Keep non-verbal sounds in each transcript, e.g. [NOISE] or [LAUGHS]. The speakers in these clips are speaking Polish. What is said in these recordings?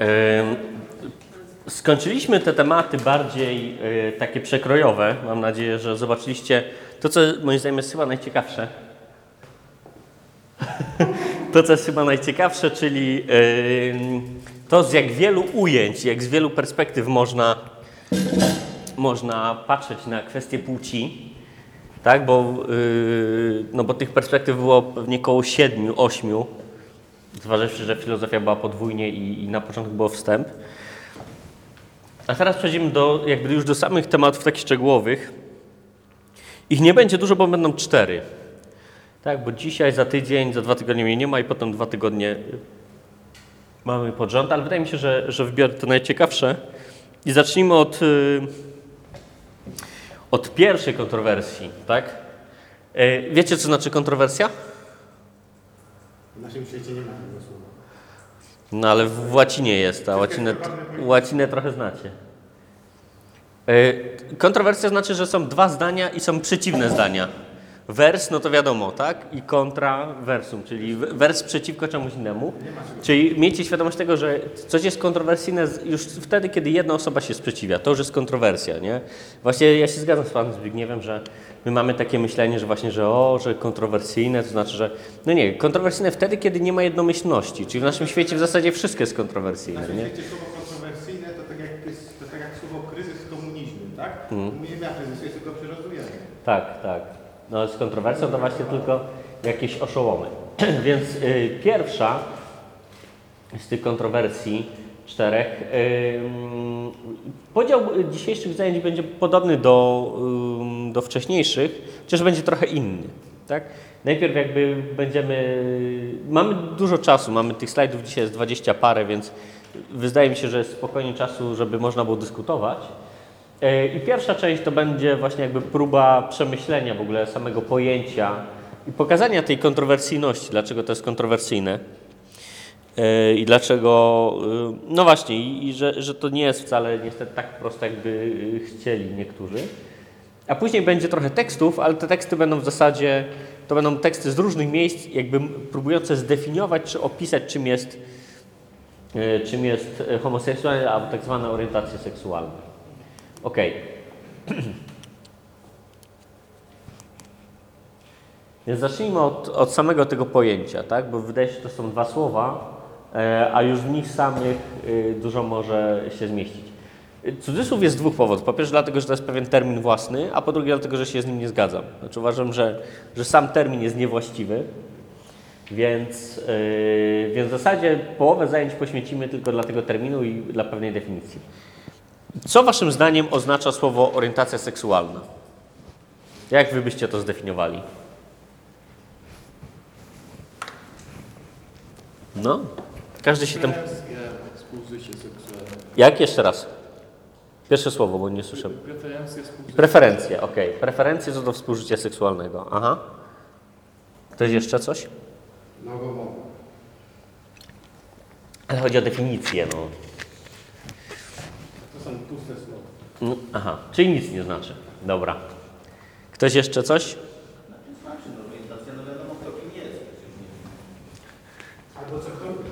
Ym, Skończyliśmy te tematy bardziej y, takie przekrojowe. Mam nadzieję, że zobaczyliście to, co moim zdaniem jest chyba najciekawsze. [LAUGHS] to, co jest chyba najciekawsze, czyli to, z jak wielu ujęć, jak z wielu perspektyw można, można patrzeć na kwestię płci. Tak, bo, yy, no bo tych perspektyw było pewnie około siedmiu, ośmiu. Zważywszy, że filozofia była podwójnie i, i na początku był wstęp. A teraz przejdziemy do, jakby już do samych tematów takich szczegółowych. Ich nie będzie dużo, bo będą cztery. Tak, bo dzisiaj, za tydzień, za dwa tygodnie mnie nie ma i potem dwa tygodnie mamy pod rząd, ale wydaje mi się, że, że wybiorę to najciekawsze. I zacznijmy od, y, od pierwszej kontrowersji, tak? Y, Wiecie, co znaczy kontrowersja? W naszym świecie nie ma tego słowa. No ale w łacinie jest, a łacinę, łacinę trochę znacie. Y, Kontrowersja znaczy, że są dwa zdania i są przeciwne zdania. Wers, no to wiadomo, tak? I kontra versum, czyli wers przeciwko czemuś innemu. Czyli miejcie świadomość tego, że coś jest kontrowersyjne już wtedy, kiedy jedna osoba się sprzeciwia. To już jest kontrowersja, nie? Właśnie ja się zgadzam z panem Zbigniewem, że my mamy takie myślenie, że właśnie, że o, że kontrowersyjne, to znaczy, że... No nie, kontrowersyjne wtedy, kiedy nie ma jednomyślności. Czyli w naszym świecie w zasadzie wszystko jest kontrowersyjne, W nie? naszym świecie słowo kontrowersyjne to tak jak, jest, to tak jak słowo kryzys w komunizmie, tak? My nie ma kryzysu, jest tylko przerozwijanie. Tak, tak. No z kontrowersją to właśnie tylko jakieś oszołomy. [CLEARS THROAT] Więc y, pierwsza z tych kontrowersji czterech, podział dzisiejszych zajęć będzie podobny do, do wcześniejszych, chociaż będzie trochę inny. Tak? Najpierw jakby będziemy, mamy dużo czasu, mamy tych slajdów dzisiaj jest 20 parę, więc wydaje mi się, że jest spokojnie czasu, żeby można było dyskutować. E, I pierwsza część to będzie właśnie jakby próba przemyślenia w ogóle samego pojęcia i pokazania tej kontrowersyjności, dlaczego to jest kontrowersyjne i dlaczego, e, no właśnie, i, że, że to nie jest wcale niestety tak prosto, jakby e, chcieli niektórzy. A później będzie trochę tekstów, ale te teksty będą w zasadzie, to będą teksty z różnych miejsc, jakby próbujące zdefiniować czy opisać, czym jest, e, czym jest e, homoseksualność albo tak zwana orientacja seksualna. Okej. [CLEARS THROAT] Więc zacznijmy od, od samego tego pojęcia, tak? Bo wydaje się, że to są dwa słowa, e, a już w nich samych y, dużo może się zmieścić. Y, Cudzysłów jest z dwóch powodów. Po pierwsze dlatego, że to jest pewien termin własny, a po drugie dlatego, że się z nim nie zgadzam. Znaczy uważam, że, że sam termin jest niewłaściwy, więc, yy, więc w zasadzie połowę zajęć poświęcimy tylko dla tego terminu i dla pewnej definicji. Co waszym zdaniem oznacza słowo orientacja seksualna? Jak wy byście to zdefiniowali? No, każdy się seksualne. Jak? Jeszcze raz. Pierwsze słowo, bo nie słyszę. Preferencje okej. Preferencje co do współżycia seksualnego. Aha. Ktoś jeszcze coś? Nowomowa. Ale chodzi o definicję, no. To są puste słowa. no aha, czyli nic nie znaczy. Dobra. Ktoś jeszcze coś? Albo co kto lubi.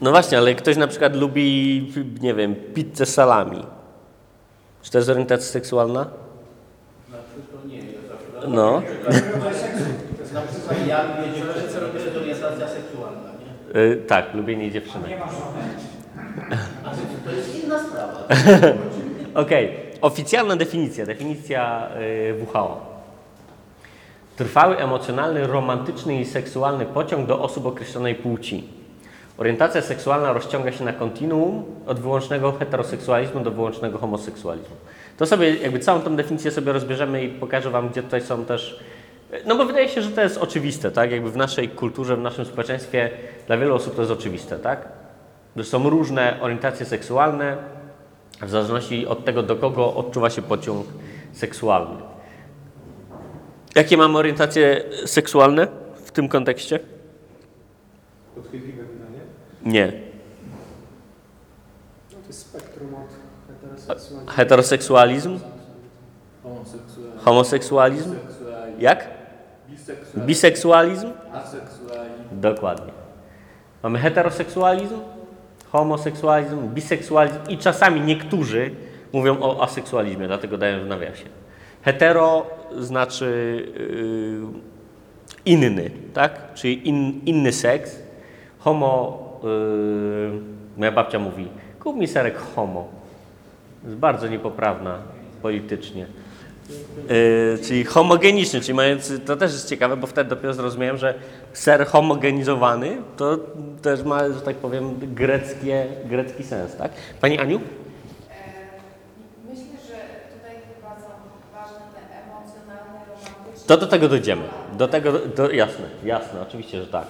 No właśnie, ale ktoś na przykład lubi, nie wiem, pizzę salami. Czy to jest orientacja seksualna? No. Ja lubię dziewczynę, co robię, to orientacja seksualna, nie? Y, tak, lubienie dziewczyny. To jest inna sprawa. Okej, oficjalna definicja, definicja y, WHO. Trwały emocjonalny, romantyczny i seksualny pociąg do osób określonej płci. Orientacja seksualna rozciąga się na kontinuum od wyłącznego heteroseksualizmu do wyłącznego homoseksualizmu. To sobie, jakby całą tą definicję sobie rozbierzemy i pokażę Wam, gdzie tutaj są też... No bo wydaje się, że to jest oczywiste, tak? Jakby w naszej kulturze, w naszym społeczeństwie dla wielu osób to jest oczywiste, tak? Że są różne orientacje seksualne, w zależności od tego, do kogo odczuwa się pociąg seksualny. Jakie mamy orientacje seksualne w tym kontekście? Podchwytliwe. Nie. No to jest spektrum od heteroseksualizmu. Homoseksualizm? Seksualni. Jak? Biseksualni. Biseksualizm? Aseksualni. Dokładnie. Mamy heteroseksualizm, homoseksualizm, biseksualizm i czasami niektórzy mówią o aseksualizmie, dlatego daję w nawiasie. Hetero znaczy yy, inny, tak? Czyli in, inny seks. Homo, yy, moja babcia mówi, kup mi serek homo. Jest bardzo niepoprawna politycznie. Yy, czyli homogeniczny, czyli mający, to też jest ciekawe, bo wtedy dopiero zrozumiałem, że ser homogenizowany to też ma, że tak powiem, greckie, grecki sens, tak? Pani Aniu? E, Myślę, że tutaj chyba są ważne te emocjonalne, romantyczne. To do tego dojdziemy. Do tego, do, jasne, jasne, oczywiście, że tak.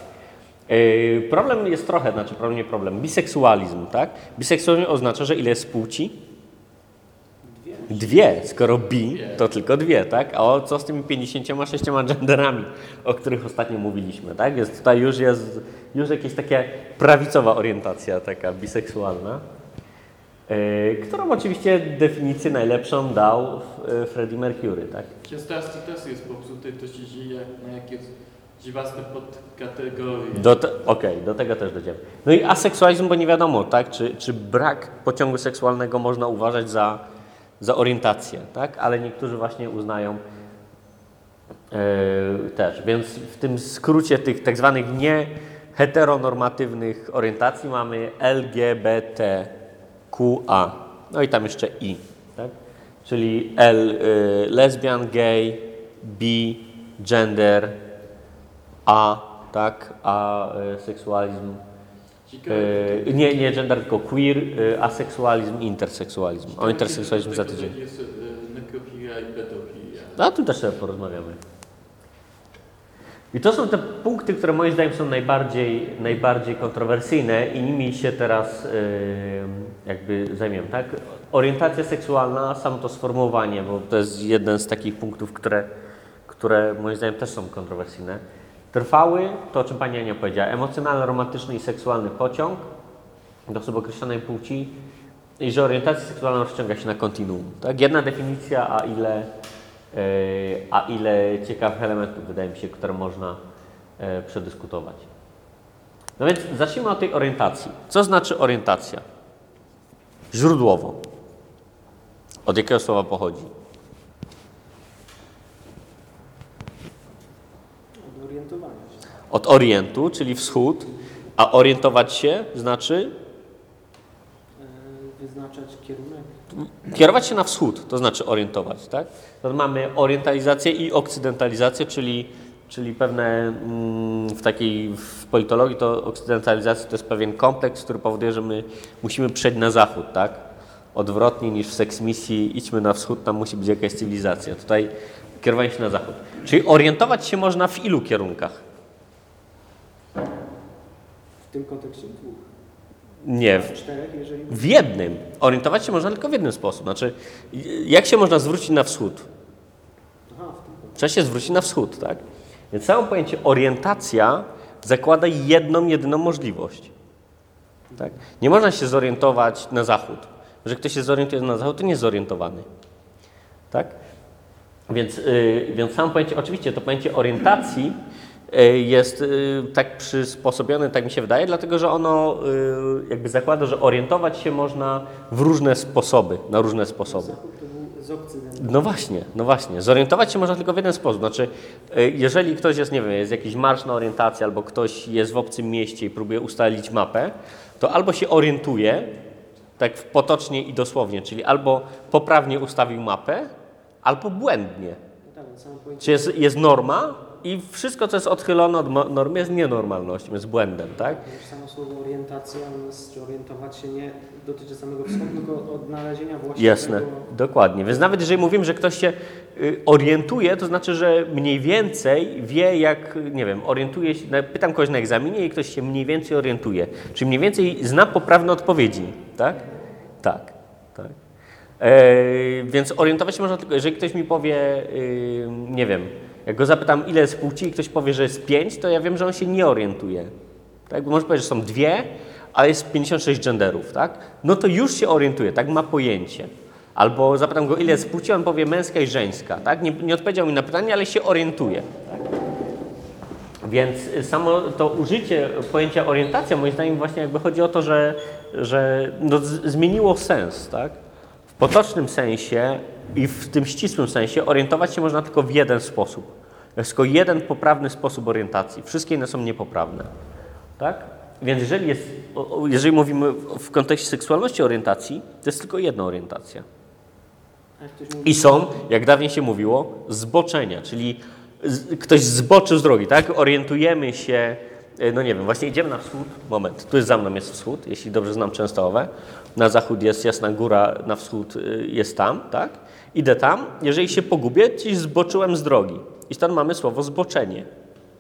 E, problem jest trochę, znaczy problem nie problem, biseksualizm, tak? Biseksualizm oznacza, że ile jest płci? Dwie. dwie. Skoro bi, to tylko dwie, tak? A o co z tymi 56 genderami, o których ostatnio mówiliśmy, tak? Więc tutaj już jest już jakaś taka prawicowa orientacja taka biseksualna, yy, którą oczywiście definicję najlepszą dał e, Freddie Mercury, tak? Teraz też jest popsuty, to się dzieje, na jak jest dziwaczne podkategorie. Do te, Okej, do tego też dojdziemy. No i aseksualizm, bo nie wiadomo, tak? Czy, czy brak pociągu seksualnego można uważać za, za orientację, tak? Ale niektórzy właśnie uznają e, też. Więc w tym skrócie tych tak zwanych nie heteronormatywnych orientacji mamy LGBTQA. No i tam jeszcze I, tak? Czyli L y, lesbian, gay, bi, gender, a, tak, a y, seksualizm. Y, nie, nie gender, tylko queer, y, aseksualizm, interseksualizm. O interseksualizm za tydzień. Jest e, nekrofilia i pedofilia. A tu też sobie porozmawiamy. I to są te punkty, które moim zdaniem są najbardziej, najbardziej kontrowersyjne i nimi się teraz jakby zajmiemy, tak? Orientacja seksualna, samo to sformułowanie, bo to jest jeden z takich punktów, które, które moim zdaniem też są kontrowersyjne. Trwały, to o czym Pani Ania powiedziała, emocjonalny, romantyczny i seksualny pociąg do osób określonej płci i że orientacja seksualna rozciąga się na kontinuum. Tak? Jedna definicja, a ile, e, a ile ciekawych elementów, wydaje mi się, które można e, przedyskutować. No więc zacznijmy od tej orientacji. Co znaczy orientacja? Źródłowo. Od jakiego słowa pochodzi? Od orientowania się. Od orientu, czyli wschód, a orientować się znaczy E, Wyznaczać kierunek. Kierować się na wschód, to znaczy orientować, tak? To mamy orientalizację i okcydentalizację, czyli, czyli pewne mm, w takiej w politologii to okcydentalizacja to jest pewien kompleks, który powoduje, że my musimy przejść na zachód, tak? Odwrotnie niż w seksmisji idźmy na wschód, tam musi być jakaś cywilizacja. Tutaj kierowanie się na zachód. Czyli orientować się można w ilu kierunkach? W tym kontekście dwóch. Nie, w, W czterech, jeżeli... w jednym. Orientować się można tylko w jednym sposób. Znaczy, jak się można zwrócić na wschód? Aha, w. Trzeba się zwrócić na wschód, tak? Więc samo pojęcie orientacja zakłada jedną, jedyną możliwość. Tak? Nie można się zorientować na zachód. Że ktoś się zorientuje na zachód, to nie jest zorientowany. Tak? Więc, yy, więc samo pojęcie, oczywiście to pojęcie orientacji jest yy, tak przysposobione, tak mi się wydaje, dlatego że ono yy, jakby zakłada, że orientować się można w różne sposoby, na różne sposoby. No właśnie, no właśnie. Zorientować się można tylko w jeden sposób. Znaczy, jeżeli ktoś jest, nie wiem, jest jakiś marsz na orientację, albo ktoś jest w obcym mieście i próbuje ustalić mapę, to albo się orientuje, tak potocznie i dosłownie, czyli albo poprawnie ustawił mapę, albo błędnie. No tak, Czyli jest, jest norma i wszystko, co jest odchylone od normy, jest nienormalnością, jest błędem, tak? Samo słowo orientacja czy orientować się nie dotyczy samego wschodu, tylko odnalezienia właściwego... Jasne, dokładnie. Więc nawet jeżeli mówimy, że ktoś się y, orientuje, to znaczy, że mniej więcej wie, jak, nie wiem, orientuje się, pytam kogoś na egzaminie i ktoś się mniej więcej orientuje. Czyli mniej więcej zna poprawne odpowiedzi, tak? Tak, tak. E, więc orientować się można tylko, jeżeli ktoś mi powie, y, nie wiem, jak go zapytam, ile jest płci i ktoś powie, że jest pięć, to ja wiem, że on się nie orientuje. Tak? Bo może powiedzieć, że są dwie, a jest 56 genderów, tak? No to już się orientuje, tak? Ma pojęcie. Albo zapytam go, ile jest płci, on powie męska i żeńska, tak? Nie, nie odpowiedział mi na pytanie, ale się orientuje. Tak? Więc y, samo to użycie pojęcia orientacja, moim zdaniem, właśnie jakby chodzi o to, że, że no zmieniło sens, tak? W potocznym sensie i w tym ścisłym sensie orientować się można tylko w jeden sposób. Jest tylko jeden poprawny sposób orientacji. Wszystkie inne są niepoprawne. Tak? Więc jeżeli, jest, jeżeli mówimy w kontekście seksualności orientacji, to jest tylko jedna orientacja. I są, jak dawniej się mówiło, zboczenia, czyli ktoś zboczył z drogi, tak? Orientujemy się, e, no nie wiem, właśnie idziemy na wschód, moment, tu jest za mną jest wschód, jeśli dobrze znam Częstochowę, na zachód jest Jasna Góra, na wschód y, jest tam, tak? Idę tam, jeżeli się pogubię, czyli zboczyłem z drogi. I stąd mamy słowo zboczenie,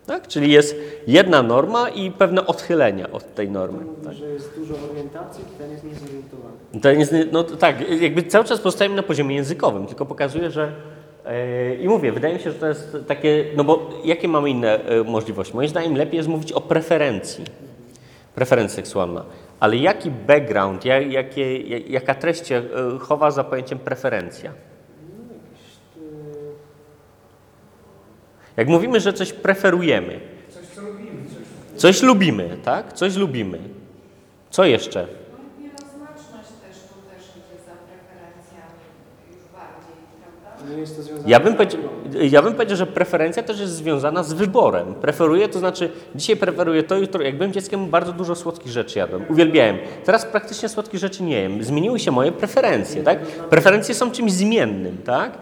tak? Czyli jest jedna norma i pewne odchylenia od tej normy. mówi, Tak? że jest dużo orientacji, ten jest niezorientowany. To jest, no tak, jakby cały czas pozostajemy na poziomie językowym, tylko pokazuje, że e, i mówię, wydaje mi się, że to jest takie, no bo jakie mamy inne e, możliwości? Moim zdaniem lepiej jest mówić o preferencji, preferencja seksualna, ale jaki background, ja- jakie, ja- jaka treść się e, chowa za pojęciem preferencja? No jakieś, y, Jak mówimy, że coś preferujemy, Coś, co lubimy, coś. coś lubimy, tak? Coś lubimy. Co jeszcze? Wieloznaczność też tu też idzie za preferencjami już bardziej, prawda? nie jest to związane Ja bym, powiedział, ja bym powiedział, że preferencja też jest związana z wyborem. Preferuję, to znaczy dzisiaj preferuję to, jutro. Jak byłem dzieckiem, bardzo dużo słodkich rzeczy jadłem. Uwielbiałem. Teraz praktycznie słodkich rzeczy nie jem. Zmieniły się moje preferencje, tak? Preferencje są czymś zmiennym, tak?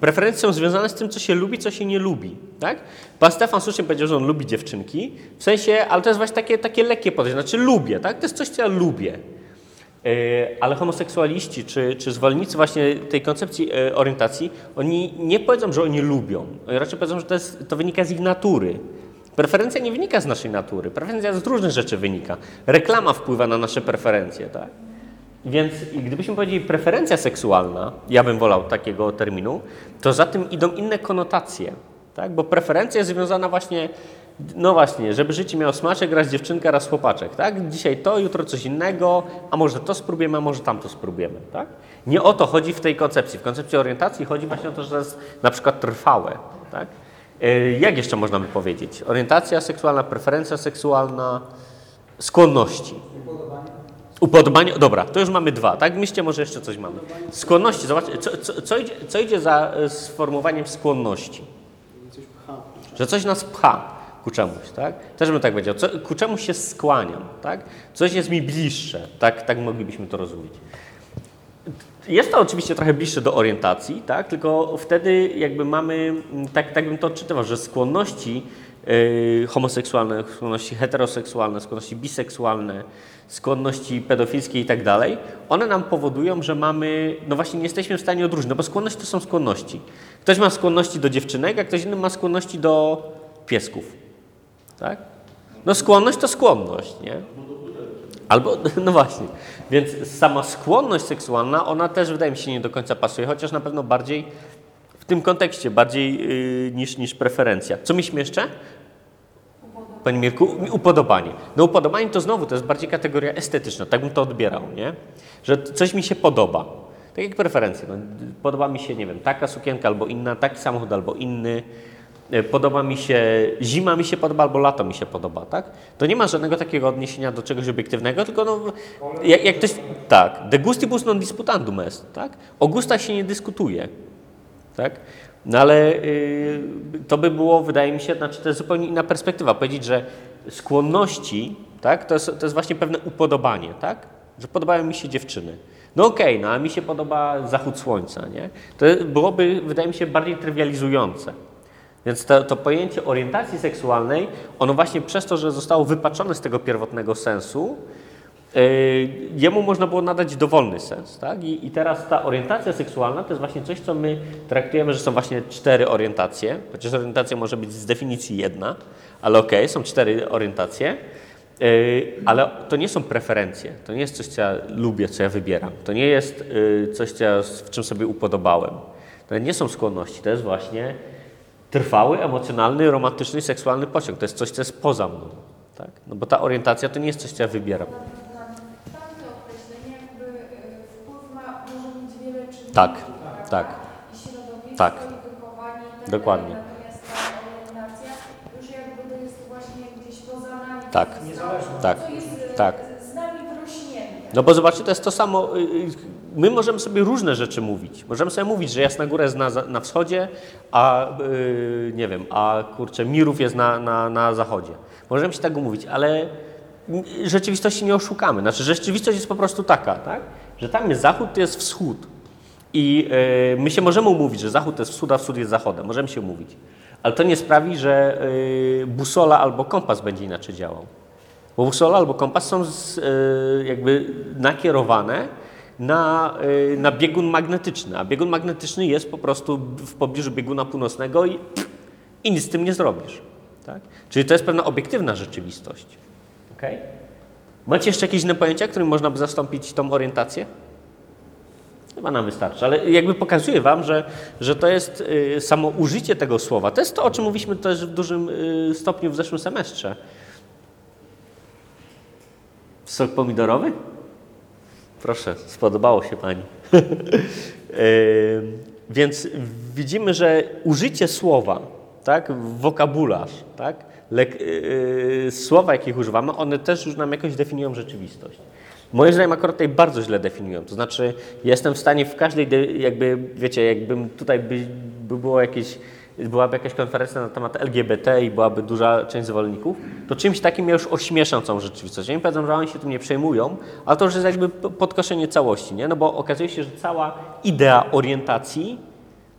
Preferencje są związane z tym, co się lubi, co się nie lubi, tak? Pan Stefan słusznie powiedział, że on lubi dziewczynki, w sensie, ale to jest właśnie takie, takie lekkie podejście, znaczy lubię, tak? To jest coś, co ja lubię. E, Ale homoseksualiści czy, czy zwolennicy właśnie tej koncepcji e, orientacji, oni nie powiedzą, że oni lubią. Oni raczej powiedzą, że to, jest, to wynika z ich natury. Preferencja nie wynika z naszej natury. Preferencja z różnych rzeczy wynika. Reklama wpływa na nasze preferencje, tak? Więc gdybyśmy powiedzieli preferencja seksualna, ja bym wolał takiego terminu, to za tym idą inne konotacje, tak? Bo preferencja jest związana właśnie, no właśnie, żeby życie miało smaczek, raz dziewczynka, raz chłopaczek, tak? Dzisiaj to, jutro coś innego, a może to spróbujemy, a może tamto spróbujemy, tak? Nie o to chodzi w tej koncepcji. W koncepcji orientacji chodzi właśnie o to, że to jest na przykład trwałe, tak? E, Jak jeszcze można by powiedzieć? Orientacja seksualna, preferencja seksualna, skłonności. Upodobanie, dobra, to już mamy dwa, tak? W mieście może jeszcze coś mamy. Skłonności, zobaczcie, co, co, co, idzie, co idzie za e, sformułowaniem skłonności? Że coś nas pcha ku czemuś, tak? Też bym tak powiedział, co, ku czemuś się skłaniam, tak? Coś jest mi bliższe, tak? Tak moglibyśmy to rozumieć. Jest to oczywiście trochę bliższe do orientacji, tak? tylko wtedy jakby mamy, tak, tak bym to odczytywał, że skłonności homoseksualne, skłonności heteroseksualne, skłonności biseksualne, skłonności pedofilskie i tak dalej, one nam powodują, że mamy, no właśnie nie jesteśmy w stanie odróżnić, no bo skłonności to są skłonności. Ktoś ma skłonności do dziewczynek, a ktoś inny ma skłonności do piesków, tak? No skłonność to skłonność, nie? Albo, [LAUGHS] no właśnie, więc sama skłonność seksualna, ona też wydaje mi się nie do końca pasuje, chociaż na pewno bardziej tym kontekście, bardziej yy, niż, niż preferencja. Co mieliśmy jeszcze? Panie Mirku, upodobanie. No upodobanie to znowu, to jest bardziej kategoria estetyczna, tak bym to odbierał, nie? Że coś mi się podoba. Tak jak preferencje. No, podoba mi się, nie wiem, taka sukienka albo inna, taki samochód albo inny. E, Podoba mi się, zima mi się podoba albo lato mi się podoba, tak? To nie ma żadnego takiego odniesienia do czegoś obiektywnego, tylko no, jak, jak ktoś, tak, de gustibus non disputandum est, tak? O gustach się nie dyskutuje, tak? No ale y, to by było, wydaje mi się, znaczy to jest zupełnie inna perspektywa, powiedzieć, że skłonności, tak, to jest, to jest właśnie pewne upodobanie, tak? Że podobają mi się dziewczyny. No okej, no a mi się podoba zachód słońca, nie? To byłoby, wydaje mi się, bardziej trywializujące. Więc to, to pojęcie orientacji seksualnej, ono właśnie przez to, że zostało wypaczone z tego pierwotnego sensu, yy, jemu można było nadać dowolny sens. Tak? I, I teraz ta orientacja seksualna to jest właśnie coś, co my traktujemy, że są właśnie cztery orientacje, chociaż orientacja może być z definicji jedna, ale okej, są cztery orientacje. Yy, ale to nie są preferencje, to nie jest coś, co ja lubię, co ja wybieram. To nie jest yy, coś, co ja, w czym sobie upodobałem. To nie są skłonności, to jest właśnie trwały, emocjonalny, romantyczny, seksualny pociąg. To jest coś, co jest poza mną. Tak? No bo ta orientacja to nie jest coś, co ja wybieram. Na, na tamte określenie jakby y, wpływ ma, może mieć wiele czynników, Tak, prawda? tak. I środowisko, Tak. i wychowanie, i tak Dokładnie. Dalej. Natomiast ta orientacja już Tak. Tak. To jest e, tak. nami wrośnięte. No bo zobaczcie, to jest to samo. y, y, My możemy sobie różne rzeczy mówić. Możemy sobie mówić, że Jasna Góra jest na, na wschodzie, a y, nie wiem, a kurczę, Mirów jest na, na, na zachodzie. Możemy się tak mówić, ale rzeczywistości nie oszukamy. Znaczy, rzeczywistość jest po prostu taka, tak? że tam jest zachód, to jest wschód. I y, my się możemy umówić, że zachód jest wschód, a wschód jest zachodem. Możemy się umówić. Ale to nie sprawi, że y, busola albo kompas będzie inaczej działał. Bo busola albo kompas są y, jakby nakierowane na, na biegun magnetyczny, a biegun magnetyczny jest po prostu w pobliżu bieguna północnego i, i nic z tym nie zrobisz. Tak? Czyli to jest pewna obiektywna rzeczywistość. Okay? Macie jeszcze jakieś inne pojęcia, którym można by zastąpić tą orientację? Chyba nam wystarczy, ale jakby pokazuję Wam, że, że to jest y, samo użycie tego słowa. To jest to, o czym mówiliśmy też w dużym y, stopniu w zeszłym semestrze. Sok pomidorowy? Proszę, spodobało się Pani. Yy, [LAUGHS] Więc widzimy, że użycie słowa, tak, wokabularz, tak, słowa, jakich używamy, one też już nam jakoś definiują rzeczywistość. Moim zdaniem akurat tutaj bardzo źle definiują. To znaczy, jestem w stanie w każdej, de- jakby, wiecie, jakbym tutaj by, by było jakieś, byłaby jakaś konferencja na temat LGBT i byłaby duża część zwolenników, to czymś takim ja już ośmieszam całą rzeczywistość. Ja nie powiedzą, że oni się tym nie przejmują, ale to już jest jakby podkoszenie całości, nie? No bo okazuje się, że cała idea orientacji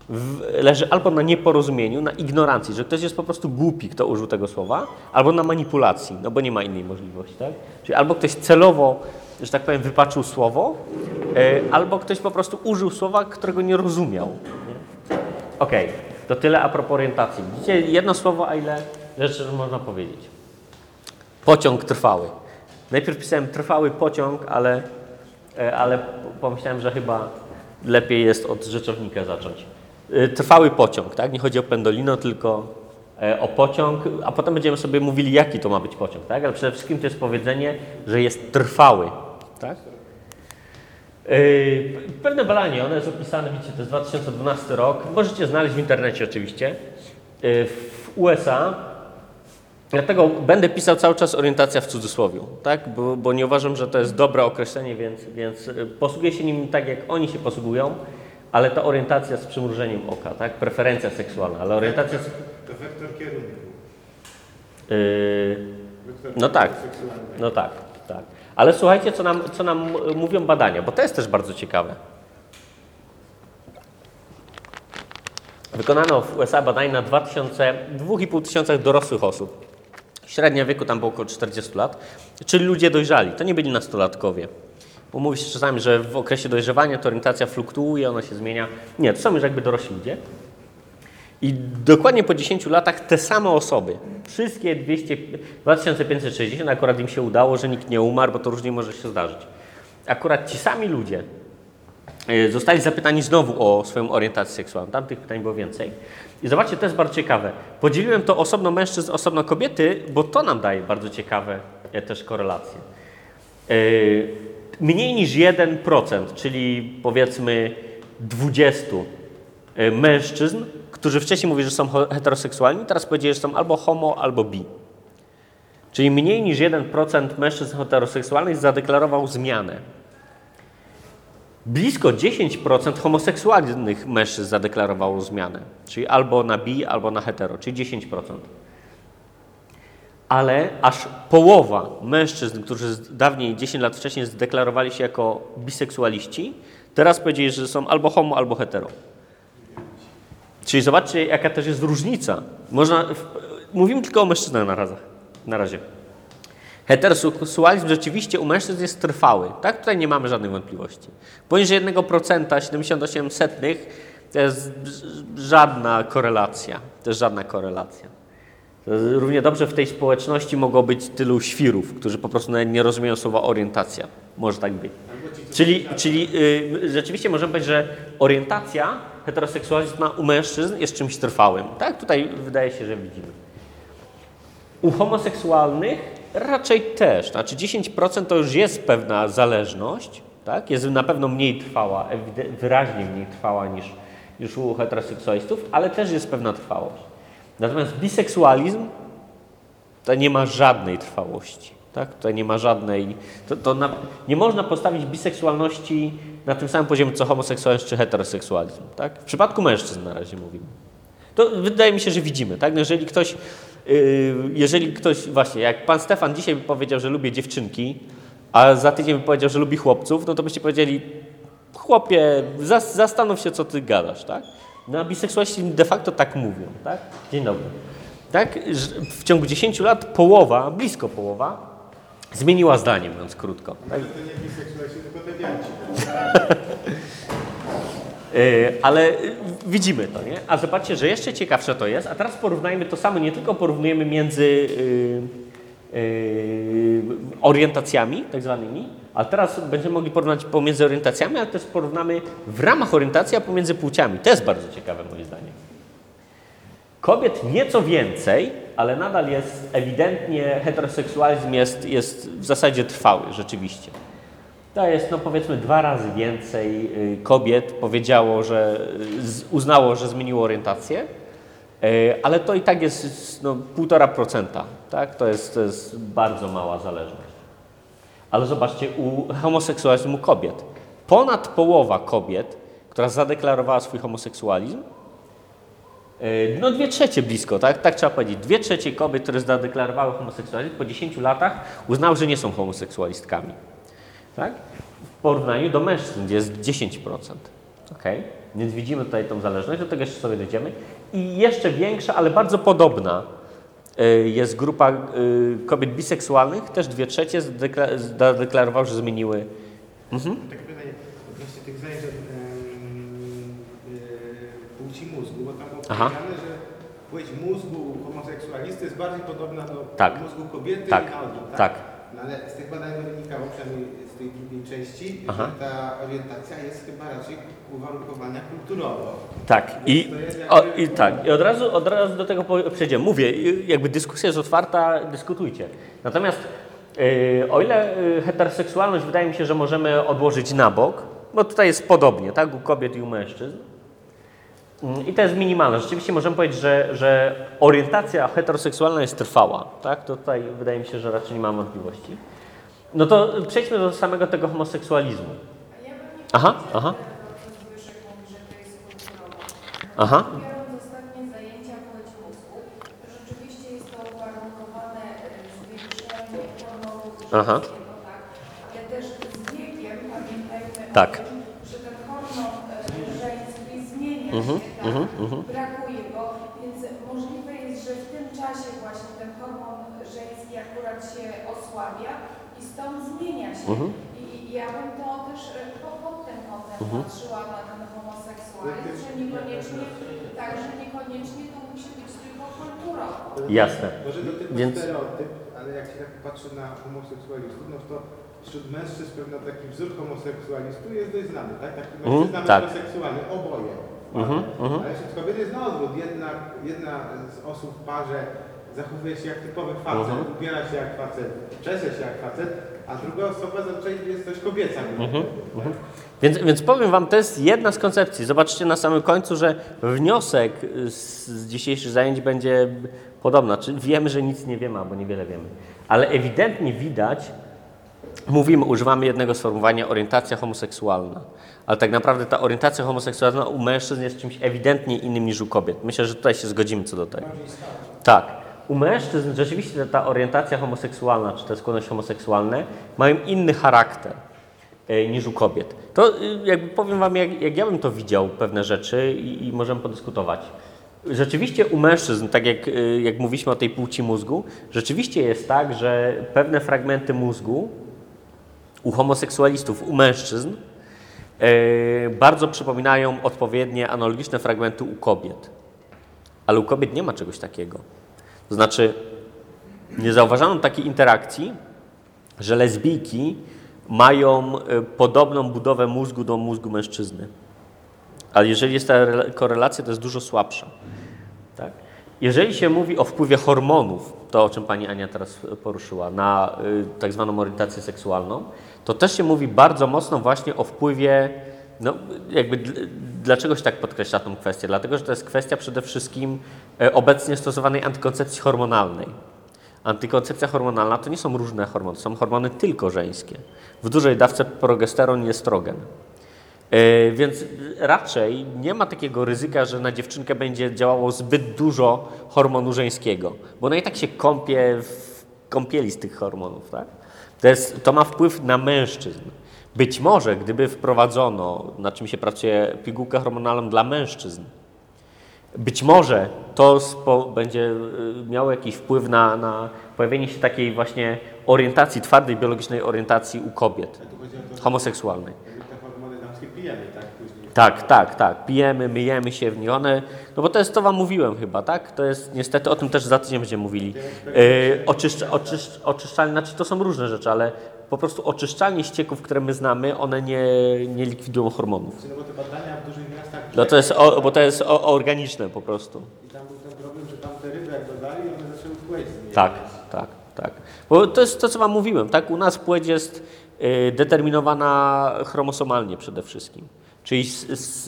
w, leży albo na nieporozumieniu, na ignorancji, że ktoś jest po prostu głupi, kto użył tego słowa, albo na manipulacji, no bo nie ma innej możliwości, tak? Czyli albo ktoś celowo, że tak powiem, wypaczył słowo, e, albo ktoś po prostu użył słowa, którego nie rozumiał. Okej, to tyle a propos orientacji. Widzicie, jedno słowo, a ile rzeczy można powiedzieć. Pociąg trwały. Najpierw pisałem trwały pociąg, ale, e, ale pomyślałem, że chyba lepiej jest od rzeczownika zacząć. E, Trwały pociąg, tak? Nie chodzi o pendolino, tylko o pociąg, a potem będziemy sobie mówili, jaki to ma być pociąg, tak? Ale przede wszystkim to jest powiedzenie, że jest trwały, tak? Yy, Pewne badanie, ono jest opisane, widzicie, to jest 2012 rok, możecie znaleźć w internecie oczywiście, Yy, w USA. Dlatego będę pisał cały czas orientacja w cudzysłowie, tak? bo, bo nie uważam, że to jest dobre określenie, więc, więc posługuję się nim tak, jak oni się posługują, ale to orientacja z przymrużeniem oka, tak? preferencja seksualna, ale orientacja... To wektor kierunku. Yy, Wektor No tak. No tak, tak. Ale słuchajcie, co nam, co nam e, mówią badania, bo to jest też bardzo ciekawe. Wykonano w USA badanie na 2000, 2,5 tysiąca dorosłych osób. Średnia wieku tam było około 40 lat, czyli ludzie dojrzali. To nie byli nastolatkowie. Bo mówi się czasami, że w okresie dojrzewania to orientacja fluktuuje, ona się zmienia. Nie, to są już jakby dorośli ludzie. I dokładnie po 10 latach te same osoby, wszystkie 200, 2560, akurat im się udało, że nikt nie umarł, bo to różnie może się zdarzyć. Akurat ci sami ludzie e, zostali zapytani znowu o swoją orientację seksualną. Tam tych pytań było więcej. I zobaczcie, to jest bardzo ciekawe. Podzieliłem to osobno mężczyzn, osobno kobiety, bo to nam daje bardzo ciekawe e, też korelacje. E, Mniej niż 1%, czyli powiedzmy 20 e, mężczyzn, którzy wcześniej mówili, że są heteroseksualni, teraz powiedzieli, że są albo homo, albo bi. Czyli mniej niż 1% mężczyzn heteroseksualnych zadeklarował zmianę. Blisko 10% homoseksualnych mężczyzn zadeklarowało zmianę, czyli albo na bi, albo na hetero, czyli 10%. Ale aż połowa mężczyzn, którzy dawniej 10 lat wcześniej zdeklarowali się jako biseksualiści, teraz powiedzieli, że są albo homo, albo hetero. Czyli zobaczcie, jaka też jest różnica. Można, mówimy tylko o mężczyznach na, razach, na razie. Heteroseksualizm rzeczywiście u mężczyzn jest trwały. Tak? Tutaj nie mamy żadnych wątpliwości. Poniżej 1%, 78 setnych, to jest żadna korelacja. To jest żadna korelacja. Równie dobrze w tej społeczności mogło być tylu świrów, którzy po prostu nie rozumieją słowa orientacja. Może tak być. Czyli, czyli y, rzeczywiście możemy powiedzieć, że orientacja, heteroseksualizm ma u mężczyzn jest czymś trwałym. Tak? Tutaj wydaje się, że widzimy. U homoseksualnych raczej też. Znaczy 10% to już jest pewna zależność, tak? jest na pewno mniej trwała, wyraźnie mniej trwała niż, niż u heteroseksualistów, ale też jest pewna trwałość. Natomiast biseksualizm Tutaj nie ma żadnej trwałości. Tak? Tutaj nie ma żadnej. To, to na, nie można postawić biseksualności na tym samym poziomie co homoseksualizm czy heteroseksualizm. Tak? W przypadku mężczyzn na razie mówimy. To wydaje mi się, że widzimy, tak? No Jeżeli ktoś, yy, jeżeli ktoś, właśnie, jak pan Stefan dzisiaj by powiedział, że lubię dziewczynki, a za tydzień by powiedział, że lubi chłopców, no to byście powiedzieli, chłopie, zas, zastanów się, co ty gadasz, tak? No a biseksualiści de facto tak mówią, tak? Dzień dobry. Tak? W ciągu 10 lat połowa, blisko połowa, zmieniła zdanie, mówiąc krótko. Tak? Ale yy, [LAUGHS] widzimy to, nie? A zobaczcie, że jeszcze ciekawsze to jest. A teraz porównajmy to samo, nie tylko porównujemy między yy, orientacjami, tak zwanymi, ale teraz będziemy mogli porównać pomiędzy orientacjami, ale też porównamy w ramach orientacji, a pomiędzy płciami. To jest bardzo ciekawe moim zdaniem. Kobiet nieco więcej, ale nadal jest ewidentnie heteroseksualizm jest, jest w zasadzie trwały, rzeczywiście. To jest, no powiedzmy, dwa razy więcej y, kobiet powiedziało, że y, uznało, że zmieniło orientację, y, ale to i tak jest no, 1,5%. Tak? To, jest, to jest bardzo mała zależność. Ale zobaczcie, u homoseksualizmu kobiet. Ponad połowa kobiet, która zadeklarowała swój homoseksualizm, no dwie trzecie blisko, tak? tak trzeba powiedzieć. Dwie trzecie kobiet, które zadeklarowały homoseksualizm, po 10 latach uznały, że nie są homoseksualistkami tak? w porównaniu do mężczyzn, jest 10%. Okay? Więc widzimy tutaj tą zależność, do tego jeszcze sobie dojdziemy. I jeszcze większa, ale bardzo podobna y, jest grupa y, kobiet biseksualnych, też dwie trzecie zadeklarowały, że zmieniły. Mhm. Takie pytanie Aha. że płeć mózgu homoseksualisty jest bardziej podobna do Tak. mózgu kobiety Tak. i na odwrót, tak? Tak. No ale z tych badań wynikało, przynajmniej z tej drugiej części, Aha. że ta orientacja jest chyba raczej uwarunkowana kulturowo. Tak, i, o, i tak, i od razu, od razu do tego przejdziemy. Mówię, jakby dyskusja jest otwarta, dyskutujcie. Natomiast y, o ile y, heteroseksualność wydaje mi się, że możemy odłożyć na bok, bo tutaj jest podobnie, tak, u kobiet i u mężczyzn. Mm, I to jest minimalne. Rzeczywiście możemy powiedzieć, że, że orientacja heteroseksualna jest trwała. Tak? To tutaj wydaje mi się, że raczej nie mam wątpliwości. No to przejdźmy do samego tego homoseksualizmu. A ja bym nie Aha, aha. Aha. Aha. Ale też z wiekiem pamiętajmy Tak. o tym, że ten hormon e, żeński zmienia Mhm, tak? mhm, mhm. Brakuje go, więc możliwe jest, że w tym czasie właśnie ten hormon żeński akurat się osłabia i stąd zmienia się. Mhm. I i ja bym to też e, po- pod tym kątem Mhm. patrzyła na ten homoseksualizm, że niekoniecznie, tak, że niekoniecznie to musi być tylko kulturowo. Jasne. Może to tylko Więc- stereotyp, ale jak się tak patrzy na homoseksualistów, no to wśród mężczyzn pewno taki wzór homoseksualistów jest dość znany, tak? Taki Mhm, mężczyzna tak. metroseksualny, oboje. Mhm, mhm. Ale wśród kobiet jest na odwrót. Jedna, jedna z osób w parze zachowuje się jak typowy facet, Mhm. ubiera się jak facet, czesze się jak facet, a druga osoba zazwyczaj jest dość kobieca. Mhm, Więc, więc powiem Wam, to jest jedna z koncepcji. Zobaczcie na samym końcu, że wniosek z, z dzisiejszych zajęć będzie podobny. Czy wiemy, że nic nie wiemy albo niewiele wiemy, ale ewidentnie widać, mówimy, używamy jednego sformułowania orientacja homoseksualna, ale tak naprawdę ta orientacja homoseksualna u mężczyzn jest czymś ewidentnie innym niż u kobiet. Myślę, że tutaj się zgodzimy co do tego. Tak. U mężczyzn rzeczywiście ta orientacja homoseksualna, czy te skłonności homoseksualne mają inny charakter e, niż u kobiet. To y, jakby powiem Wam, jak, jak ja bym to widział, pewne rzeczy i, i możemy podyskutować. Rzeczywiście u mężczyzn, tak jak, y, jak mówiliśmy o tej płci mózgu, rzeczywiście jest tak, że pewne fragmenty mózgu u homoseksualistów, u mężczyzn e, bardzo przypominają odpowiednie analogiczne fragmenty u kobiet. Ale u kobiet nie ma czegoś takiego. To znaczy, nie zauważano takiej interakcji, że lesbijki mają e, podobną budowę mózgu do mózgu mężczyzny. Ale jeżeli jest ta rela- korelacja, to jest dużo słabsza. Tak? Jeżeli się mówi o wpływie hormonów, to o czym pani Ania teraz poruszyła, na y, tak zwaną orientację seksualną, to też się mówi bardzo mocno właśnie o wpływie, no jakby dl- dlaczego się tak podkreśla tą kwestię? Dlatego, że to jest kwestia przede wszystkim e, obecnie stosowanej antykoncepcji hormonalnej. Antykoncepcja hormonalna to nie są różne hormony, są hormony tylko żeńskie. W dużej dawce progesteron i estrogen. E, Więc raczej nie ma takiego ryzyka, że na dziewczynkę będzie działało zbyt dużo hormonu żeńskiego, bo ona i tak się kąpie w kąpieli z tych hormonów. Tak? To, jest, to ma wpływ na mężczyzn. Być może, gdyby wprowadzono, na czym się pracuje, pigułkę hormonalną dla mężczyzn, być może to będzie y, miało jakiś wpływ na, na pojawienie się takiej właśnie orientacji, twardej biologicznej orientacji u kobiet homoseksualnej. jakby te hormony damskie pijemy, tak? Później. Tak, tak, tak. Pijemy, myjemy się w nich. One, no bo to jest, to wam mówiłem chyba, tak? To jest niestety, o tym też za tydzień będziemy mówili. Yy, oczyszcz, oczyszcz, oczyszczalnie, znaczy to są różne rzeczy, ale po prostu oczyszczalnie ścieków, które my znamy, one nie, nie likwidują hormonów. Znaczy, No bo te badania w dużych miastach No to jest, o, bo to jest o, organiczne po prostu. i tam był ten problem, że tam te ryby jak dodali, one zaczęły płeć. Tak, tak, tak. Bo to jest to, co Wam mówiłem, tak? U nas płeć jest determinowana chromosomalnie przede wszystkim. Czyli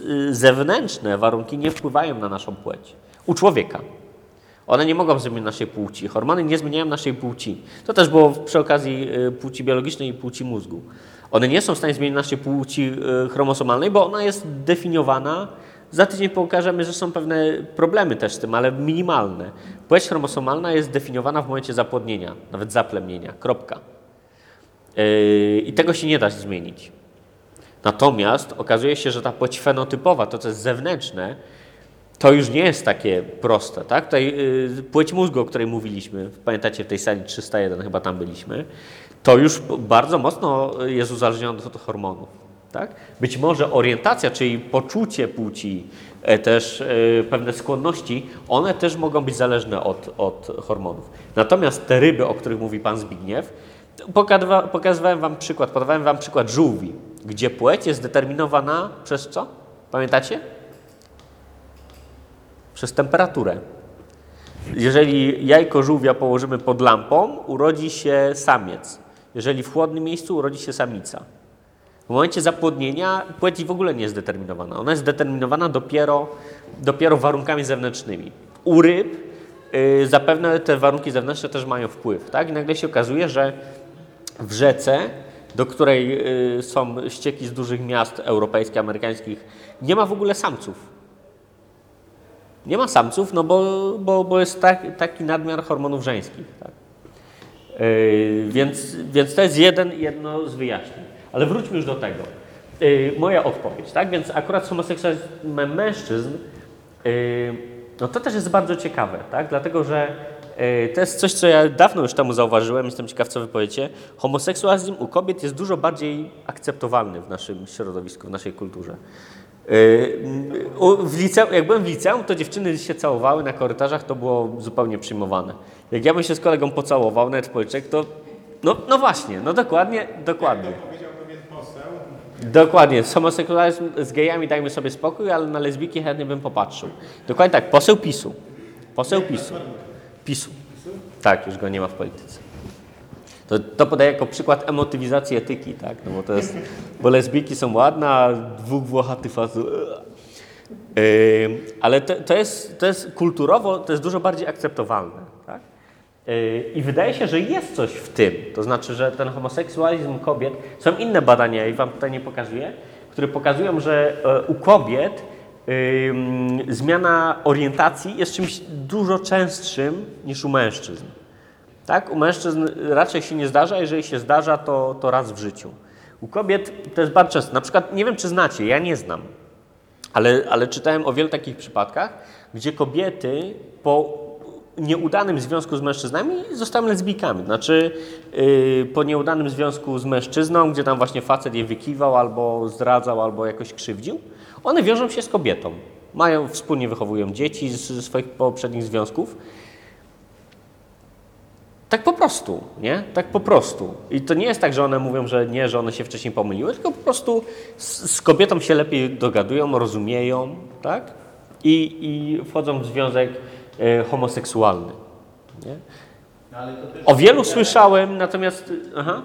y, zewnętrzne warunki nie wpływają na naszą płeć. U człowieka. One nie mogą zmienić naszej płci. Hormony nie zmieniają naszej płci. To też było przy okazji y, płci biologicznej i płci mózgu. One nie są w stanie zmienić naszej płci y, chromosomalnej, bo ona jest definiowana. Za tydzień pokażemy, że są pewne problemy też z tym, ale minimalne. Płeć chromosomalna jest definiowana w momencie zapłodnienia, nawet zaplemnienia. Kropka. Yy, I tego się nie da zmienić. Natomiast okazuje się, że ta płeć fenotypowa, to co jest zewnętrzne, to już nie jest takie proste. Tak? Tutaj yy, płeć mózgu, o której mówiliśmy, pamiętacie w tej sali 301, chyba tam byliśmy, to już bardzo mocno jest uzależnione od hormonów. Tak? Być może orientacja, czyli poczucie płci, e, też e, pewne skłonności, one też mogą być zależne od, od hormonów. Natomiast te ryby, o których mówi pan Zbigniew, pokazywałem wam przykład, podawałem wam przykład żółwi, gdzie płeć jest determinowana przez co? Pamiętacie? Przez temperaturę. Jeżeli jajko żółwia położymy pod lampą, urodzi się samiec. Jeżeli w chłodnym miejscu urodzi się samica. W momencie zapłodnienia płeć w ogóle nie jest determinowana. Ona jest determinowana dopiero, dopiero warunkami zewnętrznymi. U ryb y, zapewne te warunki zewnętrzne też mają wpływ. Tak? I nagle się okazuje, że w rzece, do której y, są ścieki z dużych miast europejskich, amerykańskich, nie ma w ogóle samców. Nie ma samców, no bo, bo, bo jest tak, taki nadmiar hormonów żeńskich. Tak? Yy, więc, więc to jest jeden, jedno z wyjaśnień. Ale wróćmy już do tego. Yy, moja odpowiedź, tak? Więc akurat z homoseksualizmem mężczyzn, yy, no to też jest bardzo ciekawe, tak? Dlatego, że to jest coś, co ja dawno już temu zauważyłem, jestem ciekaw, co wy powiecie. Homoseksualizm u kobiet jest dużo bardziej akceptowalny w naszym środowisku, w naszej kulturze. U- w liceum, jak byłem w liceum, to dziewczyny się całowały na korytarzach, to było zupełnie przyjmowane. Jak ja bym się z kolegą pocałował, nawet policzek, to no, no właśnie, no dokładnie, dokładnie. Powiedział pewien poseł, Dokładnie, z homoseksualizm, z gejami dajmy sobie spokój, ale na lesbijki chętnie bym popatrzył. Dokładnie tak, poseł PiSu. Poseł PiSu. PiSu. Tak, już go nie ma w polityce. To, to podaję jako przykład emotywizacji etyki, tak? No bo to jest, bo lesbijki są ładne, a dwóch włochatych facetów. Yy, ale to, to, jest, to jest kulturowo, to jest dużo bardziej akceptowalne, tak? Yy, I wydaje się, że jest coś w tym. To znaczy, że ten homoseksualizm kobiet, są inne badania, i wam tutaj nie pokazuję, które pokazują, że e, u kobiet zmiana orientacji jest czymś dużo częstszym niż u mężczyzn. Tak? U mężczyzn raczej się nie zdarza, jeżeli się zdarza, to, to raz w życiu. U kobiet to jest bardzo często. Na przykład, nie wiem czy znacie, ja nie znam, ale, ale czytałem o wielu takich przypadkach, gdzie kobiety po nieudanym związku z mężczyznami zostały lesbijkami. Znaczy yy, po nieudanym związku z mężczyzną, gdzie tam właśnie facet je wykiwał, albo zdradzał, albo jakoś krzywdził, one wiążą się z kobietą. Mają, wspólnie wychowują dzieci z, swoich poprzednich związków. Tak po prostu, nie? Tak po prostu. I to nie jest tak, że one mówią, że nie, że one się wcześniej pomyliły, tylko po prostu z, z kobietą się lepiej dogadują, rozumieją, tak? I, i wchodzą w związek homoseksualny. Nie? No, O wielu słyszałem, natomiast... Aha.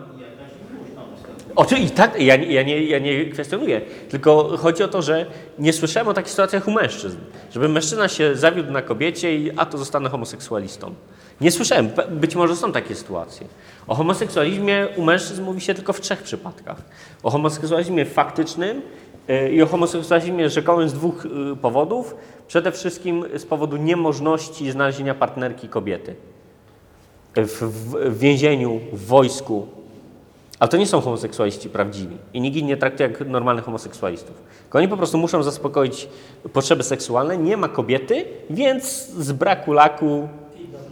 Oczywiście, tak, ja, nie- ja, nie, ja nie kwestionuję, tylko chodzi o to, że nie słyszałem o takich sytuacjach u mężczyzn. Żeby mężczyzna się zawiódł na kobiecie i a to zostanę homoseksualistą. Nie słyszałem, być może są takie sytuacje. O homoseksualizmie u mężczyzn mówi się tylko w trzech przypadkach. O homoseksualizmie faktycznym i o homoseksualizmie rzekomym z dwóch y, powodów. Przede wszystkim z powodu niemożności znalezienia partnerki kobiety. W, w, więzieniu, w wojsku. Ale to nie są homoseksualiści prawdziwi. I nikt nie traktuje jak normalnych homoseksualistów. Tylko oni po prostu muszą zaspokoić potrzeby seksualne. Nie ma kobiety, więc z braku laku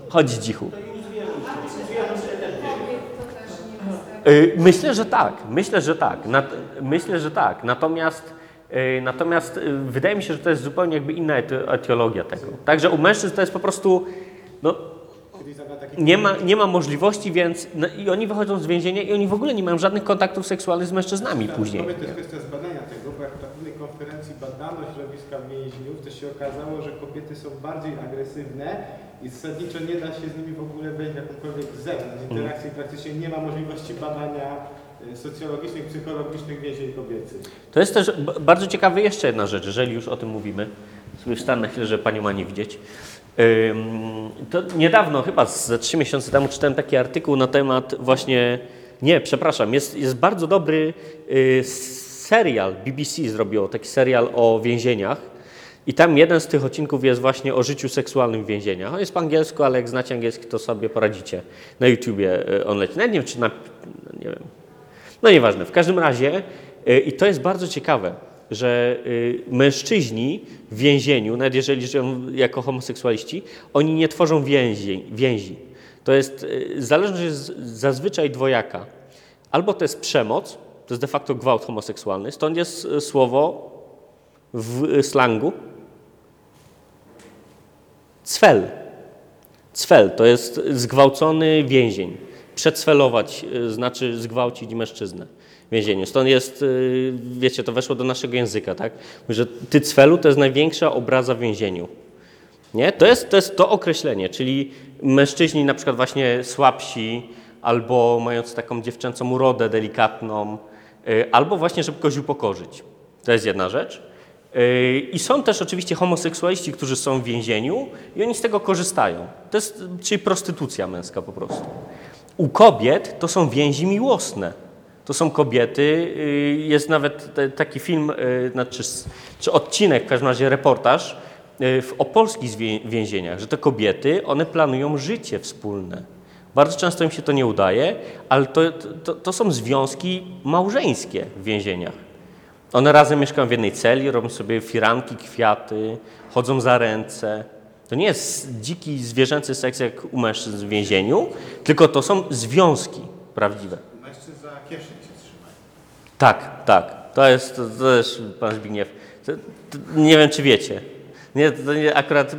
chodź dzichu. To i u zwierząt. U zwierząt się też dzieje. Kobiet to też nie wystarczy. Y, Myślę, że tak. Myślę, że tak. Myślę, że tak. Natomiast, y, natomiast y, wydaje mi się, że to jest zupełnie jakby inna etiologia tego. Także u mężczyzn to jest po prostu, no, nie ma, nie ma możliwości, więc no, i oni wychodzą z więzienia i oni w ogóle nie mają żadnych kontaktów seksualnych z mężczyznami później. Kobiet to jest kwestia zbadania tego, bo jak na pewnej konferencji badano środowiska więźniów, to się okazało, że kobiety są bardziej agresywne i zasadniczo nie da się z nimi w ogóle wejść w jakąkolwiek zewnątrz interakcji. Praktycznie nie ma możliwości badania y, socjologicznych, psychologicznych więzień kobiecych. To jest też bardzo ciekawa jeszcze jedna rzecz, jeżeli już o tym mówimy. Sobie wstanę na chwilę, żeby Panią ma nie widzieć. To niedawno, chyba ze trzy miesiące temu, czytałem taki artykuł na temat właśnie, nie, przepraszam, jest, jest bardzo dobry y, serial, BBC zrobiło taki serial o więzieniach i tam jeden z tych odcinków jest właśnie o życiu seksualnym w więzieniach. On jest po angielsku, ale jak znacie angielski, to sobie poradzicie. Na YouTubie y, on leci. Nawet nie wiem, czy na, nie wiem, no nieważne. W każdym razie, y, i to jest bardzo ciekawe, że y, mężczyźni w więzieniu, nawet jeżeli żyją jako homoseksualiści, oni nie tworzą więzi. więzi. To jest, zależność jest zazwyczaj dwojaka. Albo to jest przemoc, to jest de facto gwałt homoseksualny, stąd jest słowo w slangu cwel. Cwel to jest zgwałcony więzień. Przecwelować y, znaczy zgwałcić mężczyznę w więzieniu. Stąd jest, y, wiecie, to weszło do naszego języka, tak? Że ty cwelu to jest największa obraza w więzieniu. Nie? To, jest, to jest to określenie, czyli mężczyźni na przykład właśnie słabsi, albo mając taką dziewczęcą urodę delikatną, y, albo właśnie, żeby kogoś upokorzyć. To jest jedna rzecz. Y, I są też oczywiście homoseksualiści, którzy są w więzieniu i oni z tego korzystają. To jest, y, czyli prostytucja męska po prostu. U kobiet to są więzi miłosne. To są kobiety, y, jest nawet taki film, y, znaczy, czy odcinek, w każdym razie reportaż w, o polskich więzieniach, że te kobiety, one planują życie wspólne. Bardzo często im się to nie udaje, ale to, to, to są związki małżeńskie w więzieniach. One razem mieszkają w jednej celi, robią sobie firanki, kwiaty, chodzą za ręce. To nie jest dziki, zwierzęcy seks jak u mężczyzn w więzieniu, tylko to są związki prawdziwe. Mężczyzn za kieszeń się trzymają. Tak, tak. To jest to, też pan Zbigniew. To, to, nie wiem, czy wiecie. Nie, to nie, akurat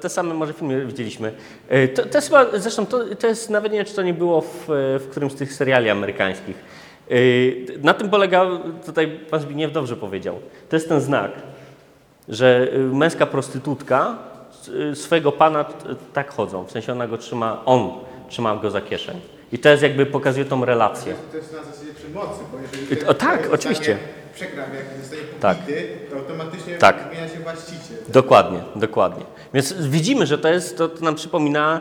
te same może filmy widzieliśmy. E, To, to jest chyba, zresztą to, to jest, nawet nie wiem, czy to nie było w, w którymś z tych seriali amerykańskich. E, Na tym polega, tutaj pan Zbigniew dobrze powiedział, to jest ten znak, że y, męska prostytutka y, swojego pana tak chodzą, w sensie ona go trzyma, on trzyma go za kieszeń. I to jest jakby, pokazuje tą To relację. jest, to jest na zasadzie przemocy, bo jeżeli o, tak, oczywiście. Przegrany, jak zostanie Tak. pobity, to automatycznie Tak. zmienia się właściciel. Dokładnie, dokładnie. Więc widzimy, że to jest, to, to nam przypomina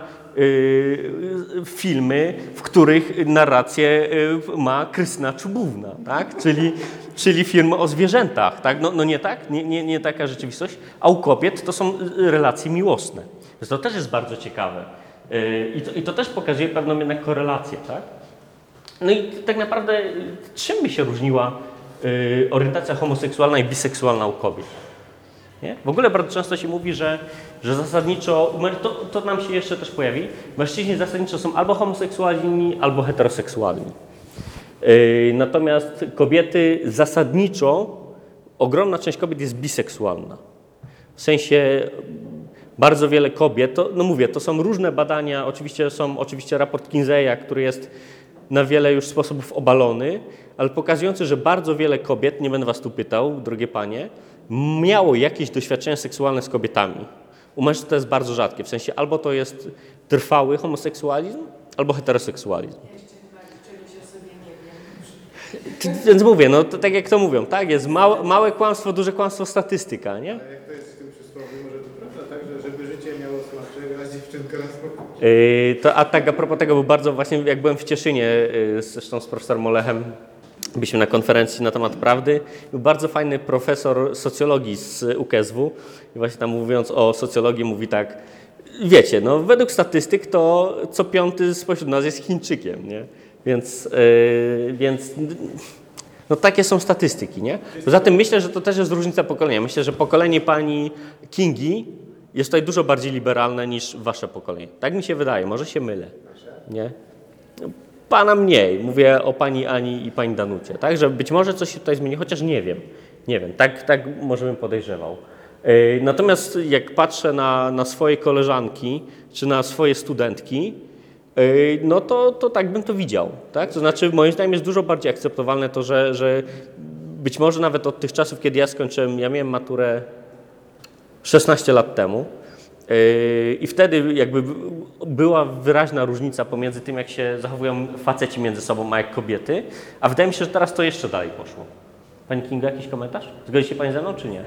filmy, w których narrację y, ma Krystyna Czubówna, tak? Czyli, czyli filmy o zwierzętach, tak? No, no nie tak? Nie, nie, nie taka rzeczywistość. A u kobiet to są y, relacje miłosne. Więc to też jest bardzo ciekawe. Y, I to, I to też pokazuje pewną jednak korelację, tak? No i tak naprawdę y, czym by się różniła y, orientacja homoseksualna i biseksualna u kobiet? Nie? W ogóle bardzo często się mówi, że, że zasadniczo, to, to nam się jeszcze też pojawi, mężczyźni zasadniczo są albo homoseksualni, albo heteroseksualni. Yy, natomiast kobiety zasadniczo, ogromna część kobiet jest biseksualna. W sensie bardzo wiele kobiet, to, no mówię, to są różne badania, oczywiście są oczywiście raport Kinseya, który jest na wiele już sposobów obalony, ale pokazujący, że bardzo wiele kobiet, nie będę was tu pytał, drogie panie, miało jakieś doświadczenia seksualne z kobietami. U mężczyzn to jest bardzo rzadkie, w sensie albo to jest trwały homoseksualizm, albo heteroseksualizm. Więc mówię, no to tak jak to mówią, tak, jest małe, małe kłamstwo, duże kłamstwo, statystyka, nie? Jak to jest w tym przysłowie, może to prawda, tak, że żeby życie miało smaczek, raz dziewczynkę, raz. Yy, To, a tak a propos tego, był bardzo właśnie, jak byłem w Cieszynie, yy, zresztą z profesorem Olechem, byliśmy na konferencji na temat prawdy. Był bardzo fajny profesor socjologii z UKSW i właśnie tam mówiąc o socjologii mówi tak, wiecie, no według statystyk to co piąty spośród nas jest Chińczykiem, nie? Więc, yy, więc no takie są statystyki, nie? Poza tym myślę, że to też jest różnica pokolenia. Myślę, że pokolenie pani Kingi jest tutaj dużo bardziej liberalne niż wasze pokolenie. Tak mi się wydaje, może się mylę, nie? Pana mniej, mówię o pani Ani i pani Danucie, tak? Że być może coś się tutaj zmieni, chociaż nie wiem, nie wiem, tak, tak może bym podejrzewał. Yy, Natomiast jak patrzę na, na swoje koleżanki czy na swoje studentki, Yy, no to, to tak bym to widział. Tak? To znaczy, moim zdaniem jest dużo bardziej akceptowalne to, że, że być może nawet od tych czasów, kiedy ja skończyłem, ja miałem maturę 16 lat temu. Yy, I wtedy jakby była wyraźna różnica pomiędzy tym, jak się zachowują faceci między sobą, a jak kobiety. A wydaje mi się, że teraz to jeszcze dalej poszło. Pani Kinga, jakiś komentarz? Zgodzi się Pani ze mną, czy nie?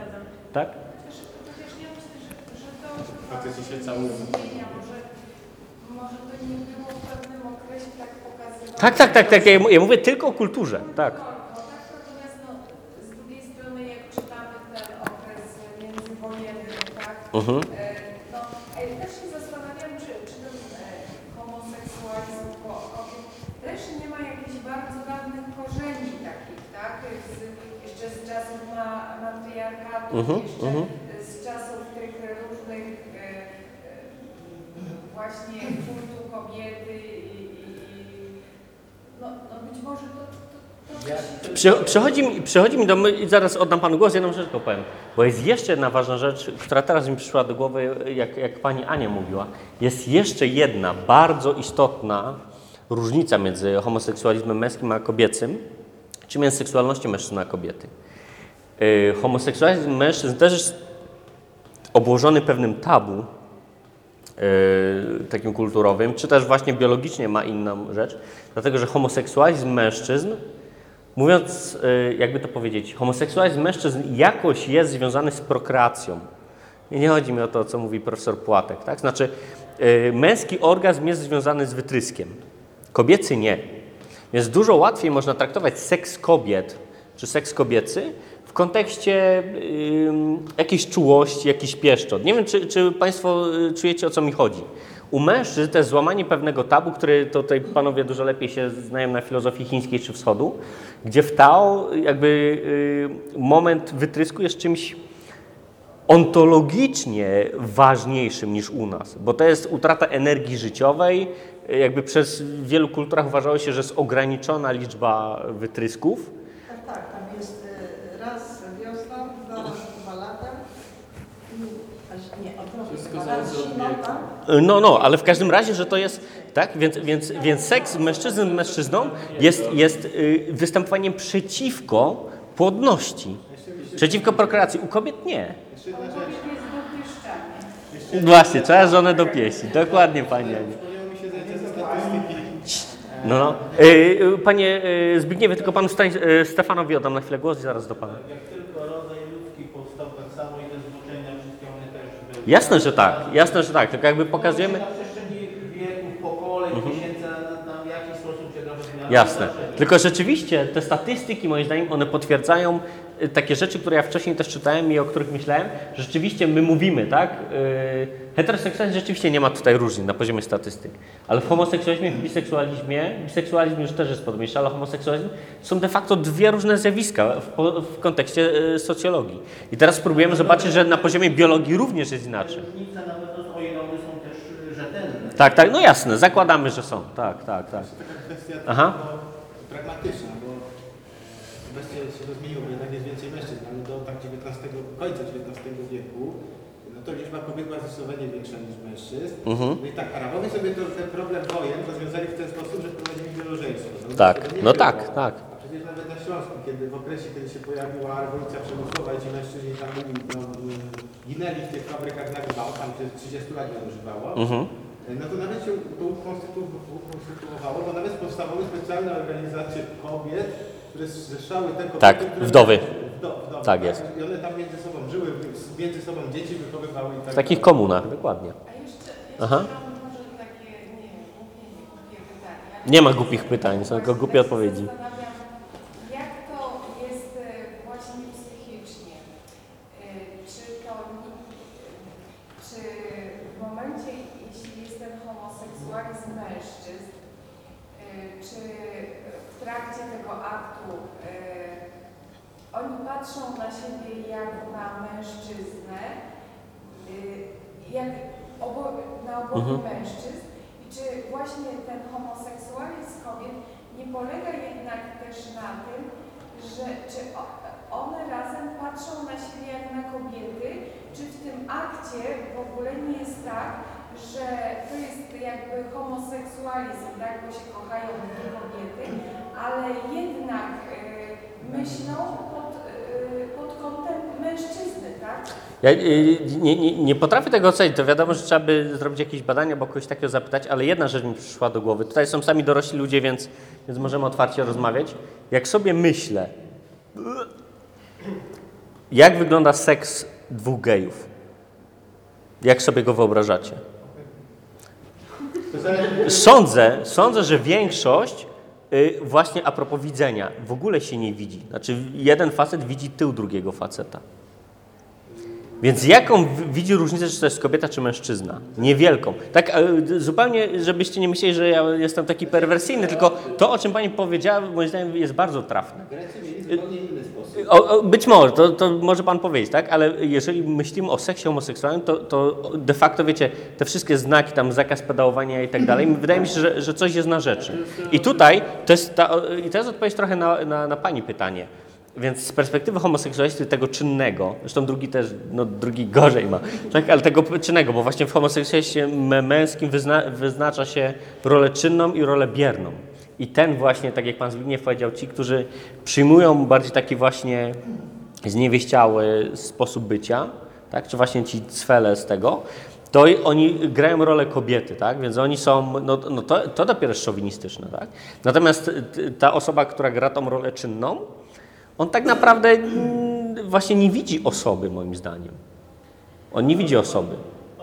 Tak? Chociaż, chociaż ja myślę, że, że to Faceci się całują. zmienia, może, może to nie było w pewnym okresie tak. Tak, tak, tak, tak. Ja, mówię tylko o kulturze. Tak. Tylko, tak, natomiast no, z drugiej strony jak czytamy ten okres międzywojenny, tak, Mhm. e, no, e, też się zastanawiam, czy, czy ten e, homoseksualizm ko- kobiet też nie ma jakichś bardzo dawnych korzeni takich, tak, z, jeszcze z czasów ma, matriarchatu, Mhm, jeszcze mhm. z czasów tych różnych e, e, właśnie kultu kobiety i, i, no, no być może to, to, to Ja też Przy, przychodzi, mi, przychodzi mi do my, i zaraz oddam panu głos, jedną rzecz tylko powiem, bo jest jeszcze jedna ważna rzecz, która teraz mi przyszła do głowy, jak, jak pani Ania mówiła. Jest jeszcze jedna bardzo istotna różnica między homoseksualizmem męskim a kobiecym, czy między seksualnością mężczyzn a kobiety. Yy, homoseksualizm mężczyzn też jest obłożony pewnym tabu, yy, takim kulturowym, czy też właśnie biologicznie ma inną rzecz, dlatego że homoseksualizm mężczyzn, mówiąc, yy, jakby to powiedzieć, homoseksualizm mężczyzn jakoś jest związany z prokreacją. Nie chodzi mi o to, co mówi profesor Płatek, tak? Znaczy, męski orgazm jest związany z wytryskiem, kobiecy nie. Więc dużo łatwiej można traktować seks kobiet czy seks kobiecy w kontekście ym, jakiejś czułości, jakiś pieszczot. Nie wiem, czy, czy Państwo y, czujecie, o co mi chodzi. U mężczyzn to jest złamanie pewnego tabu, który tutaj panowie dużo lepiej się znają na filozofii chińskiej czy wschodu, gdzie w Tao jakby y, moment wytrysku jest czymś ontologicznie ważniejszym niż u nas, bo to jest utrata energii życiowej. Jakby przez wielu kulturach uważało się, że jest ograniczona liczba wytrysków. Tak, tak, tam jest y, raz wiosną, dwa razy dwa lata. i- aż Nie, odwrotnie, Wszystko dwa razy zależy od zimą, wieku. tak? No, no, ale w każdym razie, że to jest, tak? Więc, więc, więc seks mężczyzn z mężczyzną jest, jest y, występowaniem przeciwko płodności, przeciwko prokreacji. U kobiet nie. Właśnie, trzeba żonę dopieścić. Dokładnie, Pani. No, no. Y, y, Panie Zbigniewie, tylko Panu Stefanowi oddam na chwilę głos i zaraz do Pana. Jak tylko rodzaj ludzki powstał, tak samo i te zboczenia wszystkie one też były. Jasne, że tak, jasne, że tak, tylko jakby pokazujemy... Na przestrzeni wieków, pokoleń, tysięcy, na, na, w jakiś sposób się. Mhm. Jasne. Tylko rzeczywiście te statystyki, moim zdaniem, one potwierdzają takie rzeczy, które ja wcześniej też czytałem i o których myślałem. że Rzeczywiście my mówimy, tak? Yy, heteroseksualizm rzeczywiście nie ma tutaj różnic na poziomie statystyk. Ale w homoseksualizmie, w biseksualizmie, biseksualizm już też jest podobniejszy, ale homoseksualizm są de facto dwie różne zjawiska w, w kontekście y, socjologii. I teraz spróbujemy zobaczyć, że na poziomie biologii również jest inaczej. Różnice na pewno są, o ile one są też y, rzetelne. Tak, tak, no jasne, zakładamy, że są. Tak, tak, tak. Taka kwestia Aha. tylko pragmatyczna, obecnie się bo jednak jest więcej mężczyzn, ale do tak XIX, końca XIX wieku no to liczba kobiet była zdecydowanie większa niż mężczyzn. Mhm. No i tak, Arabowie sobie to, ten problem wojen rozwiązali w ten sposób, że wprowadzili wielożeństwo. No, Tak, no było. tak, tak. A przecież nawet na Śląsku, kiedy w okresie, kiedy się pojawiła rewolucja przemysłowa i ci mężczyźni tam no, y, ginęli w tych fabrykach na gwałt, tam przez 30 lat nie używało, Mhm. no to nawet się to ukonstytu- ukonstytuowało, bo nawet powstawały specjalne organizacje kobiet, które zrzeszały te kobiety, Tak, które wdowy. Wdo, wdowy, Tak jest. I one tam między sobą żyły, między sobą dzieci wychowywały i tak W takich dalej. komunach, dokładnie. A jeszcze, jeszcze Aha. mam może takie Nie ma głupich pytań, są tylko głupie Właśnie tak się odpowiedzi. zastanawiam, Jak to jest e, właśnie psychicznie? E, Czy to, ni- czy w momencie, jeśli jest ten homoseksualizm mężczyzn, e, czy trakcie tego aktu e, oni patrzą na siebie jak na mężczyznę, e, jak obo, na oboje Mhm. mężczyzn. I czy właśnie ten homoseksualizm kobiet nie polega jednak też na tym, że czy one razem patrzą na siebie jak na kobiety, czy w tym akcie w ogóle nie jest tak, że to jest jakby homoseksualizm, tak, bo się kochają dwie kobiety, ale jednak y, myślą pod, y, pod kątem mężczyzny, tak? Ja y, nie, nie, nie potrafię tego ocenić. To wiadomo, że trzeba by zrobić jakieś badania, bo kogoś takiego zapytać, ale jedna rzecz mi przyszła do głowy. Tutaj są sami dorośli ludzie, więc, więc możemy otwarcie rozmawiać. Jak sobie myślę, jak wygląda seks dwóch gejów? Jak sobie go wyobrażacie? Sądzę, sądzę, że większość właśnie a propos widzenia w ogóle się nie widzi. Znaczy jeden facet widzi tył drugiego faceta. Więc jaką widzi różnicę, czy to jest kobieta, czy mężczyzna? Niewielką. Tak e, zupełnie, żebyście nie myśleli, że ja jestem taki perwersyjny, tylko to, o czym pani powiedziała, moim zdaniem jest bardzo trafne. O, o, być może, to, to może pan powiedzieć, tak? Ale jeżeli myślimy o seksie homoseksualnym, to, to de facto, wiecie, te wszystkie znaki, tam zakaz pedałowania i tak dalej, wydaje mi się, że, że coś jest na rzeczy. I tutaj to jest, ta, i to jest odpowiedź trochę na, na, na pani pytanie. Więc z perspektywy homoseksualisty tego czynnego, zresztą drugi też, no drugi gorzej ma, tak, ale tego czynnego, bo właśnie w homoseksualizmie mę- męskim wyzna, wyznacza się rolę czynną i rolę bierną. I ten właśnie, tak jak pan Zbigniew powiedział, ci, którzy przyjmują bardziej taki właśnie zniewieściały sposób bycia, tak, czy właśnie ci cwele z tego, to oni grają rolę kobiety, tak? Więc oni są, no, no to, to dopiero jest szowinistyczne, tak? Natomiast ta osoba, która gra tą rolę czynną, on tak naprawdę właśnie nie widzi osoby, moim zdaniem. On nie widzi osoby,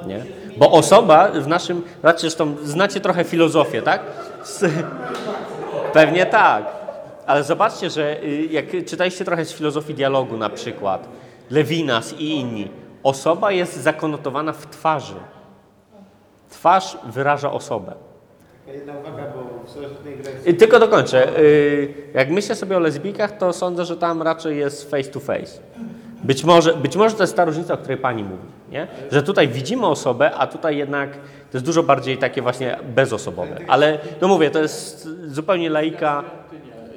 nie? Bo osoba w naszym, znaczy zresztą znacie trochę filozofię, tak? [LAUGHS] Pewnie tak. Ale zobaczcie, że y, jak czytaliście trochę z filozofii dialogu na przykład, Lewinas i inni, osoba jest zakonotowana w twarzy. Twarz wyraża osobę. Jedna uwaga, bo w starożytnej I Grecji tylko dokończę. Y, Jak myślę sobie o lesbijkach, to sądzę, że tam raczej jest face to face. Być może, być może to jest ta różnica, o której pani mówi, nie? Że tutaj widzimy osobę, a tutaj jednak to jest dużo bardziej takie właśnie bezosobowe. Ale no mówię, to jest zupełnie laika.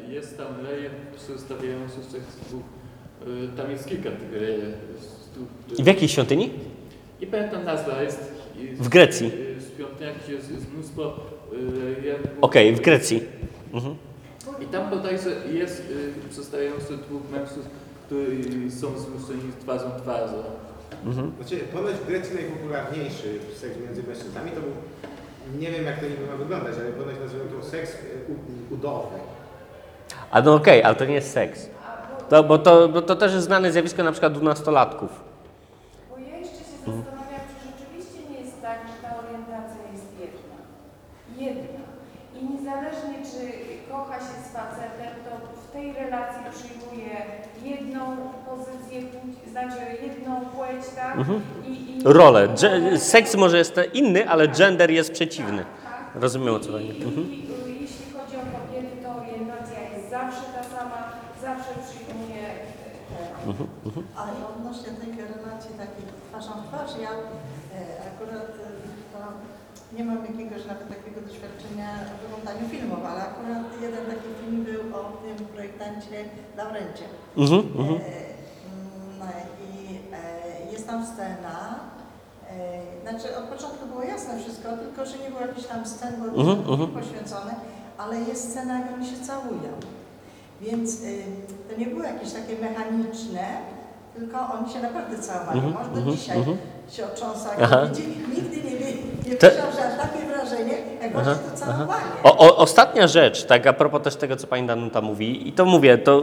Jest tam leje przedstawiający y, Tam jest kilka tych lejów. I w jakiej świątyni? Nie pamiętam nazwa, jest... W Grecji. y, Świątynia, gdzie jest, jest mnóstwo... y, Okej, w Grecji. Mhm. I tam bodajże jest y, przedstawiający dwóch mężczyzn, którzy są zmuszeni twarzą w twarzą. Mhm. Znaczy, ponoć w Grecji najpopularniejszy seks między mężczyznami to był, nie wiem jak to niby ma wyglądać, ale ponoć nazywają to seks u- udowy. A no okej, ale to nie jest seks. To, bo, to, bo to też jest znane zjawisko na przykład dwunastolatków. Bo ja jeszcze się zastanawiam, czy rzeczywiście nie jest tak, że ta orientacja jest jedna. Jedna. I niezależnie czy kocha się z facetem, to w tej relacji przyjmuje jedną pozycję, płci- znaczy płeć, tak? I, i Rolę. Dże- Seks może jest inny, ale gender jest przeciwny. Tak. Rozumiem o co chodzi. Mhm. jeśli chodzi o kobiety, to orientacja jest zawsze ta sama, zawsze przyjmuje e, tę. Ale odnośnie tej relacji takiej twarzą w twarz, ja e, akurat e, to nie mam jakiegoś nawet takiego doświadczenia w oglądaniu filmów, ale akurat jeden taki film był o tym projektancie Laurencie. Mhm, mhm. E, tam scena, e, znaczy od początku było jasne wszystko, tylko że nie było jakichś tam scen, bo Mhm, mhm. poświęcone, ale jest scena, jak oni się całują. Więc y, to nie było jakieś takie mechaniczne, tylko oni się naprawdę całowali. Mhm, Można mhm, dzisiaj mhm. się otrząsa, nigdy nie, wie- nie Te- myślał, że aż takie wrażenie, jak właśnie to całowanie. O, o, ostatnia rzecz, tak a propos też tego, co pani Danuta mówi, i to mówię, to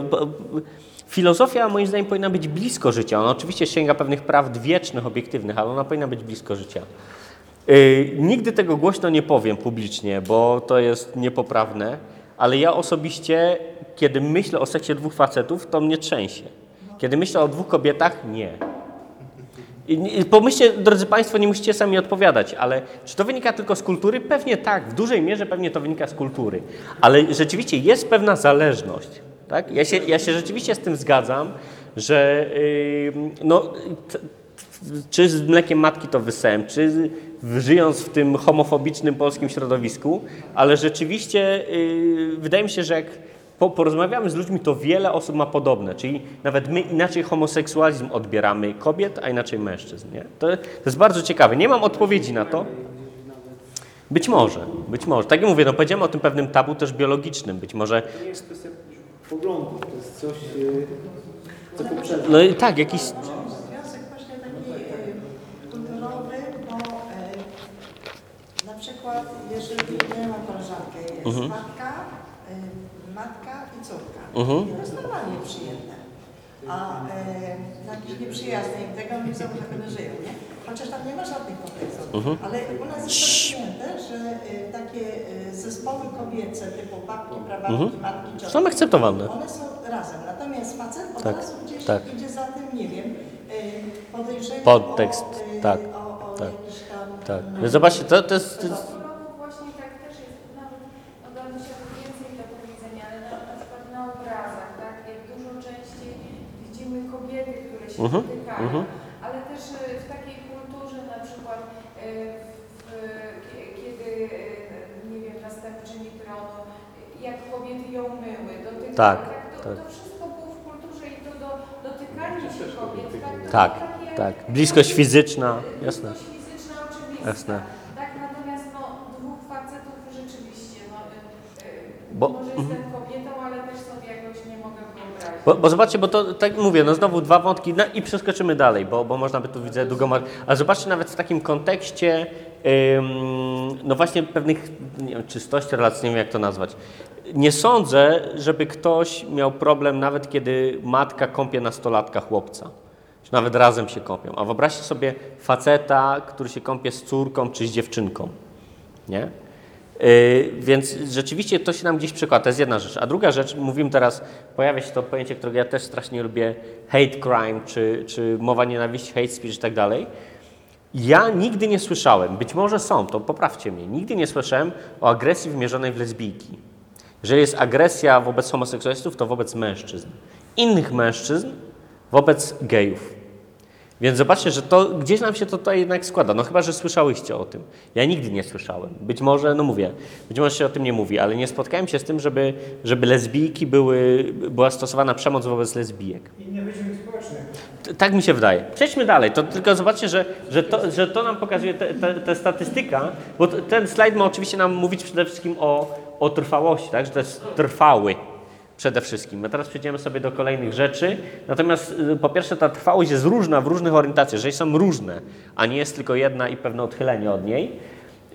filozofia moim zdaniem powinna być blisko życia. Ona oczywiście sięga pewnych prawd wiecznych, obiektywnych, ale ona powinna być blisko życia. Yy, nigdy tego głośno nie powiem publicznie, bo to jest niepoprawne, ale ja osobiście, kiedy myślę o seksie dwóch facetów, to mnie trzęsie. Kiedy myślę o dwóch kobietach, nie. Pomyślcie, drodzy Państwo, nie musicie sami odpowiadać, ale czy to wynika tylko z kultury? Pewnie tak, w dużej mierze pewnie to wynika z kultury, ale rzeczywiście jest pewna zależność. Tak? Ja, się, ja się rzeczywiście z tym zgadzam, że yy, no, czy z mlekiem matki to wysałem, czy żyjąc w tym homofobicznym polskim środowisku, ale rzeczywiście yy, wydaje mi się, że jak po, porozmawiamy z ludźmi, to wiele osób ma podobne, czyli nawet my inaczej homoseksualizm odbieramy kobiet, a inaczej mężczyzn. Nie? To, to jest bardzo ciekawe. Nie mam odpowiedzi na to. Być może, być może. Tak jak mówię, no powiedziałem o tym pewnym tabu też biologicznym. Być może, To nie jest kwestia poglądów, to jest coś, y, co poprzedza. no i tak, jakiś... Wniosek właśnie taki e, kulturowy, bo e, na przykład jeżeli ja mam koleżankę, jest Mhm. matka, e, matka i córka. Mhm. I to jest normalnie przyjemne. A e, na jakieś nieprzyjazne i tego nie są, one żyją, nie? Chociaż tam nie ma żadnych kompleksów. Mhm. Ale u nas jest przyjęte, że e, takie e, zespoły kobiece typu babki, prabatki, Mhm. matki, ciotki, Są akceptowane. one są razem. Natomiast facet od Tak, razu gdzieś tak. idzie za tym, nie wiem, y, podejrzenia Podtekst, o, y, tak, o, o tak, jakiś tam... Tak. no, Zobaczcie, to, to jest... To jest właśnie tak też jest, nawet no da mi się tu więcej do powiedzenia, ale na, na przykład na obrazach, tak, jak dużo częściej widzimy kobiety, które się Mhm, dotykają, mhm. ale też e, w takiej kulturze na przykład e, w, kie- kiedy, e, nie wiem, następczyni tronu, jak kobiety ją myły, dotykały, Tak, to, tak. to wszystko było w kulturze i to do, dotykanie się kobiet, tak, Tak, takie, tak. Bliskość fizyczna, jasne. Bliskość fizyczna oczywista. Jasne. Tak, natomiast no, dwóch facetów rzeczywiście, no, y, y, Bo- może jestem kobietą, ale też sobie jakoś nie mogę wyobrazić. Bo, bo zobaczcie, bo to tak mówię, no znowu dwa wątki no i przeskoczymy dalej, bo, bo można by tu widzę długo. mar- Ale zobaczcie nawet w takim kontekście, ym, no właśnie pewnych nie wiem, czystości relacji, nie wiem jak to nazwać. Nie sądzę, żeby ktoś miał problem nawet kiedy matka kąpie nastolatka chłopca. Nawet razem się kąpią. A wyobraźcie sobie faceta, który się kąpie z córką czy z dziewczynką. Nie? Yy, więc rzeczywiście to się nam gdzieś przekłada, to jest jedna rzecz. A druga rzecz, mówimy teraz, pojawia się to pojęcie, którego ja też strasznie lubię, hate crime, czy, czy mowa nienawiści, hate speech i tak dalej. Ja nigdy nie słyszałem, być może są, to poprawcie mnie, nigdy nie słyszałem o agresji wymierzonej w lesbijki. Jeżeli jest agresja wobec homoseksualistów, to wobec mężczyzn. Innych mężczyzn wobec gejów. Więc zobaczcie, że to gdzieś nam się to tutaj jednak składa. No chyba, że słyszałyście o tym. Ja nigdy nie słyszałem. Być może, no mówię, być może się o tym nie mówi, ale nie spotkałem się z tym, żeby, żeby lesbijki były, była stosowana przemoc wobec lesbijek. Wydźwięk społeczny. T- Tak mi się wydaje. Przejdźmy dalej. To tylko zobaczcie, że, że, to, że to nam pokazuje te statystyka, bo ten slajd ma oczywiście nam mówić przede wszystkim o, o trwałości, tak? że to jest trwały przede wszystkim. A teraz przejdziemy sobie do kolejnych rzeczy. Natomiast y, po pierwsze ta trwałość jest różna w różnych orientacjach. Jeżeli są różne, a nie jest tylko jedna i pewne odchylenie od niej,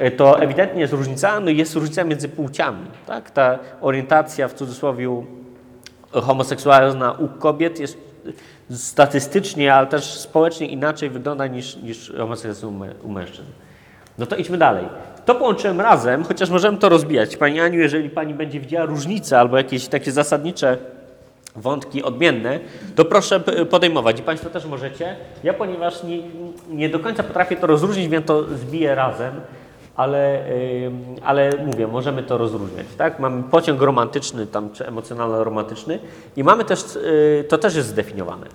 y, to ewidentnie jest różnica, no jest różnica między płciami. Tak? Ta orientacja w cudzysłowie homoseksualna u kobiet jest statystycznie, ale też społecznie inaczej wygląda niż, niż homoseksualizm u mężczyzn. No to idźmy dalej. To połączyłem razem, chociaż możemy to rozbijać. Pani Aniu, jeżeli Pani będzie widziała różnice albo jakieś takie zasadnicze wątki odmienne, to proszę podejmować i Państwo też możecie. Ja ponieważ nie, nie do końca potrafię to rozróżnić, więc to zbiję razem, ale, ale mówię, możemy to rozróżniać. Tak? Mamy pociąg romantyczny tam, czy emocjonalno-romantyczny i mamy też, y, to też jest zdefiniowane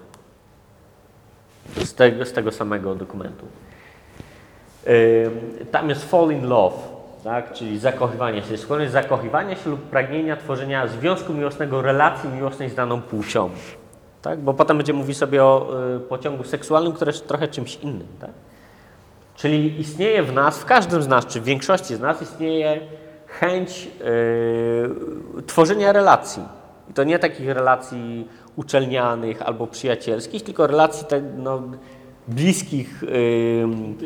z tego, z tego samego dokumentu. Tam jest fall in love, tak? czyli zakochiwanie się, skłonność zakochiwania się lub pragnienia tworzenia związku miłosnego, relacji miłosnej z daną płcią. Tak? Bo potem będzie mówić sobie o y, pociągu seksualnym, który jest trochę czymś innym. Tak? Czyli istnieje w nas, w każdym z nas, czy w większości z nas istnieje chęć y, tworzenia relacji. I to nie takich relacji uczelnianych albo przyjacielskich, tylko relacji tak, no, bliskich, ym,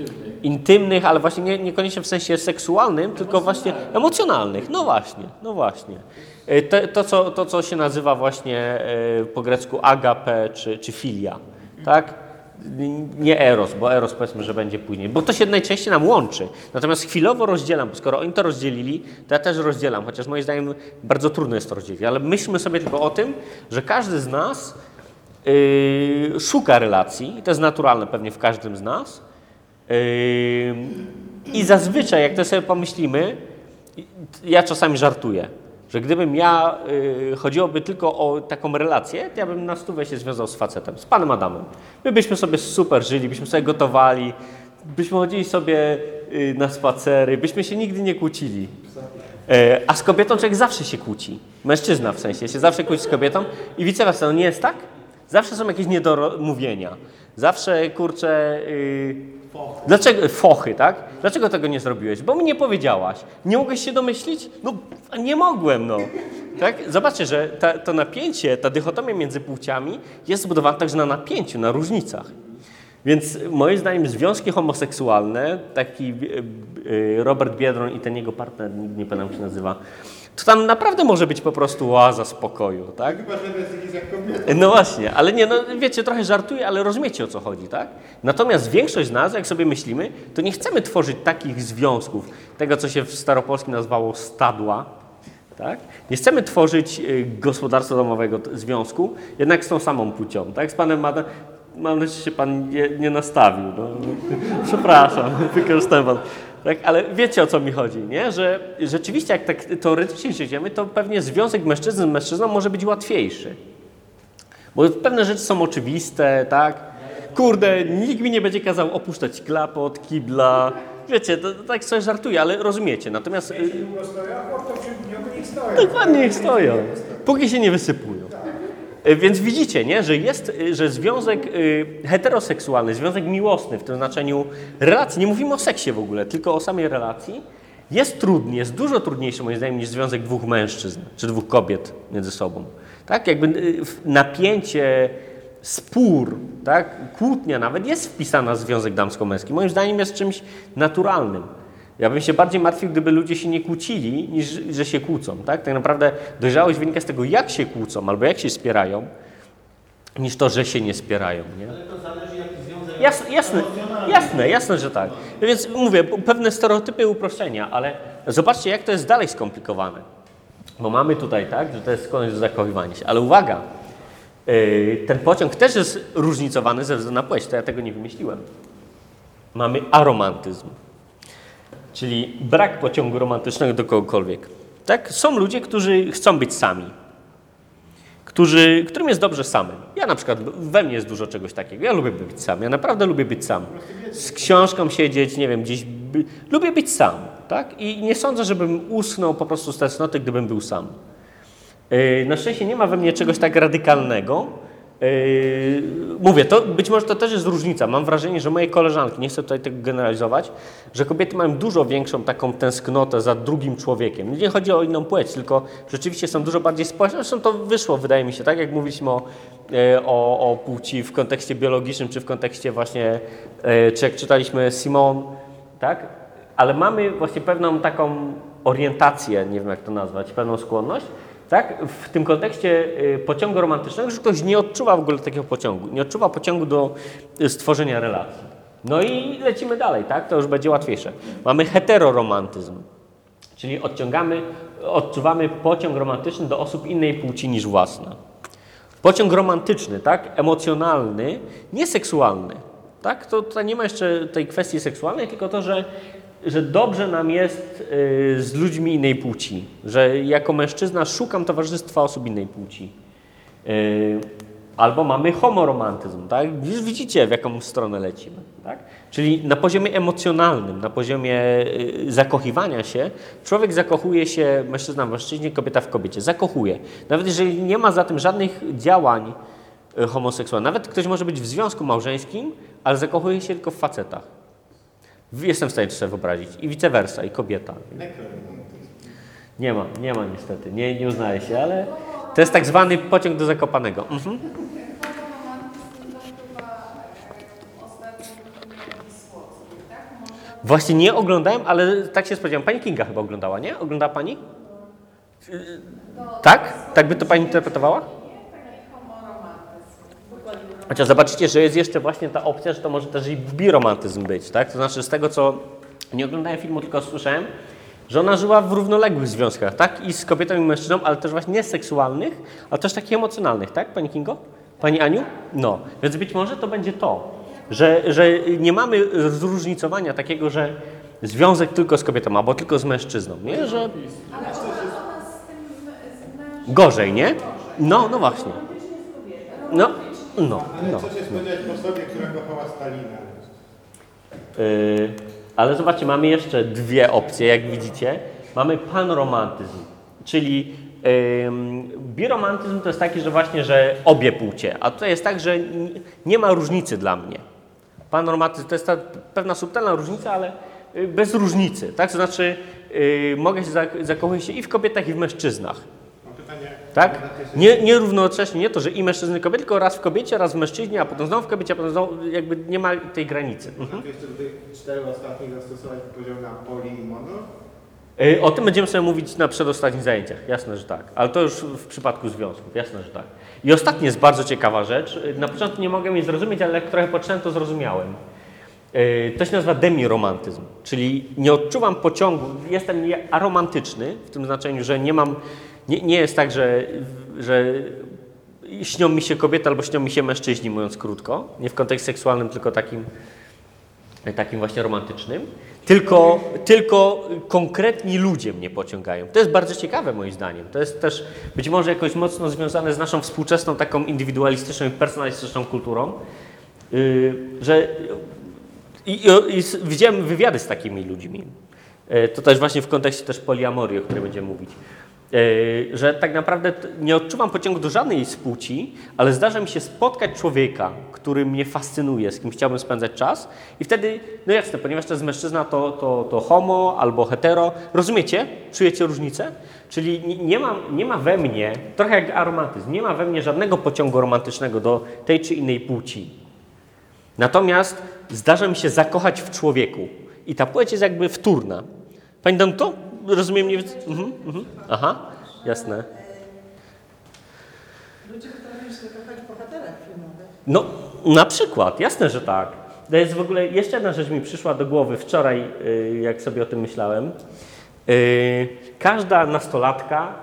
intymnych, ale właśnie nie, niekoniecznie w sensie seksualnym, tylko właśnie emocjonalnych. No właśnie, no właśnie. Y, To, to, co, to co się nazywa właśnie y, po grecku agape czy, czy filia, tak? Nie Eros, bo Eros powiedzmy, że będzie później, bo to się najczęściej nam łączy. Natomiast chwilowo rozdzielam, bo skoro oni to rozdzielili, to ja też rozdzielam, chociaż moim zdaniem bardzo trudno jest to rozdzielić, ale myślmy sobie tylko o tym, że każdy z nas szuka relacji, i to jest naturalne pewnie w każdym z nas. Yy, I zazwyczaj, jak to sobie pomyślimy, ja czasami żartuję, że gdybym ja, y, chodziłoby tylko o taką relację, to ja bym na stówę się związał z facetem, z panem Adamem. My byśmy sobie super żyli, byśmy sobie gotowali, byśmy chodzili sobie na spacery, byśmy się nigdy nie kłócili. A z kobietą człowiek zawsze się kłóci. Mężczyzna w sensie się zawsze kłóci z kobietą i vice versa. No nie jest tak? Zawsze są jakieś niedorozmówienia. Zawsze, kurczę, yy, dlaczego, fochy, tak? Dlaczego tego nie zrobiłeś? Bo mi nie powiedziałaś. Nie mogłeś się domyślić? No, nie mogłem, no. Tak? Zobaczcie, że ta, to napięcie, ta dychotomia między płciami jest zbudowana także na napięciu, na różnicach. Więc moim zdaniem związki homoseksualne, taki e, e, Robert Biedron i ten jego partner, nie pamiętam jak się nazywa, to tam naprawdę może być po prostu oaza spokoju, tak? Chyba, że jest jak kobieta. No właśnie, ale nie, no wiecie, trochę żartuję, ale rozumiecie o co chodzi, tak? Natomiast większość z nas, jak sobie myślimy, to nie chcemy tworzyć takich związków, tego co się w staropolskim nazwało stadła, tak? Nie chcemy tworzyć y, gospodarstwa domowego związku, jednak z tą samą płcią, tak? Z panem Madem, mam nadzieję, że się pan nie, nie nastawił, no. [LAUGHS] Przepraszam, [LAUGHS] wykorzystałem pan. Tak, ale wiecie o co mi chodzi, nie? Że rzeczywiście jak tak teoretycznie żyjemy, to pewnie związek mężczyzny z mężczyzną może być łatwiejszy. Bo pewne rzeczy są oczywiste, tak? Kurde, nikt mi nie będzie kazał opuszczać klapot, kibla. Wiecie, to, to tak sobie żartuję, ale rozumiecie. Natomiast y, dokładnie niech stoją, póki się nie wysypują. Y, Więc widzicie, nie? że jest, y, że związek y, heteroseksualny, związek miłosny w tym znaczeniu relacji, nie mówimy o seksie w ogóle, tylko o samej relacji, jest trudny, jest dużo trudniejszy moim zdaniem niż związek dwóch mężczyzn czy dwóch kobiet między sobą. Tak? Jakby napięcie, spór, tak? kłótnia nawet jest wpisana w związek damsko-męski. Moim zdaniem jest czymś naturalnym. Ja bym się bardziej martwił, gdyby ludzie się nie kłócili, niż że się kłócą. Tak, tak naprawdę dojrzałość wynika z tego, jak się kłócą albo jak się spierają, niż to, że się nie spierają. Nie? Ale to zależy jaki związek Jasne, jasne, jasne, jasne, że tak. Więc mówię, pewne stereotypy uproszczenia, ale zobaczcie, jak to jest dalej skomplikowane. Bo mamy tutaj, tak, że to jest do zakochiwania się. Ale uwaga, yy, ten pociąg też jest różnicowany ze względu na płeć, to ja tego nie wymyśliłem. Mamy aromantyzm, czyli brak pociągu romantycznego do kogokolwiek. Tak? Są ludzie, którzy chcą być sami którzy, którym jest dobrze samym. Ja na przykład, we mnie jest dużo czegoś takiego. Ja lubię być sam. Ja naprawdę lubię być sam. Z książką siedzieć, nie wiem, gdzieś. By... Lubię być sam, tak? I nie sądzę, żebym uschnął po prostu z tęsknoty, gdybym był sam. Yy, Na szczęście nie ma we mnie czegoś tak radykalnego. Yy, mówię, to być może to też jest różnica. Mam wrażenie, że moje koleżanki, nie chcę tutaj tego generalizować, że kobiety mają dużo większą taką tęsknotę za drugim człowiekiem. Nie chodzi o inną płeć, tylko rzeczywiście są dużo bardziej społeczne. Zresztą to wyszło, wydaje mi się, tak jak mówiliśmy o, e, o, o płci w kontekście biologicznym, czy w kontekście właśnie, e, czy jak czytaliśmy Simon, tak? Ale mamy właśnie pewną taką orientację, nie wiem jak to nazwać, pewną skłonność, tak? W tym kontekście y, pociągu romantycznego, że ktoś nie odczuwa w ogóle takiego pociągu, nie odczuwa pociągu do y, stworzenia relacji. No i lecimy dalej, tak? To już będzie łatwiejsze. Mamy heteroromantyzm, czyli odciągamy, odczuwamy pociąg romantyczny do osób innej płci niż własna. Pociąg romantyczny, tak? Emocjonalny, nie seksualny. Tak? To tutaj nie ma jeszcze tej kwestii seksualnej, tylko to, że, że dobrze nam jest y, z ludźmi innej płci. Że jako mężczyzna szukam towarzystwa osób innej płci. Y, albo mamy homoromantyzm, tak? Widzicie, w jaką stronę lecimy, tak? Czyli na poziomie emocjonalnym, na poziomie y, zakochiwania się, człowiek zakochuje się, mężczyzna w mężczyźnie, kobieta w kobiecie, zakochuje. Nawet jeżeli nie ma za tym żadnych działań homoseksualnych, nawet ktoś może być w związku małżeńskim, ale zakochuje się tylko w facetach. Jestem w stanie to sobie wyobrazić. I vice versa, i kobieta. Nie ma, nie ma niestety, nie, nie uznaje się, ale to jest tak zwany pociąg do Zakopanego. Mhm. Właśnie nie oglądałem, ale tak się spodziewałem. Pani Kinga chyba oglądała, nie? Oglądała Pani? Tak? Tak by to Pani interpretowała? Chociaż zobaczycie, że jest jeszcze właśnie ta opcja, że to może też i biromantyzm być, tak? To znaczy z tego, co nie oglądałem filmu, tylko słyszałem, że ona żyła w równoległych związkach, tak? I z kobietą i mężczyzną, ale też właśnie nie seksualnych, ale też takich emocjonalnych, tak? Pani Kingo? Pani Aniu? No. Więc być może to będzie to, że, że nie mamy zróżnicowania takiego, że związek tylko z kobietą albo tylko z mężczyzną, nie? Że gorzej, nie? No, no właśnie. No, no, Ale no. co się spodziewać po sobie, która kochała Stalina? Yy, ale zobaczcie, mamy jeszcze dwie opcje, jak widzicie. Mamy panromantyzm, czyli yy, biromantyzm to jest taki, że właśnie, że obie płcie, a tutaj jest tak, że nie ma różnicy dla mnie. Panromantyzm to jest ta pewna subtelna różnica, ale yy, bez różnicy, tak? To znaczy yy, mogę się zak- zakochać się i w kobietach, i w mężczyznach. Tak? Nie, nie równocześnie, nie to, że i mężczyzny, i kobiety, tylko raz w kobiecie, raz w mężczyźnie, a potem znowu w kobiecie, a potem znowu, jakby nie ma tej granicy. Mhm. Warto jeszcze do tych czterech ostatnich zastosować podział na poli i mono? Y, O tym będziemy sobie mówić na przedostatnich zajęciach, jasne, że tak. Ale to już w przypadku związków, jasne, że tak. I ostatnia jest bardzo ciekawa rzecz. Y, Na początku nie mogłem jej zrozumieć, ale jak trochę poczytałem, to zrozumiałem. Y, To się nazywa demiromantyzm, czyli nie odczuwam pociągu, jestem aromantyczny, w tym znaczeniu, że nie mam, nie, nie jest tak, że, że śnią mi się kobiety albo śnią mi się mężczyźni, mówiąc krótko, nie w kontekście seksualnym, tylko takim takim właśnie romantycznym, tylko, tylko konkretni ludzie mnie pociągają. To jest bardzo ciekawe moim zdaniem. To jest też być może jakoś mocno związane z naszą współczesną taką indywidualistyczną i personalistyczną kulturą, yy, że i, i, i widziałem wywiady z takimi ludźmi. Yy, To też właśnie w kontekście też poliamorii, o której będziemy mówić. Yy, Że tak naprawdę nie odczuwam pociągu do żadnej z płci, ale zdarza mi się spotkać człowieka, który mnie fascynuje, z kim chciałbym spędzać czas i wtedy, no jasne, ponieważ to jest mężczyzna, to, to, to homo albo hetero. Rozumiecie? Czujecie różnicę? Czyli nie, ma, nie ma we mnie, trochę jak aromatyzm, nie ma we mnie żadnego pociągu romantycznego do tej czy innej płci. Natomiast zdarza mi się zakochać w człowieku i ta płeć jest jakby wtórna. Pani Danuto? Rozumiem więcej? Mhm, mhm. Aha, jasne. Ludzie potrafią się zakochać w bohaterach filmowych. No, na przykład, jasne, że tak. To jest w ogóle, jeszcze jedna rzecz mi przyszła do głowy wczoraj, y, jak sobie o tym myślałem. Y, Każda nastolatka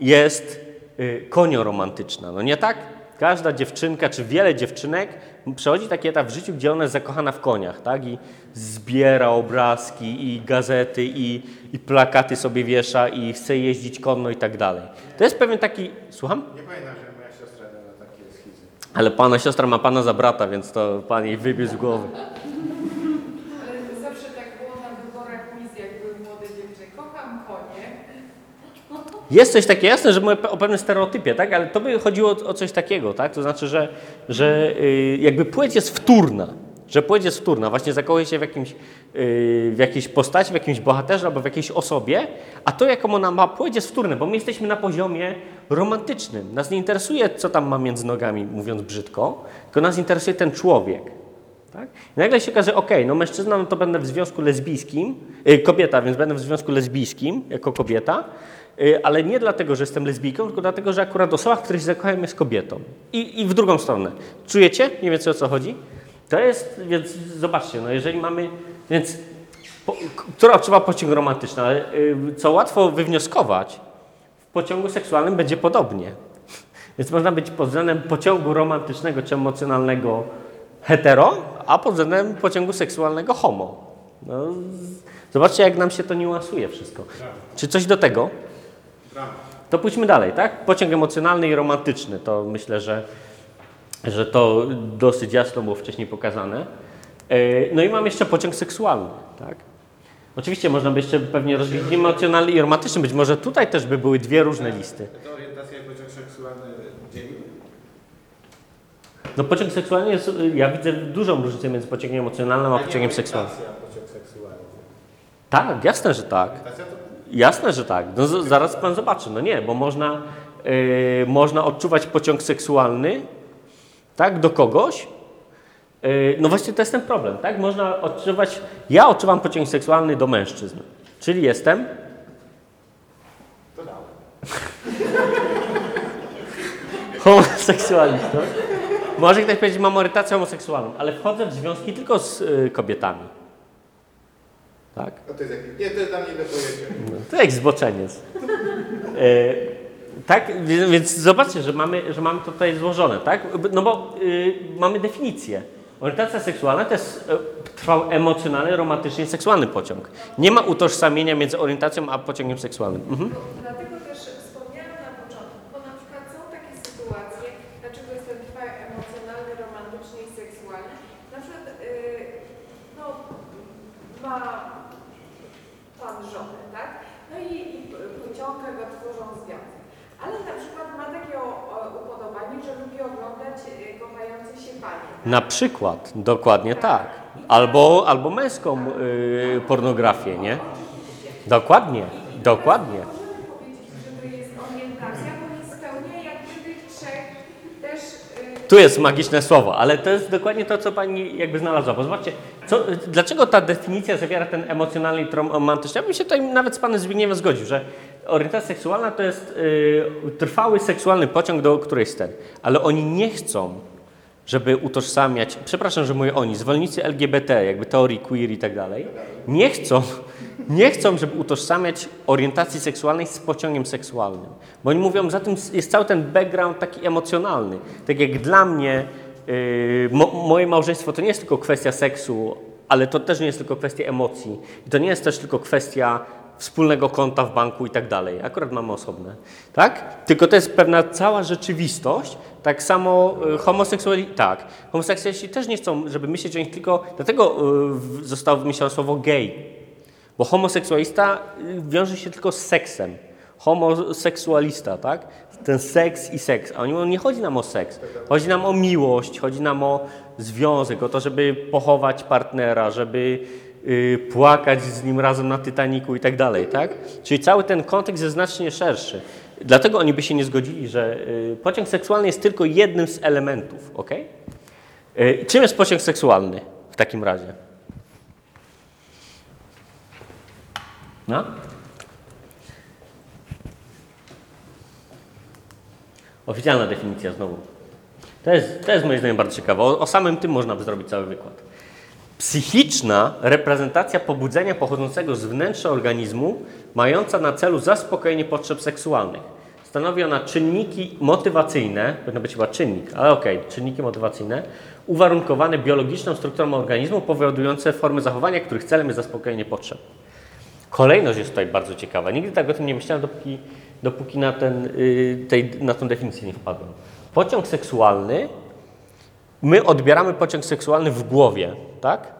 jest y, konioromantyczna, no nie tak? Każda dziewczynka, czy wiele dziewczynek przechodzi taki etap w życiu, gdzie ona jest zakochana w koniach, tak? I zbiera obrazki, i gazety, i, i plakaty sobie wiesza, i chce jeździć konno i tak dalej. To jest pewien taki... Słucham? Nie pamiętam, że moja siostra miała takie schizy. Ale pana siostra ma pana za brata, więc to pan jej wybił z głowy. Ale zawsze tak było na wyborach mis, jak były młode dziewczyny. Kocham konie. Jest coś takiego, jasne, że mówię o pewnym stereotypie, tak? Ale to by chodziło o, coś takiego, tak? To znaczy, że, że y, jakby płeć jest wtórna. Że płeć jest wtórna. Właśnie zakochuje się w, jakimś, w jakiejś postaci, w jakimś bohaterze albo w jakiejś osobie, a to, jaką ona ma płeć, jest wtórne, bo my jesteśmy na poziomie romantycznym. Nas nie interesuje, co tam ma między nogami, mówiąc brzydko, tylko nas interesuje ten człowiek. Tak? I nagle się okaże, ok, no mężczyzna, no to będę w związku lesbijskim, y, kobieta, więc będę w związku lesbijskim jako kobieta, y, ale nie dlatego, że jestem lesbijką, tylko dlatego, że akurat osoba, w której się zakochałem jest kobietą. I, I w drugą stronę. Czujecie mniej więcej o co chodzi? To jest, więc zobaczcie, no jeżeli mamy, więc po, która odczuwa pociąg romantyczny, ale y, co łatwo wywnioskować, w pociągu seksualnym będzie podobnie. [LAUGHS] Więc można być pod względem pociągu romantycznego czy emocjonalnego hetero, a pod względem pociągu seksualnego homo. No, zobaczcie, jak nam się to niuansuje wszystko. Czy coś do tego? Drama. To pójdźmy dalej, tak? Pociąg emocjonalny i romantyczny. To myślę, że, że to dosyć jasno było wcześniej pokazane. E, No i mam jeszcze pociąg seksualny, tak? Oczywiście można by jeszcze pewnie rozbić emocjonalny i romantyczny. Być może tutaj też by były dwie różne listy. To orientacja i pociąg seksualny dzieli? No pociąg seksualny jest, ja widzę dużą różnicę między pociągiem emocjonalnym a pociągiem seksualnym. pociąg seksualny. Tak, jasne, że tak. Jasne, że tak. No, zaraz pan zobaczy. No nie, bo można, yy, można odczuwać pociąg seksualny tak, do kogoś. Yy, no właśnie to jest ten problem, tak? Można odczuwać. Ja odczuwam pociąg seksualny do mężczyzn. Czyli jestem. to. [LAUGHS] Homoseksualistą. może ktoś powiedzieć, mam orientację homoseksualną, ale wchodzę w związki tylko z y, kobietami. Tak? No to jest jakiś, nie, to jest dla mnie. No, to jak zboczeniec. E, tak, więc zobaczcie, że mamy, że mamy tutaj złożone, tak? No bo y, mamy definicję. Orientacja seksualna to jest e, trwał emocjonalny, romantycznie seksualny pociąg. Nie ma utożsamienia między orientacją a pociągiem seksualnym. Mhm. Dlatego też wspomniałam na początku, bo na przykład są takie sytuacje, dlaczego emocjonalny, romantyczny i seksualny. Na przykład, yy, no, ma pan żonę, tak? No i, i pociąga go. Ale na przykład ma takie upodobanie, że lubi oglądać yy, kochające się panie. Na przykład, dokładnie tak. Albo, albo męską y, pornografię, nie? Dokładnie, dokładnie. Możemy powiedzieć, że to jest orientacja, bo nie spełnia jakby tych trzech też yy, Tu jest magiczne słowo, ale to jest dokładnie to, co pani jakby znalazła. Bo zobaczcie, co, dlaczego ta definicja zawiera ten emocjonalny i romantyczny? Ja bym się tutaj nawet z panem Zbigniewem zgodził, że orientacja seksualna to jest y, trwały seksualny pociąg do którejś sceny. Ale oni nie chcą, żeby utożsamiać, przepraszam, że mówię oni, zwolennicy LGBT, jakby teorii queer i tak dalej, nie chcą, [LAUGHS] nie chcą, żeby utożsamiać orientacji seksualnej z pociągiem seksualnym. Bo oni mówią, za tym jest cały ten background taki emocjonalny. Tak jak dla mnie yy, mo, moje małżeństwo to nie jest tylko kwestia seksu, ale to też nie jest tylko kwestia emocji. I to nie jest też tylko kwestia wspólnego konta w banku i tak dalej. Akurat mamy osobne. Tak? Tylko to jest pewna cała rzeczywistość. Tak samo y, homoseksuali, tak. Homoseksualiści też nie chcą, żeby myśleć o nich tylko, dlatego w- zostało wymyślone słowo gay. Bo homoseksualista y, wiąże się tylko z seksem. Homoseksualista, tak? Ten seks i seks. A oni- nie chodzi nam o seks. Chodzi nam o miłość, chodzi nam o związek, o to, żeby pochować partnera, żeby płakać z nim razem na Titaniku i tak dalej, tak? Czyli cały ten kontekst jest znacznie szerszy. Dlatego oni by się nie zgodzili, że y, pociąg seksualny jest tylko jednym z elementów, ok? Y, czym jest pociąg seksualny w takim razie? No? Oficjalna definicja znowu. To jest, to jest moim zdaniem bardzo ciekawe. O, o samym tym można by zrobić cały wykład. Psychiczna reprezentacja pobudzenia pochodzącego z wnętrza organizmu, mająca na celu zaspokojenie potrzeb seksualnych. Stanowi ona czynniki motywacyjne, powinno być chyba czynnik, ale okej, czynniki motywacyjne, uwarunkowane biologiczną strukturą organizmu, powodujące formy zachowania, których celem jest zaspokojenie potrzeb. Kolejność jest tutaj bardzo ciekawa. Nigdy tak o tym nie myślałem, dopóki, dopóki na, ten, y, tej, na tą definicję nie wpadłem. Pociąg seksualny, my odbieramy pociąg seksualny w głowie, tak?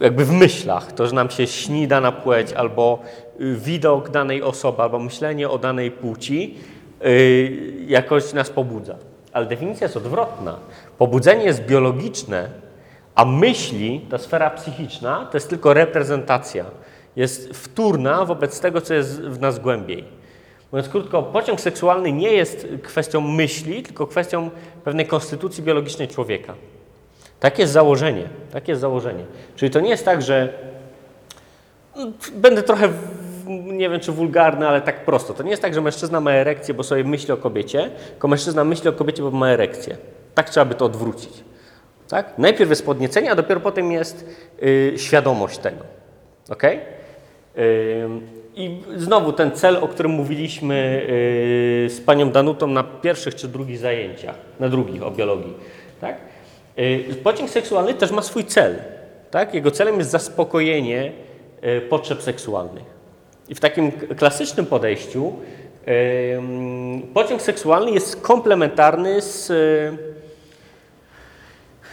Jakby w myślach, to, że nam się śni dana płeć, albo y, widok danej osoby, albo myślenie o danej płci y, jakoś nas pobudza. Ale definicja jest odwrotna. Pobudzenie jest biologiczne, a myśli, ta sfera psychiczna, to jest tylko reprezentacja. Jest wtórna wobec tego, co jest w nas głębiej. Mówiąc krótko, pociąg seksualny nie jest kwestią myśli, tylko kwestią pewnej konstytucji biologicznej człowieka. Tak jest założenie. Tak jest założenie. Czyli to nie jest tak, że mm, będę trochę, nie wiem czy wulgarny, ale tak prosto. To nie jest tak, że mężczyzna ma erekcję, bo sobie myśli o kobiecie, tylko mężczyzna myśli o kobiecie, bo ma erekcję. Tak trzeba by to odwrócić. Tak? Najpierw jest podniecenie, a dopiero potem jest y, świadomość tego. Ok? I znowu ten cel, o którym mówiliśmy y, z panią Danutą na pierwszych czy drugich zajęciach, na drugich o biologii. Tak? Y, Pociąg seksualny też ma swój cel. Tak? Jego celem jest zaspokojenie y, potrzeb seksualnych. I w takim klasycznym podejściu pociąg seksualny jest komplementarny z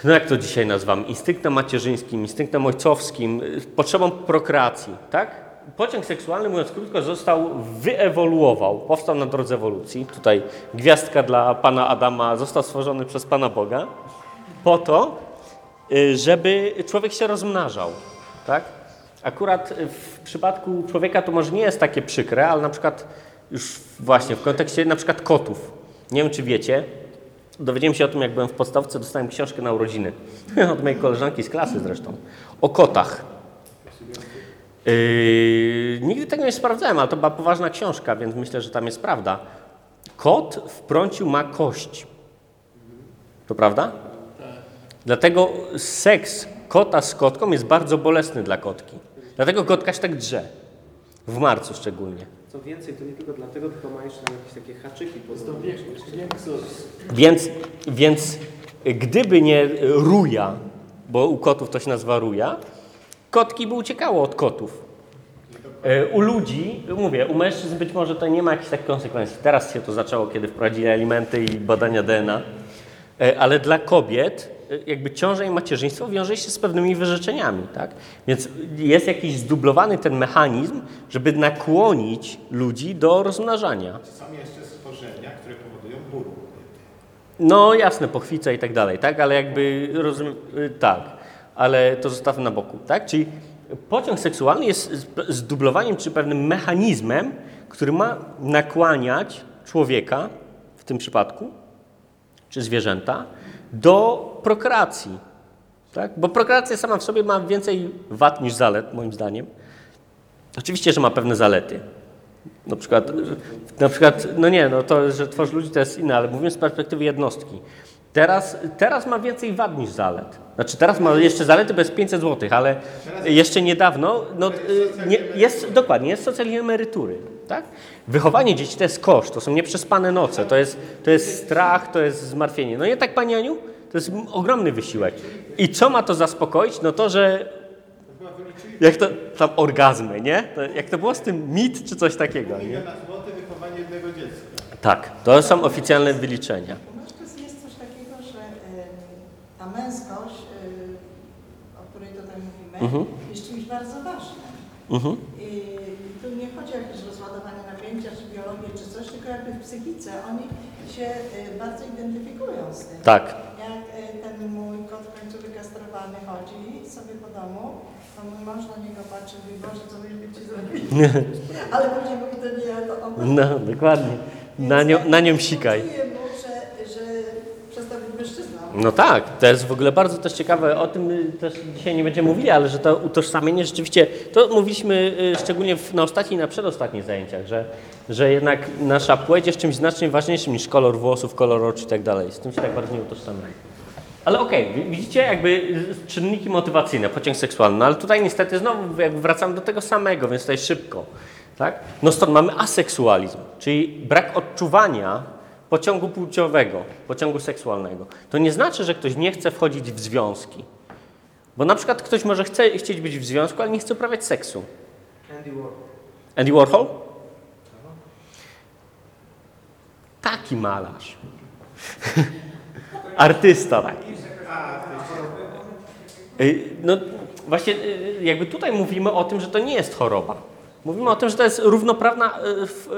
no jak to dzisiaj nazywam, instynktem macierzyńskim, instynktem ojcowskim, potrzebą prokreacji, tak? Pociąg seksualny, mówiąc krótko, został, wyewoluował, powstał na drodze ewolucji. Tutaj gwiazdka dla pana Adama został stworzony przez pana Boga po to, y, żeby człowiek się rozmnażał, tak? Akurat w przypadku człowieka to może nie jest takie przykre, ale na przykład już właśnie w kontekście na przykład kotów. Nie wiem, czy wiecie, Dowiedziałem się o tym, jak byłem w podstawce, dostałem książkę na urodziny. [LAUGHS] Od mojej koleżanki z klasy zresztą. O kotach. Yy, nigdy tego nie sprawdzałem, ale to była poważna książka, więc myślę, że tam jest prawda. Kot w prąciu ma kość. To prawda? Tak. Dlatego seks kota z kotką jest bardzo bolesny dla kotki. Dlatego kotka się tak drze. W marcu szczególnie. Co więcej, to nie tylko dlatego, tylko ma jeszcze tam jakieś takie haczyki podobne. Więc, więc gdyby nie ruja, bo u kotów to się nazywa ruja, kotki by uciekały od kotów. E, U ludzi, mówię, u mężczyzn być może to nie ma jakichś takich konsekwencji. Teraz się to zaczęło, kiedy wprowadzili alimenty i badania DNA. E, Ale dla kobiet e, jakby ciąża i macierzyństwo wiąże się z pewnymi wyrzeczeniami, tak? Więc jest jakiś zdublowany ten mechanizm, żeby nakłonić ludzi do rozmnażania. Są jeszcze stworzenia, które powodują ból. No jasne, pochwica i tak dalej, tak? Ale jakby rozumiem, y, tak, ale to zostawmy na boku, tak? Czyli pociąg seksualny jest zdublowaniem czy pewnym mechanizmem, który ma nakłaniać człowieka, w tym przypadku, czy zwierzęta, do prokreacji, tak? Bo prokreacja sama w sobie ma więcej wad niż zalet, moim zdaniem. Oczywiście, że ma pewne zalety. Na przykład, na przykład, no nie, no to, że tworzy ludzi to jest inne, ale mówimy z perspektywy jednostki. Teraz, teraz ma więcej wad niż zalet. Znaczy teraz ma jeszcze zalety bez 500 zł, ale jeszcze niedawno, no, y, nie, jest, dokładnie, jest socjalnie emerytury, tak? Wychowanie dzieci to jest koszt, to są nieprzespane noce, to jest, to jest strach, to jest zmartwienie. No nie tak, Pani Aniu? To jest ogromny wysiłek. I co ma to zaspokoić? No to, że jak to, tam orgazmy, nie? To, jak to było z tym mit czy coś takiego, nie? Miliona złotych wychowanie jednego dziecka. Tak, to są oficjalne wyliczenia. U mężczyzn jest coś takiego, że em, ta męskość, y, o której tutaj mówimy, Mhm. jest czymś bardzo ważnym. Mhm. I tu nie chodzi o jakieś rozładowanie napięcia, czy biologię, czy coś, tylko jakby w psychice oni się y, bardzo identyfikują z tym. Tak. Jak y, ten mój kot w końcu wykastrowany chodzi sobie po domu, to mój mąż na niego patrzy i mówi, Boże, co myśmy ci zrobili? [LAUGHS] Ale później mówi, to nie ja, to on. No, dokładnie. Na nią, na nią sikaj. Mówię mu, że, że przestał być mężczyzną. No tak, to jest w ogóle bardzo też ciekawe, o tym y, też dzisiaj nie będziemy mówili, ale że to utożsamienie rzeczywiście, to mówiliśmy y, szczególnie na ostatnich i na przedostatnich zajęciach, że, że jednak nasza płeć jest czymś znacznie ważniejszym niż kolor włosów, kolor oczu i tak dalej. Z tym się tak bardzo nie utożsamiamy. Ale okej, wi- widzicie jakby y, czynniki motywacyjne, pociąg seksualny, no ale tutaj niestety znowu jakby wracamy do tego samego, więc tutaj szybko. Tak? No stąd mamy aseksualizm, czyli brak odczuwania pociągu płciowego, pociągu seksualnego. To nie znaczy, że ktoś nie chce wchodzić w związki. Bo na przykład ktoś może chce, chcieć być w związku, ale nie chce uprawiać seksu. Andy Warhol. Andy Warhol? Taki malarz. [LAUGHS] Artysta taki. Y, No właśnie y, jakby tutaj mówimy o tym, że to nie jest choroba. Mówimy o tym, że to jest równoprawna, f-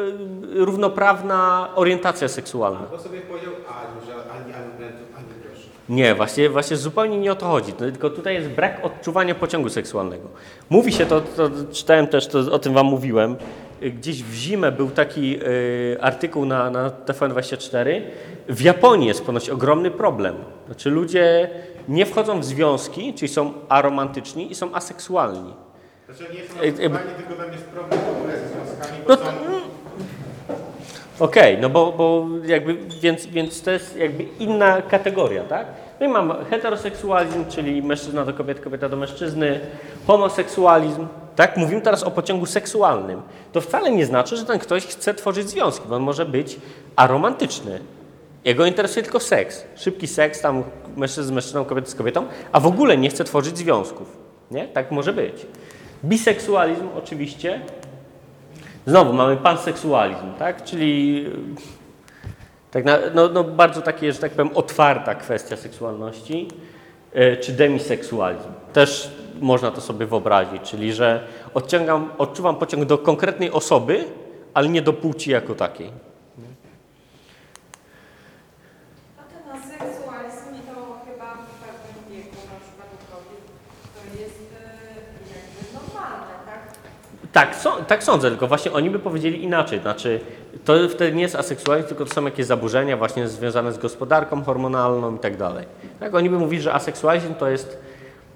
y, równoprawna orientacja seksualna. Bo sobie powiedział Aniu, że ani alimentów, ani groszy. Nie, właśnie, właśnie zupełnie nie o to chodzi. Tylko tutaj jest brak odczuwania pociągu seksualnego. Mówi się to, to czytałem też, to, o tym wam mówiłem. Gdzieś w zimę był taki y, artykuł na, na TVN24. W Japonii jest ponoć ogromny problem. Znaczy ludzie nie wchodzą w związki, czyli są aromantyczni i są aseksualni. Znaczy nie Ej, ej, seksualni, tylko tam jest problem w ogóle ze związkami, bo No to, Okej, no bo, bo jakby, więc, więc to jest jakby inna kategoria, tak? No i mamy heteroseksualizm, czyli mężczyzna do kobiety, kobieta do mężczyzny, homoseksualizm, tak? Mówimy teraz o pociągu seksualnym. To wcale nie znaczy, że ten ktoś chce tworzyć związki, bo on może być aromantyczny. Jego interesuje tylko seks. Szybki seks, tam mężczyzna z mężczyzną, kobieta z kobietą, a w ogóle nie chce tworzyć związków. Nie? Tak może być. Biseksualizm oczywiście, Znowu mamy panseksualizm, tak? Czyli y, tak na, no, no bardzo takie, że tak powiem, otwarta kwestia seksualności, y, czy demiseksualizm. Też można to sobie wyobrazić, czyli że odciągam, odczuwam pociąg do konkretnej osoby, ale nie do płci jako takiej. Ten aseksualizm to chyba w pewnym wieku, na przykład u kobiet, to jest e, jakby normalne, tak? Tak, są, tak sądzę, tylko właśnie oni by powiedzieli inaczej. Znaczy, to wtedy nie jest aseksualizm, tylko to są jakieś zaburzenia właśnie związane z gospodarką hormonalną i tak dalej. Tak, oni by mówili, że aseksualizm to jest,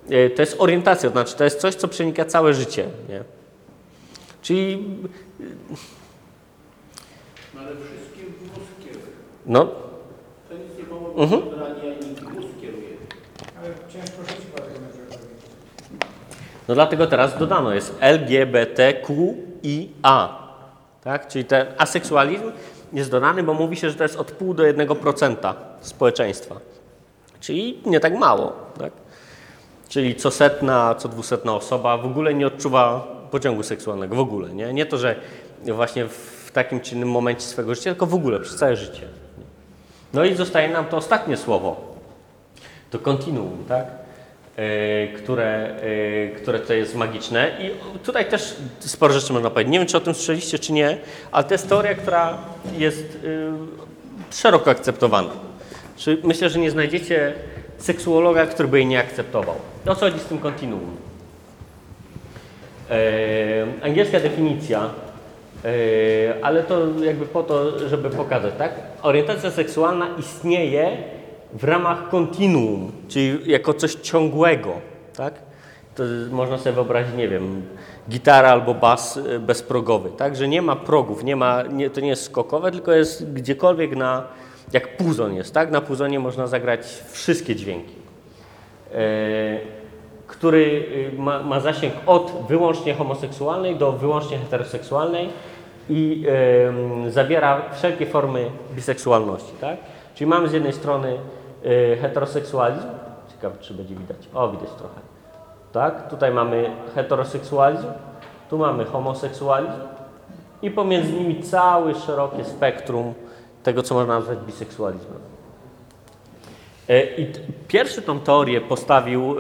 e, to jest orientacja, to znaczy to jest coś, co przenika całe życie. Nie? Czyli, No ale wszystkim wózkiem. no, To nic nie pomogło Mhm. ani mózg kieruje. Ale ciężko żyć chyba tego nie No dlatego teraz dodano jest LGBTQIA. Tak? Czyli ten aseksualizm jest dodany, bo mówi się, że to jest od pół do 1% społeczeństwa. Czyli nie tak mało. Tak? Czyli co setna, co dwusetna osoba w ogóle nie odczuwa pociągu seksualnego. W ogóle. Nie, nie to, że właśnie w takim czy innym momencie swojego życia, tylko w ogóle przez całe życie. No i zostaje nam to ostatnie słowo. To kontinuum, tak? E, które, e, które to jest magiczne. I tutaj też sporo rzeczy można powiedzieć. Nie wiem, czy o tym słyszeliście, czy nie, ale to jest teoria, która jest e, szeroko akceptowana. Myślę, że nie znajdziecie seksuologa, który by jej nie akceptował. O co chodzi z tym kontinuum? Angielska definicja, ale to jakby po to, żeby pokazać, tak? Orientacja seksualna istnieje w ramach kontinuum, czyli jako coś ciągłego, tak? To można sobie wyobrazić, nie wiem, gitara albo bas e, bezprogowy, tak? Że nie ma progów, nie ma, nie, to nie jest skokowe, tylko jest gdziekolwiek na, jak puzon jest, tak? Na puzonie można zagrać wszystkie dźwięki. E, który y, ma, ma zasięg od wyłącznie homoseksualnej do wyłącznie heteroseksualnej i zawiera wszelkie formy biseksualności. Tak? Czyli mamy z jednej strony y, heteroseksualizm, ciekawe czy będzie widać, o widać trochę. Tak? Tutaj mamy heteroseksualizm, tu mamy homoseksualizm i pomiędzy nimi całe szerokie spektrum tego, co można nazwać biseksualizmem. E, I pierwszy tą teorię postawił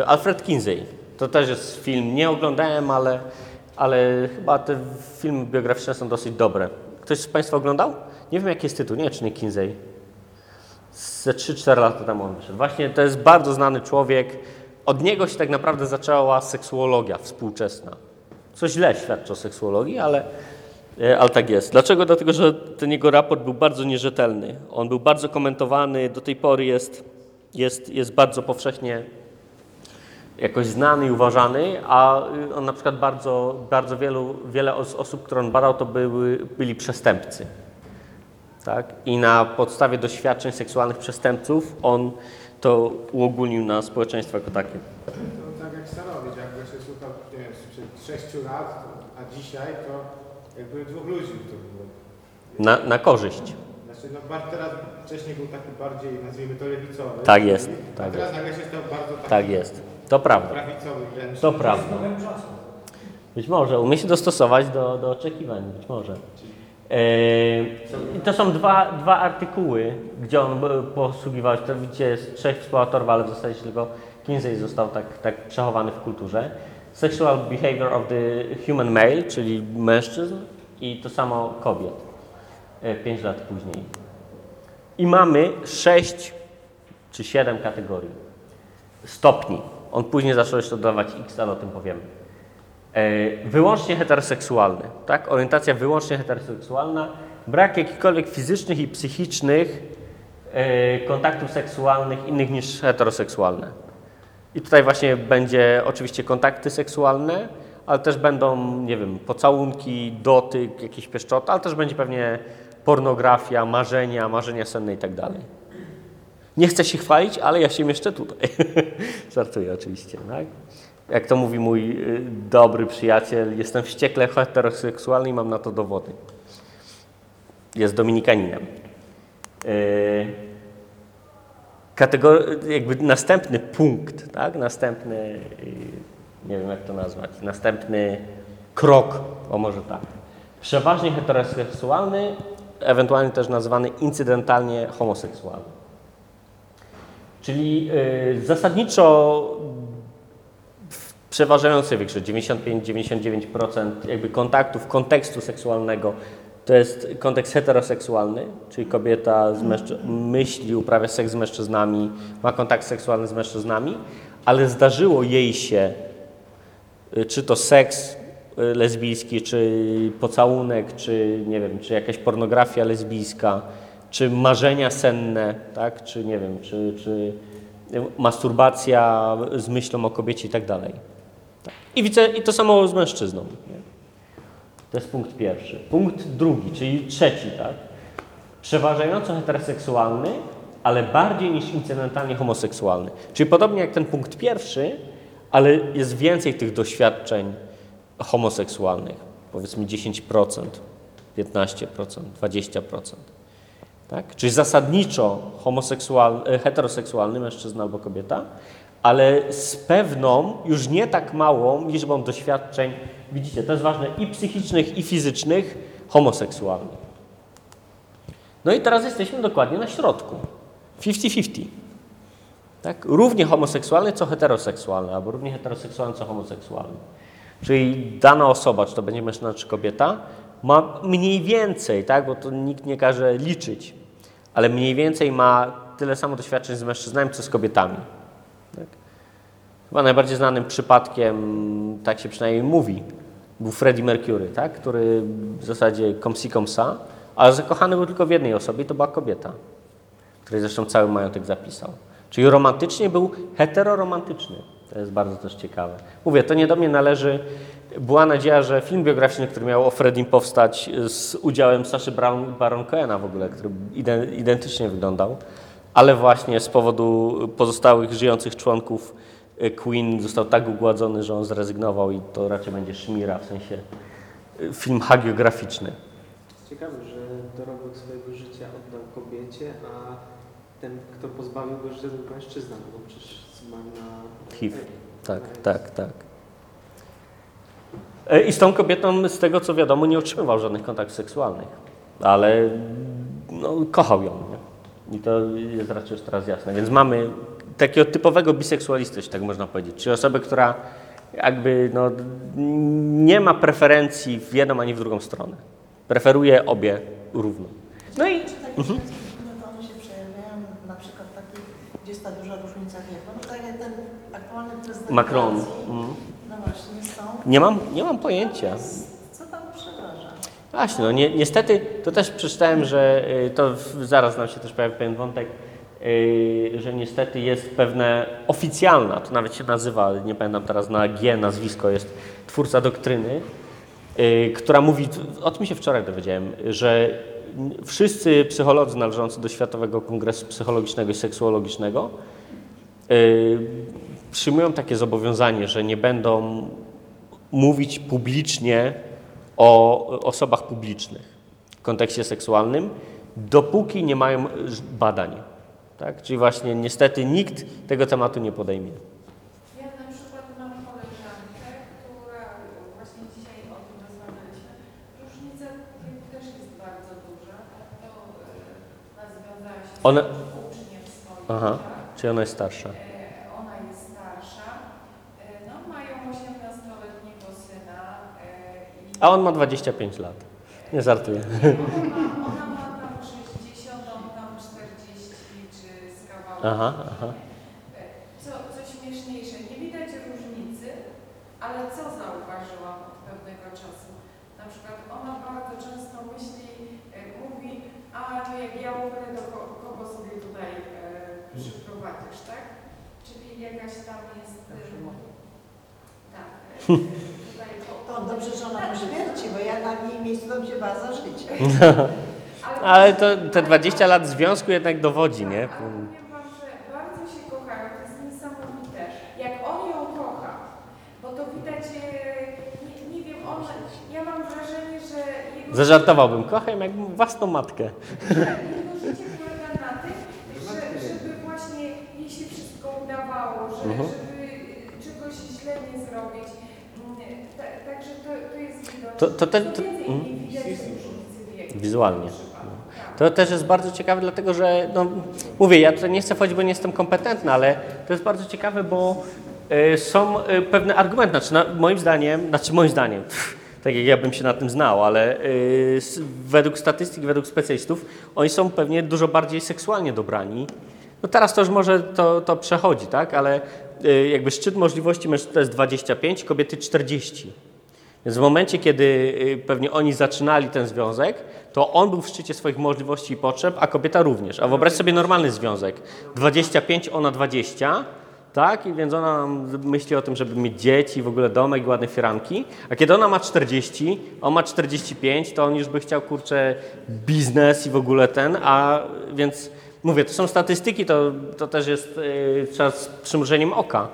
e, Alfred Kinsey. To też jest film, nie oglądałem, ale, ale chyba te filmy biograficzne są dosyć dobre. Ktoś z Państwa oglądał? Nie wiem jaki jest tytuł, nie czy nie Kinsey. Ze 3-4 lata temu on wyszedł. Właśnie to jest bardzo znany człowiek. Od niego się tak naprawdę zaczęła seksuologia współczesna. Co źle świadczy o seksuologii, ale, e, ale tak jest. Dlaczego? Dlatego, że ten jego raport był bardzo nierzetelny. On był bardzo komentowany, do tej pory jest, jest, jest bardzo powszechnie jakoś znany i uważany, a y, on na przykład bardzo, bardzo wielu, wiele os- osób, które on badał, to były, byli przestępcy. Tak? I na podstawie doświadczeń seksualnych przestępców on to uogólnił na społeczeństwo jako takie. To tak jak Starowicz, jakby się słuchał, nie wiem, sprzed 6 lat, a dzisiaj to jakby dwóch ludzi to było. Na, na korzyść. Znaczy, no teraz wcześniej był taki bardziej, nazwijmy to lewicowy. Tak jest, tak teraz nagle się stał bardzo taki Tak jest. To prawda. prawicowy wręcz. To prawda. Być może, umie się dostosować do, do oczekiwań, być może. Eee, I to są dwa, dwa artykuły, gdzie on e, posługiwał się, to widzicie jest trzech współautorów, ale w zasadzie tylko Kinsey został tak, tak przechowany w kulturze. Sexual Behavior of the Human Male, czyli mężczyzn i to samo kobiet, e, pięć lat później. I mamy sześć czy siedem kategorii stopni. On później zaczął jeszcze dodawać X, ale o tym powiemy. E, wyłącznie heteroseksualny, tak? Orientacja wyłącznie heteroseksualna, brak jakichkolwiek fizycznych i psychicznych e, kontaktów seksualnych innych niż heteroseksualne. I tutaj właśnie będzie oczywiście kontakty seksualne, ale też będą, nie wiem, pocałunki, dotyk, jakieś pieszczoty, ale też będzie pewnie pornografia, marzenia, marzenia senne i tak dalej. Nie chcę się chwalić, ale ja się mieszczę tutaj. [LAUGHS] Żartuję oczywiście, tak? Jak to mówi mój y, dobry przyjaciel, jestem wściekle heteroseksualny i mam na to dowody. Jest dominikaninem. Yy, kategor- jakby następny punkt, tak? Następny, yy, nie wiem jak to nazwać, następny krok, o może tak. Przeważnie heteroseksualny, ewentualnie też nazywany incydentalnie homoseksualny. Czyli y, zasadniczo w przeważającej większości, 95-99% jakby kontaktów, kontekstu seksualnego to jest kontekst heteroseksualny, czyli kobieta z myśli, uprawia seks z mężczyznami, ma kontakt seksualny z mężczyznami, ale zdarzyło jej się, y, czy to seks y, lesbijski, czy pocałunek, czy nie wiem, czy jakaś pornografia lesbijska, czy marzenia senne, tak? czy nie wiem, czy, czy masturbacja z myślą o kobiecie i tak dalej. I, I to samo z mężczyzną. To jest punkt pierwszy. Punkt drugi, czyli trzeci, tak? Przeważająco heteroseksualny, ale bardziej niż incydentalnie homoseksualny. Czyli podobnie jak ten punkt pierwszy, ale jest więcej tych doświadczeń homoseksualnych. Powiedzmy 10%, 15%, 20%. Tak? Czyli zasadniczo homoseksual, e, heteroseksualny mężczyzna albo kobieta, ale z pewną, już nie tak małą liczbą doświadczeń, widzicie, to jest ważne, i psychicznych, i fizycznych, homoseksualnych. No i teraz jesteśmy dokładnie na środku. 50-50. Tak? Równie homoseksualny, co heteroseksualny, albo równie heteroseksualny, co homoseksualny. Czyli dana osoba, czy to będzie mężczyzna, czy kobieta, ma mniej więcej, tak? bo to nikt nie każe liczyć, ale mniej więcej ma tyle samo doświadczeń z mężczyznami, co z kobietami. Tak? Chyba najbardziej znanym przypadkiem, tak się przynajmniej mówi, był Freddie Mercury, tak? który w zasadzie komsi komsa, ale zakochany był tylko w jednej osobie to była kobieta, której zresztą cały majątek zapisał. Czyli romantycznie był heteroromantyczny. To jest bardzo też ciekawe. Mówię, to nie do mnie należy. Była nadzieja, że film biograficzny, który miał o Fredim powstać z udziałem Saszy Baron Cohena w ogóle, który ide- identycznie wyglądał, ale właśnie z powodu pozostałych żyjących członków y, Queen został tak ugładzony, że on zrezygnował i to raczej będzie szmira, w sensie y, film hagiograficzny. Ciekawe, że dorobek swojego życia oddał kobiecie, a ten, kto pozbawił go życia, to był mężczyzna, no bo przecież zmarł na... HIV. Tak, tak, tak. E, I z tą kobietą, z tego co wiadomo, nie utrzymywał żadnych kontaktów seksualnych, ale no, kochał ją. Nie? I to jest raczej już teraz jasne. Więc mamy takiego typowego biseksualistę, tak można powiedzieć. Czyli osobę, która jakby no, nie ma preferencji w jedną ani w drugą stronę. Preferuje obie równo. No i no gdzie jest ta duża różnica wieku? No tak jak ten aktualny prezydent Macron. Mm. No właśnie, są. Nie mam, nie mam pojęcia. Właśnie, no ni niestety to też przeczytałem, że y, to w, zaraz nam się też pojawi pewien wątek, y, że niestety jest pewne oficjalna, to nawet się nazywa, ale nie pamiętam teraz na G nazwisko, jest twórca doktryny, y, która mówi, o tym się wczoraj dowiedziałem, że wszyscy psycholodzy należący do Światowego Kongresu Psychologicznego i Seksuologicznego y, przyjmują takie zobowiązanie, że nie będą mówić publicznie o osobach publicznych w kontekście seksualnym, dopóki nie mają badań. Tak? Czyli właśnie niestety nikt tego tematu nie podejmie. Ja na przykład mam koleżankę, która właśnie dzisiaj o tym rozmawialiśmy. Różnica też jest bardzo duża. To e, ona związała się Ona- z uczniem swoim. Aha, tak? czyli ona jest starsza. E, Ona jest starsza. E, No, mają 18-letniego syna. e, i- A on ma 25 lat. Nie żartuję. Ona ma, ona ma tam 60, on tam 40 czy z kawałkiem. Aha, aha. Co, co śmieszniejsze, nie widać różnicy, ale co zauważyłam od pewnego czasu? Na przykład ona bardzo często myśli, e, mówi, a to jak ja umrę, to ko- kogo sobie tutaj e, przyprowadzisz, tak? Czyli jakaś tam jest... E, tak. [LAUGHS] Dobrze, że ona po śmierci, bo ja na jej miejscu bym się bała za życie. [LAUGHS] Ale to te 20 lat związku jednak dowodzi, nie? Powiem wam, że bardzo się kochają, to jest niesamowite. Jak on ją kocha, bo to widać, e, nie, nie wiem, on, ja mam wrażenie, że jego, Zażartowałbym. Kocham jak własną matkę. jego życie polega na tym, że, żeby właśnie jej się wszystko udawało, że, Mhm. żeby czegoś źle nie zrobić. Mm, ta- Także to, to jest widoczne. To- to te- to- wieku. Wizualnie. To też jest bardzo ciekawe, dlatego że, no, mówię, ja tutaj nie chcę wchodzić, bo nie jestem kompetentny, ale to jest bardzo ciekawe, bo y, są y, pewne argumenty, znaczy na, moim zdaniem, znaczy moim zdaniem, pff, tak jak ja bym się na tym znał, ale y, według statystyk, według specjalistów, oni są pewnie dużo bardziej seksualnie dobrani. No teraz to już może to, to przechodzi, tak, ale jakby szczyt możliwości mężczyzn to jest 25, kobiety 40. Więc w momencie, kiedy y, pewnie oni zaczynali ten związek, to on był w szczycie swoich możliwości i potrzeb, a kobieta również. A wyobraź sobie normalny związek. 25, ona 20, tak? I więc ona myśli o tym, żeby mieć dzieci, w ogóle domek ładne firanki. A kiedy ona ma 40, on ma 45, to on już by chciał, kurczę, biznes i w ogóle ten, a więc mówię, to są statystyki, to, to też jest yy, z przymrużeniem oka.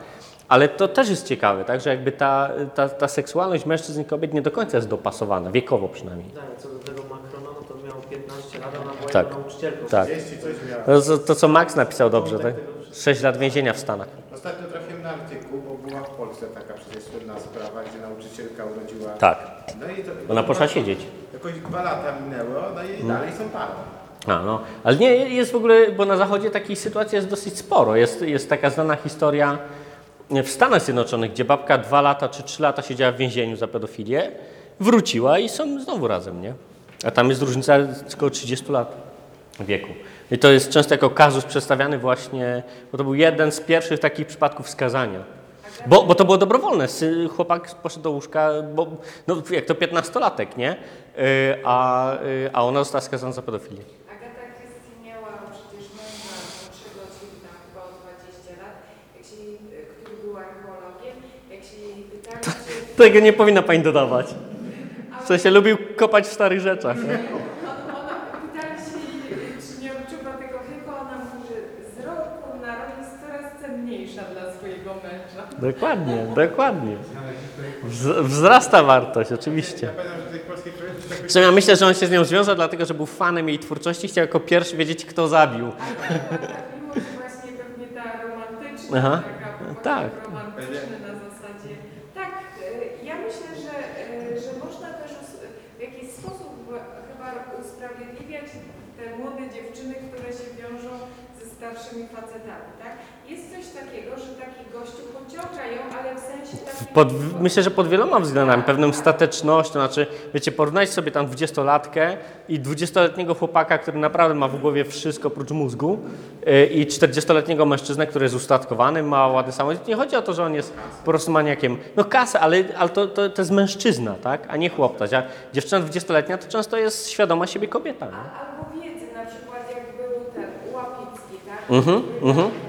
Ale to też jest ciekawe, tak? że jakby ta, ta, ta seksualność mężczyzn i kobiet nie do końca jest dopasowana, wiekowo przynajmniej. Tak, co do tego Macrona, no to miał 15 lat, ona była Tak. nauczycielką. Tak. 30 coś miała. To, to, co Max napisał dobrze, tak? 6 lat więzienia w Stanach. Ostatnio trafiłem na artykuł, bo była w Polsce taka przecież słynna sprawa, gdzie nauczycielka urodziła... Tak, No i to, ona poszła siedzieć. Jakoś dwa lata minęło, no i dalej są parą. A, no. Ale nie, jest w ogóle, bo na zachodzie takich sytuacji jest dosyć sporo. Jest, jest taka znana historia w Stanach Zjednoczonych, gdzie babka dwa lata czy trzy lata siedziała w więzieniu za pedofilię, wróciła i są znowu razem, nie? A tam jest różnica około 30 lat wieku. I to jest często jako kazus przedstawiany właśnie, bo to był jeden z pierwszych takich przypadków skazania. Bo, bo to było dobrowolne. Chłopak poszedł do łóżka, bo no, jak to 15-latek, nie? Yy, a, yy, a ona została skazana za pedofilię. Agata Christie miała przecież męża młodszego od siebie, tam chyba o 20 lat, jak się, jej- który był archeologiem, jak się jej pytali, czy Tego nie powinna pani dodawać. W sensie lubił kopać w starych rzeczach. Nie? ona, ona pytali się jej, czy nie odczuwa tego wieku, a ona mówi, że z roku na rok jest coraz cenniejsza dla swojego męża. Dokładnie, dokładnie. Wz- wzrasta wartość, oczywiście. Ja tak Zresztą myślę, że on się z nią związał, dlatego że był fanem jej twórczości, chciał jako pierwszy wiedzieć, kto zabił. Ta miłość właśnie pewnie ta romantyczna, Aha. Tak. romantyczna na zasadzie. Tak, e, ja myślę, że, e, że można też us- w jakiś sposób chyba usprawiedliwiać te młode dziewczyny, które się wiążą ze starszymi facetami, tak? Jest coś takiego, że taki gościu pociąga ją, ale w sensie takim... Pod, myślę, że pod wieloma względami, pewną statecznością, znaczy, wiecie, porównać sobie tam dwudziestolatkę i dwudziestoletniego chłopaka, który naprawdę ma w głowie wszystko oprócz mózgu yy, i czterdziestoletniego mężczyznę, który jest ustatkowany, ma ładny samochód. Nie chodzi o to, że on jest po prostu maniakiem. No kasę, ale, ale to, to, to jest mężczyzna, tak, a nie chłopca. A dziewczyna dwudziestoletnia to często jest świadoma siebie kobieta. Nie? A- Albo wiedzy, na przykład jak był ten Łapicki, tak? Mhm, mhm. tak?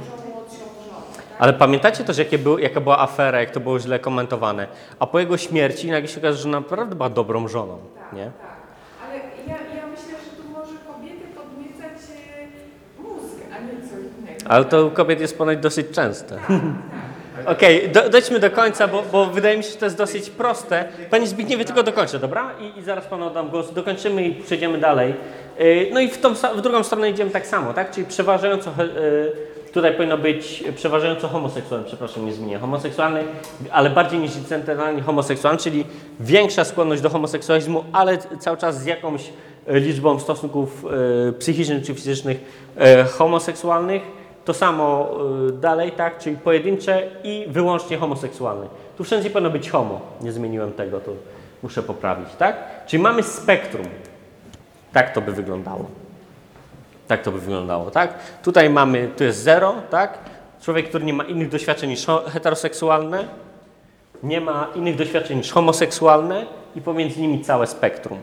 Ale pamiętacie też, jakie był, jaka była afera, jak to było źle komentowane. A po jego śmierci nagle się okaże, że naprawdę była dobrą żoną, Tak, nie? tak. Ale ja, ja myślę, że tu może kobiety podniecać e, mózg, a nie co innego. Ale to u kobiet jest ponoć dosyć częste. Okej, do, dojdźmy do końca, bo, bo wydaje mi się, że to jest dosyć proste. Panie Zbigniewie, tylko dokończę, dobra? I, I zaraz panu oddam głos. Dokończymy i przejdziemy dalej. Yy, No i w, tą, w drugą stronę idziemy tak samo, tak? Czyli przeważająco, yy, tutaj powinno być przeważająco homoseksualny, przepraszam, nie zmienię, homoseksualny, ale bardziej niż centralnie homoseksualny, czyli większa skłonność do homoseksualizmu, ale cały czas z jakąś yy, liczbą stosunków psychicznych czy fizycznych homoseksualnych. To samo y, dalej, tak? Czyli pojedyncze i wyłącznie homoseksualne. Tu wszędzie powinno być homo. Nie zmieniłem tego, to muszę poprawić, tak? Czyli mamy spektrum. Tak to by wyglądało. Tak to by wyglądało, tak? Tutaj mamy, tu jest zero, tak? Człowiek, który nie ma innych doświadczeń niż heteroseksualne, nie ma innych doświadczeń niż homoseksualne i pomiędzy nimi całe spektrum.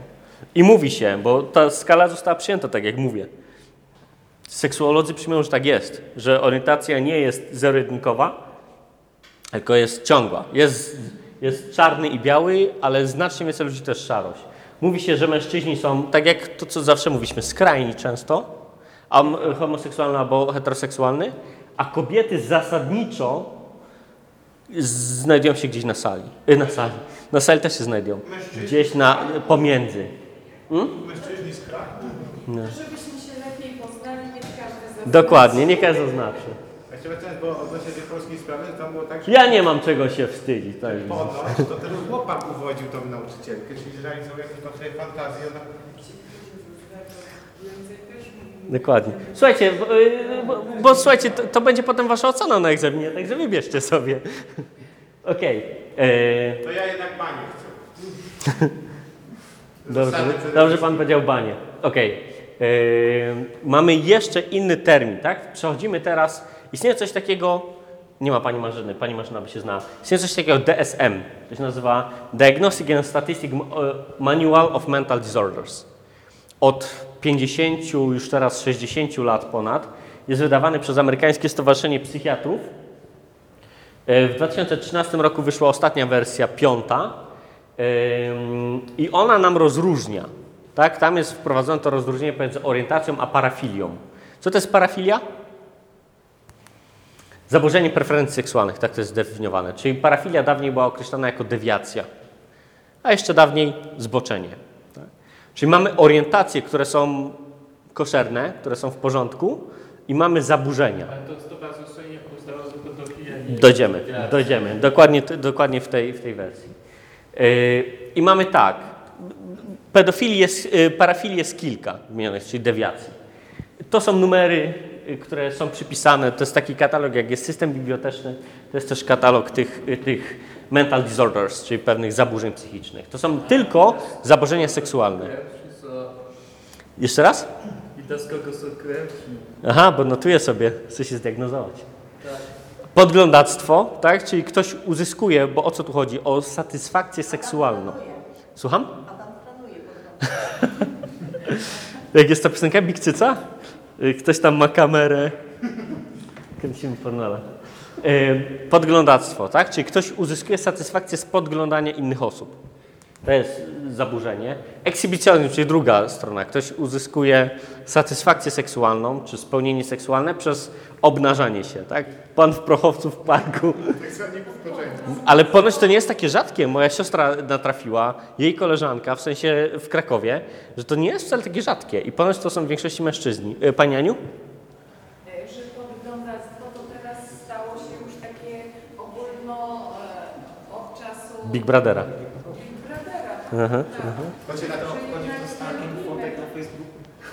I mówi się, bo ta skala została przyjęta, tak jak mówię. Seksuolodzy przyjmują, że tak jest, że orientacja nie jest zero-jedynkowa, tylko jest ciągła. Jest, jest czarny i biały, ale znacznie więcej ludzi też szarość. Mówi się, że mężczyźni są, tak jak to, co zawsze mówiliśmy, skrajni często, a homoseksualny albo heteroseksualny, a kobiety zasadniczo znajdują się gdzieś na sali. Y, Na sali. Na sali też się znajdują. Gdzieś na, pomiędzy. Mężczyźni skrajni. Żebyśmy się lepiej poznali, niech każdy zaznaczy. Dokładnie, nie każdy znaczy. Bo odnośnie tej polskiej sprawy, tam było tak, że Ja nie mam czego się wstydzić. Tak. ponoć to ten chłopak uwodził tą nauczycielkę, czyli realizował jakieś tam sobie fantazje, ona. Dokładnie. Słuchajcie, bo, y, bo, bo słuchajcie, to, to będzie potem wasza ocena na egzaminie, także wybierzcie sobie. Okej. e, To ja jednak banie chcę. [LAUGHS] Dobrze, przede dobrze pan powiedział banie. Okej. E, mamy jeszcze inny termin, tak? Przechodzimy teraz. Istnieje coś takiego. Nie ma pani Marzyny, pani Marzyna by się znała. Istnieje coś takiego DSM. To się nazywa Diagnostic and Statistic Manual of Mental Disorders. Od 50, już teraz 60 lat ponad jest wydawany przez Amerykańskie Stowarzyszenie Psychiatrów. E, W 2013 roku wyszła ostatnia wersja, piąta. Ym, I ona nam rozróżnia. Tak? Tam jest wprowadzone to rozróżnienie pomiędzy orientacją a parafilią. Co to jest parafilia? Zaburzenie preferencji seksualnych, tak to jest zdefiniowane. Czyli parafilia dawniej była określana jako dewiacja, a jeszcze dawniej zboczenie. Tak? Czyli mamy orientacje, które są koszerne, które są w porządku i mamy zaburzenia. Ale to, bardzo nie. Dojdziemy, dojdziemy. Dokładnie, dokładnie w, tej, w tej wersji. Yy, I mamy tak. Pedofilii jest, yy, parafilii jest kilka wymienionych, czyli dewiacji. To są numery, yy, które są przypisane. To jest taki katalog, jak jest system biblioteczny. To jest też katalog tych, yy, tych mental disorders, czyli pewnych zaburzeń psychicznych. To są tylko zaburzenia seksualne. Jeszcze raz? I to z kogo są krewki. Aha, bo notuję sobie, chcę się zdiagnozować. Podglądactwo, tak? Czyli ktoś uzyskuje, bo o co tu chodzi? O satysfakcję seksualną. Słucham? [LAUGHS] Jak jest ta piosenka Big Cyca? Y, Ktoś tam ma kamerę. Kręcimy pornole. Y, Podglądactwo, tak? Czyli ktoś uzyskuje satysfakcję z podglądania innych osób. To jest zaburzenie. Ekshibicjonizm, czyli druga strona. Ktoś uzyskuje satysfakcję seksualną, czy spełnienie seksualne przez obnażanie się, tak? Pan w prochowcu w parku. Ale ponoć to nie jest takie rzadkie. Moja siostra natrafiła, jej koleżanka, w sensie w Krakowie, że to nie jest wcale takie rzadkie. I ponoć to są w większości mężczyźni. E, Pani Aniu? Że to wyglądactwo to teraz stało się już takie ogólno od czasu Big Brothera. Aha, Tak. Chodzi na to, Że chodzi to stalking fotek na Facebooku.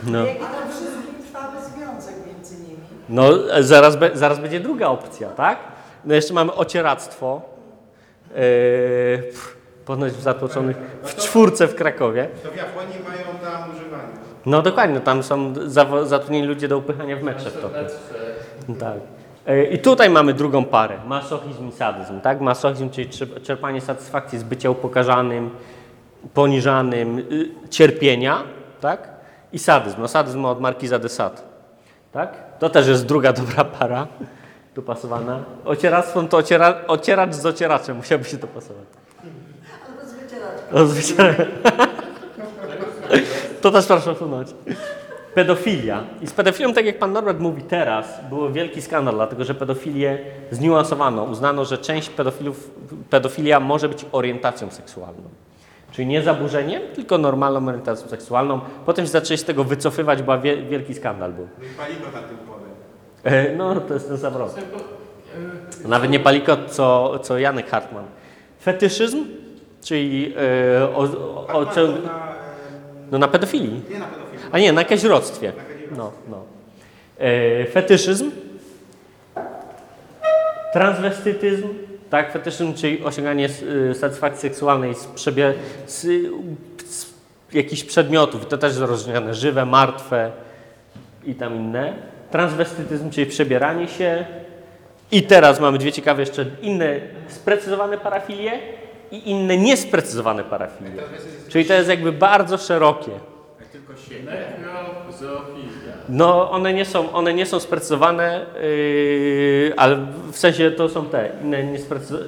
No, wszystkim trwały związek między nimi. no e, zaraz, be, zaraz będzie druga opcja, tak? No jeszcze mamy ocieractwo. E, pff, ponoć w zatłoczonych, w czwórce w Krakowie. To w Japonii mają tam używanie. No dokładnie, tam są zawo- zatrudnieni ludzie do upychania w mecze w. Tak. E, I tutaj mamy drugą parę, masochizm i sadyzm. Tak? Masochizm, czyli czerp- czerpanie satysfakcji z bycia upokarzanym, poniżanym, y, cierpienia, tak? I sadyzm. No sadyzm od Markiza de Sade. Tak? To też jest druga [LAUGHS] dobra para, dopasowana. Ocieractwo to ociera, ocieracz z ocieraczem, musiałby się dopasować. Albo z wycieraczką. O, zwyczajnie. To też proszę usunąć. Pedofilia. I z pedofilią, tak jak pan Norbert mówi teraz, był wielki skandal, dlatego że pedofilię zniuansowano. Uznano, że część pedofilów, pedofilia może być orientacją seksualną. Czyli nie zaburzeniem, tylko normalną orientacją seksualną. Potem się zaczęli z tego wycofywać, bo wie, wielki skandal był. No i paliko na tym pole. E, No, to jest ten sam. Nawet nie Palikot, co, co Janek Hartman. Fetyszyzm, czyli e, o, o, o, no na pedofilii. nie na pedofilii. A nie, na kazirodztwie. No, no. E, fetyszyzm. Transwestytyzm. Tak, fetyszyzm, czyli osiąganie y, satysfakcji seksualnej z, przebie, z, z jakichś przedmiotów. To też jest rozróżniane. Żywe, martwe i tam inne. Transwestytyzm, czyli przebieranie się. I teraz mamy dwie ciekawe jeszcze inne sprecyzowane parafilie i inne niesprecyzowane parafilie. Czyli to jest jakby bardzo szerokie. Jak tylko. No, one nie są, one nie są sprecyzowane, yy, ale w sensie to są te inne,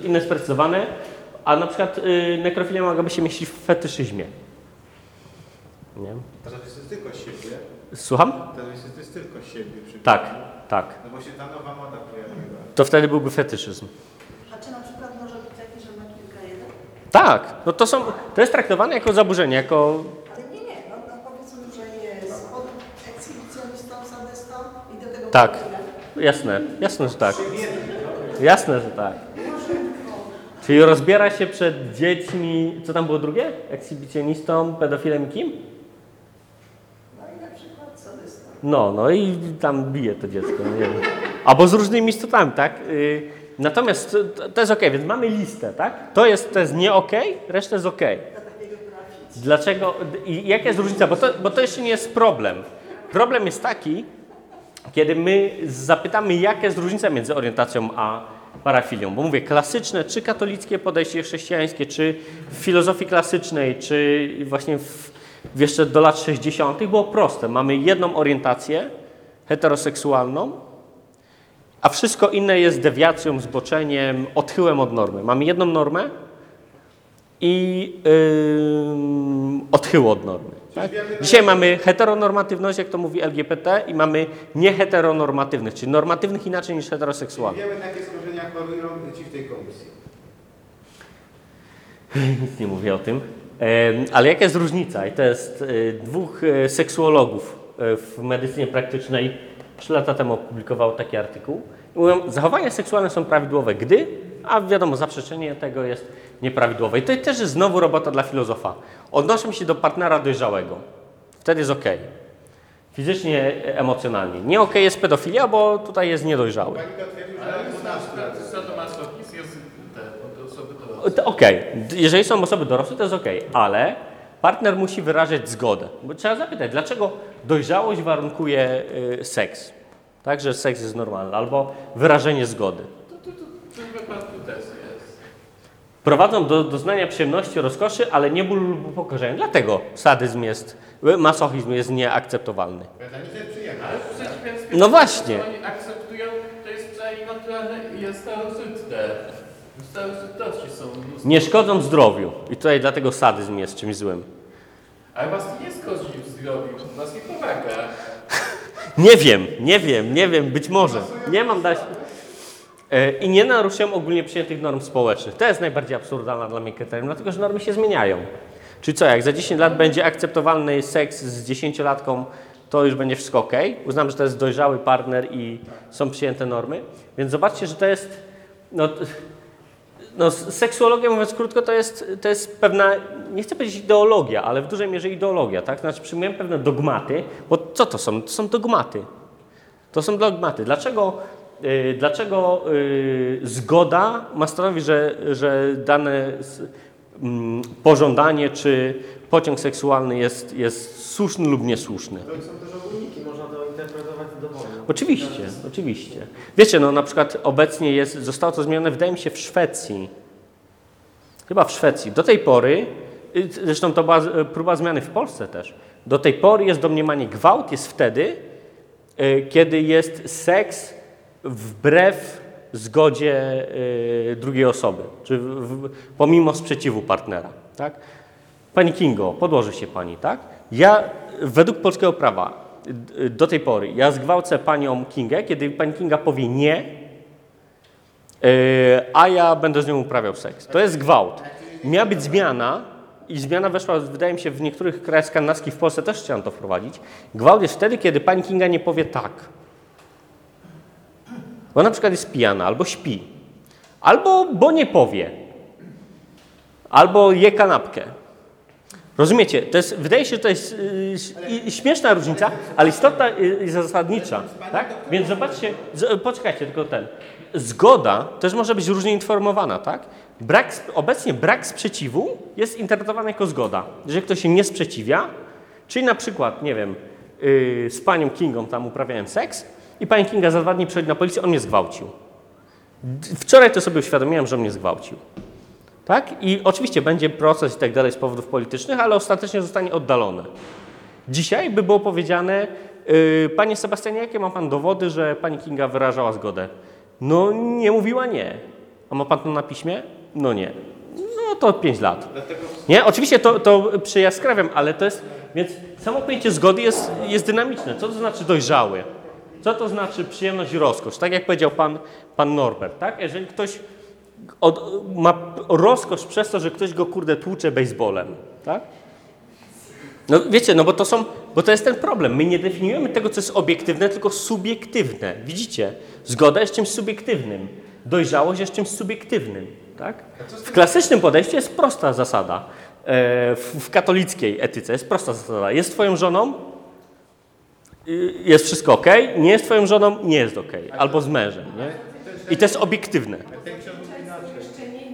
inne sprecyzowane, a na przykład yy, nekrofilia mogłaby się mieścić w fetyszyzmie. Nie? To jest tylko siebie. Słucham? To jest, to jest tylko siebie. przy- Tak, tak. No bo się ta nowa moda pojawiła. To wtedy byłby fetyszyzm. A czy na przykład może być taki, że ma kilka jeden? Tak, no to są, to jest traktowane jako zaburzenie, jako, Ale nie, nie. No, no powiedzmy, że jest pod ekshibicjonistą, sadystą i do tego Tak. jasne, jasne, że tak. Jasne, że tak. Czyli rozbiera się przed dziećmi, co tam było drugie? Ekshibicjonistą, pedofilem i kim? No i na przykład sadystą. No, no i tam bije to dziecko, no nie wiem. Albo z różnymi istotami, tak? Y, natomiast to, to jest ok, więc mamy listę, tak? To jest, to jest nie ok, reszta jest ok. Dlaczego i jaka jest różnica? Bo to, bo to jeszcze nie jest problem. Problem jest taki, kiedy my zapytamy, jaka jest różnica między orientacją a parafilią. Bo mówię, klasyczne, czy katolickie podejście chrześcijańskie, czy w filozofii klasycznej, czy właśnie w, jeszcze do lat 60. było proste. Mamy jedną orientację heteroseksualną, a wszystko inne jest dewiacją, zboczeniem, odchyłem od normy. Mamy jedną normę i yy, odchył od normy. Tak? Dzisiaj mamy heteronormatywność, jak to mówi LGBT, i mamy nieheteronormatywnych, czyli normatywnych inaczej niż heteroseksualnych. Wiemy, jakie schorzenia chorują ci w tej komisji. [LAUGHS] Nic nie mówię o tym. Ale jaka jest różnica? I to jest e, dwóch e, seksuologów e, w medycynie praktycznej trzy lata temu opublikowało taki artykuł. Mówią, zachowania seksualne są prawidłowe, gdy, a wiadomo, zaprzeczenie tego jest nieprawidłowe. I to też jest znowu robota dla filozofa. Odnoszę się do partnera dojrzałego. Wtedy jest ok. Fizycznie, e, emocjonalnie. Nie ok jest pedofilia, bo tutaj jest niedojrzały. Okej, jeżeli są osoby dorosłe, to jest okej, ale partner musi wyrażać zgodę. Bo trzeba zapytać, dlaczego dojrzałość warunkuje y, seks? Tak, że seks jest normalny, albo wyrażenie zgody. To, to, to, to w wypadku też jest. Prowadzą do doznania przyjemności, rozkoszy, ale nie ból lub upokorzenia. Dlatego sadyzm jest, masochizm jest nieakceptowalny. Przeciwieństwie No właśnie. tego, co oni akceptują, to jest przynajmniej naturalne i jest starożytne. W starożytności są mnóstwo. Nie szkodzą zdrowiu. I tutaj dlatego sadyzm jest czymś złym. Ale was nie szkodzi w zdrowiu, was nie pomaga. [LAUGHS] Nie wiem, nie wiem, nie wiem, być może. Nie mam dać. E, I nie naruszam ogólnie przyjętych norm społecznych. To jest najbardziej absurdalna dla mnie kryterium, dlatego że normy się zmieniają. Czyli co, jak za 10 lat będzie akceptowalny seks z 10-latką, to już będzie wszystko ok. Uznam, że to jest dojrzały partner i są przyjęte normy. Więc zobaczcie, że to jest. No, no, seksuologia, mówiąc krótko, to jest, to jest pewna, nie chcę powiedzieć ideologia, ale w dużej mierze ideologia, tak? Znaczy przyjmujemy pewne dogmaty, bo co to są? To są dogmaty. To są dogmaty. Dlaczego, dlaczego y, zgoda ma stanowić, że, że dane mm, pożądanie czy pociąg seksualny jest, jest słuszny lub niesłuszny? To są też ogólniki, można to interpretować dowolnie. Oczywiście, oczywiście. Wiecie, no na przykład obecnie jest, zostało to zmienione, wydaje mi się, w Szwecji. Chyba w Szwecji. Do tej pory, y, zresztą to była próba zmiany w Polsce też, do tej pory jest domniemanie gwałt jest wtedy, y, kiedy jest seks wbrew zgodzie y, drugiej osoby, czy w, pomimo sprzeciwu partnera. Tak? Pani Kingo, podłoży się Pani, tak? Ja według polskiego prawa do tej pory, ja zgwałcę Panią Kingę, kiedy Pani Kinga powie nie, y, a ja będę z nią uprawiał seks. To jest gwałt. Miała być zmiana i zmiana weszła, wydaje mi się, w niektórych krajach skandynawskich, w Polsce też chciałem to wprowadzić. Gwałt jest wtedy, kiedy Pani Kinga nie powie tak. Bo na przykład jest pijana, albo śpi, albo bo nie powie, albo je kanapkę. Rozumiecie? To jest, wydaje się, że to jest y, y, śmieszna różnica, ale istotna y, i zasadnicza. Tak? Więc zobaczcie, z, poczekajcie tylko ten. Zgoda też może być różnie informowana, tak? Brak, obecnie brak sprzeciwu jest interpretowany jako zgoda. Jeżeli ktoś się nie sprzeciwia, czyli na przykład, nie wiem, y, z panią Kingą tam uprawiałem seks i pani Kinga za dwa dni przychodzi na policję, on mnie zgwałcił. Wczoraj to sobie uświadomiłem, że mnie zgwałcił. Tak? I oczywiście będzie proces i tak dalej z powodów politycznych, ale ostatecznie zostanie oddalone. Dzisiaj by było powiedziane, yy, panie Sebastianie, jakie ma pan dowody, że pani Kinga wyrażała zgodę? No nie mówiła nie. A ma pan to na piśmie? No nie. No to 5 lat. Nie, oczywiście to, to przyjaskrawiam, ale to jest, więc samo pojęcie zgody jest, jest dynamiczne. Co to znaczy dojrzały? Co to znaczy przyjemność i rozkosz? Tak jak powiedział pan, pan Norbert, tak? Jeżeli ktoś od, ma rozkosz przez to, że ktoś go kurde tłucze baseballem, tak? No wiecie, no bo to są, bo to jest ten problem. My nie definiujemy tego, co jest obiektywne, tylko subiektywne. Widzicie? Zgoda jest czymś subiektywnym. Dojrzałość jest czymś subiektywnym, tak? W klasycznym podejściu jest prosta zasada. E, w, katolickiej etyce jest prosta zasada. Jest twoją żoną, jest wszystko ok, nie jest twoją żoną, nie jest ok. Albo z mężem, nie? I to jest obiektywne.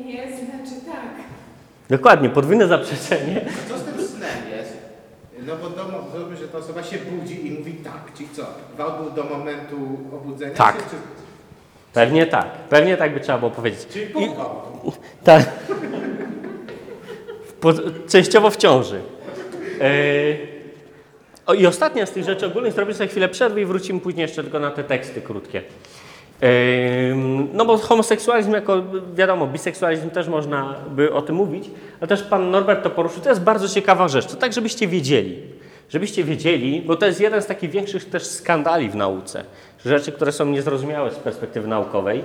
Nie, znaczy tak. Dokładnie, podwójne zaprzeczenie. Co z tym snem jest? No bo do, załóżmy, że ta osoba się budzi i mówi tak, czyli co? Gwałt do momentu obudzenia? Tak. Czy, czy, Pewnie tak, pewnie tak by trzeba było powiedzieć. czyli [LAUGHS] po I, tak. Częściowo w ciąży. E, I ostatnia z tych rzeczy ogólnych, zrobię sobie chwilę przerwy i wrócimy później jeszcze tylko na te teksty krótkie. No bo homoseksualizm jako, wiadomo, biseksualizm też można by o tym mówić, ale też pan Norbert to poruszył. To jest bardzo ciekawa rzecz, to tak żebyście wiedzieli. Żebyście wiedzieli, bo to jest jeden z takich większych też skandali w nauce. Rzeczy, które są niezrozumiałe z perspektywy naukowej.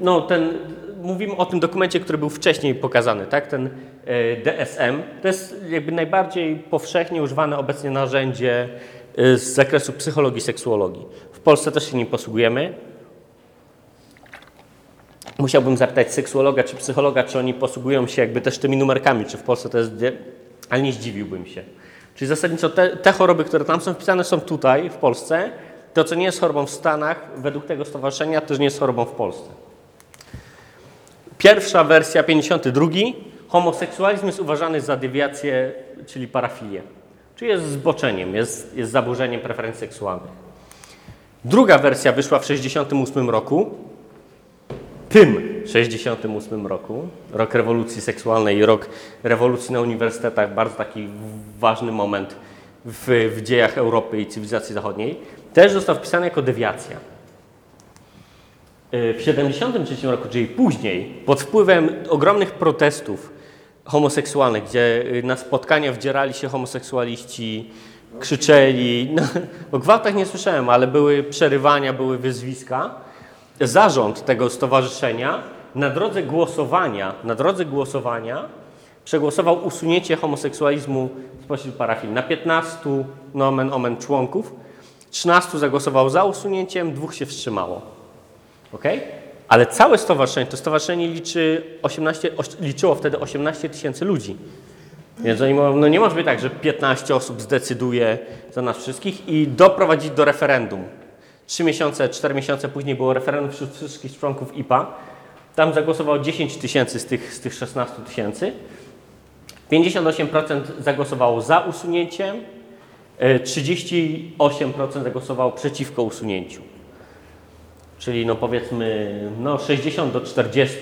No ten, mówimy o tym dokumencie, który był wcześniej pokazany, tak? Ten e, DSM. To jest jakby najbardziej powszechnie używane obecnie narzędzie e, z zakresu psychologii, seksuologii. W Polsce też się nim posługujemy. Musiałbym zapytać seksuologa czy psychologa, czy oni posługują się jakby też tymi numerkami, czy w Polsce to jest, ale nie zdziwiłbym się. Czyli zasadniczo te, te choroby, które tam są wpisane, są tutaj w Polsce. To, co nie jest chorobą w Stanach, według tego stowarzyszenia, też nie jest chorobą w Polsce. Pierwsza wersja, 52. Homoseksualizm jest uważany za dewiację, czyli parafilię. Czyli jest zboczeniem, jest, jest zaburzeniem preferencji seksualnych. Druga wersja wyszła w 68 roku. Tym 68 roku, rok rewolucji seksualnej i rok rewolucji na uniwersytetach, bardzo taki ważny moment w, w dziejach Europy i cywilizacji zachodniej, też został wpisany jako dewiacja. Y, W 73 roku, czyli później, pod wpływem ogromnych protestów homoseksualnych, gdzie y, na spotkania wdzierali się homoseksualiści, krzyczeli, [LAUGHS] no, o gwałtach nie słyszałem, ale były przerywania, były wyzwiska. Zarząd tego stowarzyszenia na drodze głosowania, na drodze głosowania przegłosował usunięcie homoseksualizmu spośród parafii. Na 15 nomen omen członków, 13 zagłosowało za usunięciem, dwóch się wstrzymało. Ok? Ale całe stowarzyszenie, to stowarzyszenie liczy 18, oś- liczyło wtedy 18 tysięcy ludzi. Więc oni mówią, no nie może być tak, że 15 osób zdecyduje za nas wszystkich i doprowadzić do referendum. Trzy miesiące, cztery miesiące później było referendum wśród wszystkich członków IPA. Tam zagłosowało 10 tysięcy z tych, z tych 16 tysięcy. 58% zagłosowało za usunięciem, e, 38% zagłosowało przeciwko usunięciu. Czyli no powiedzmy no 60 do 40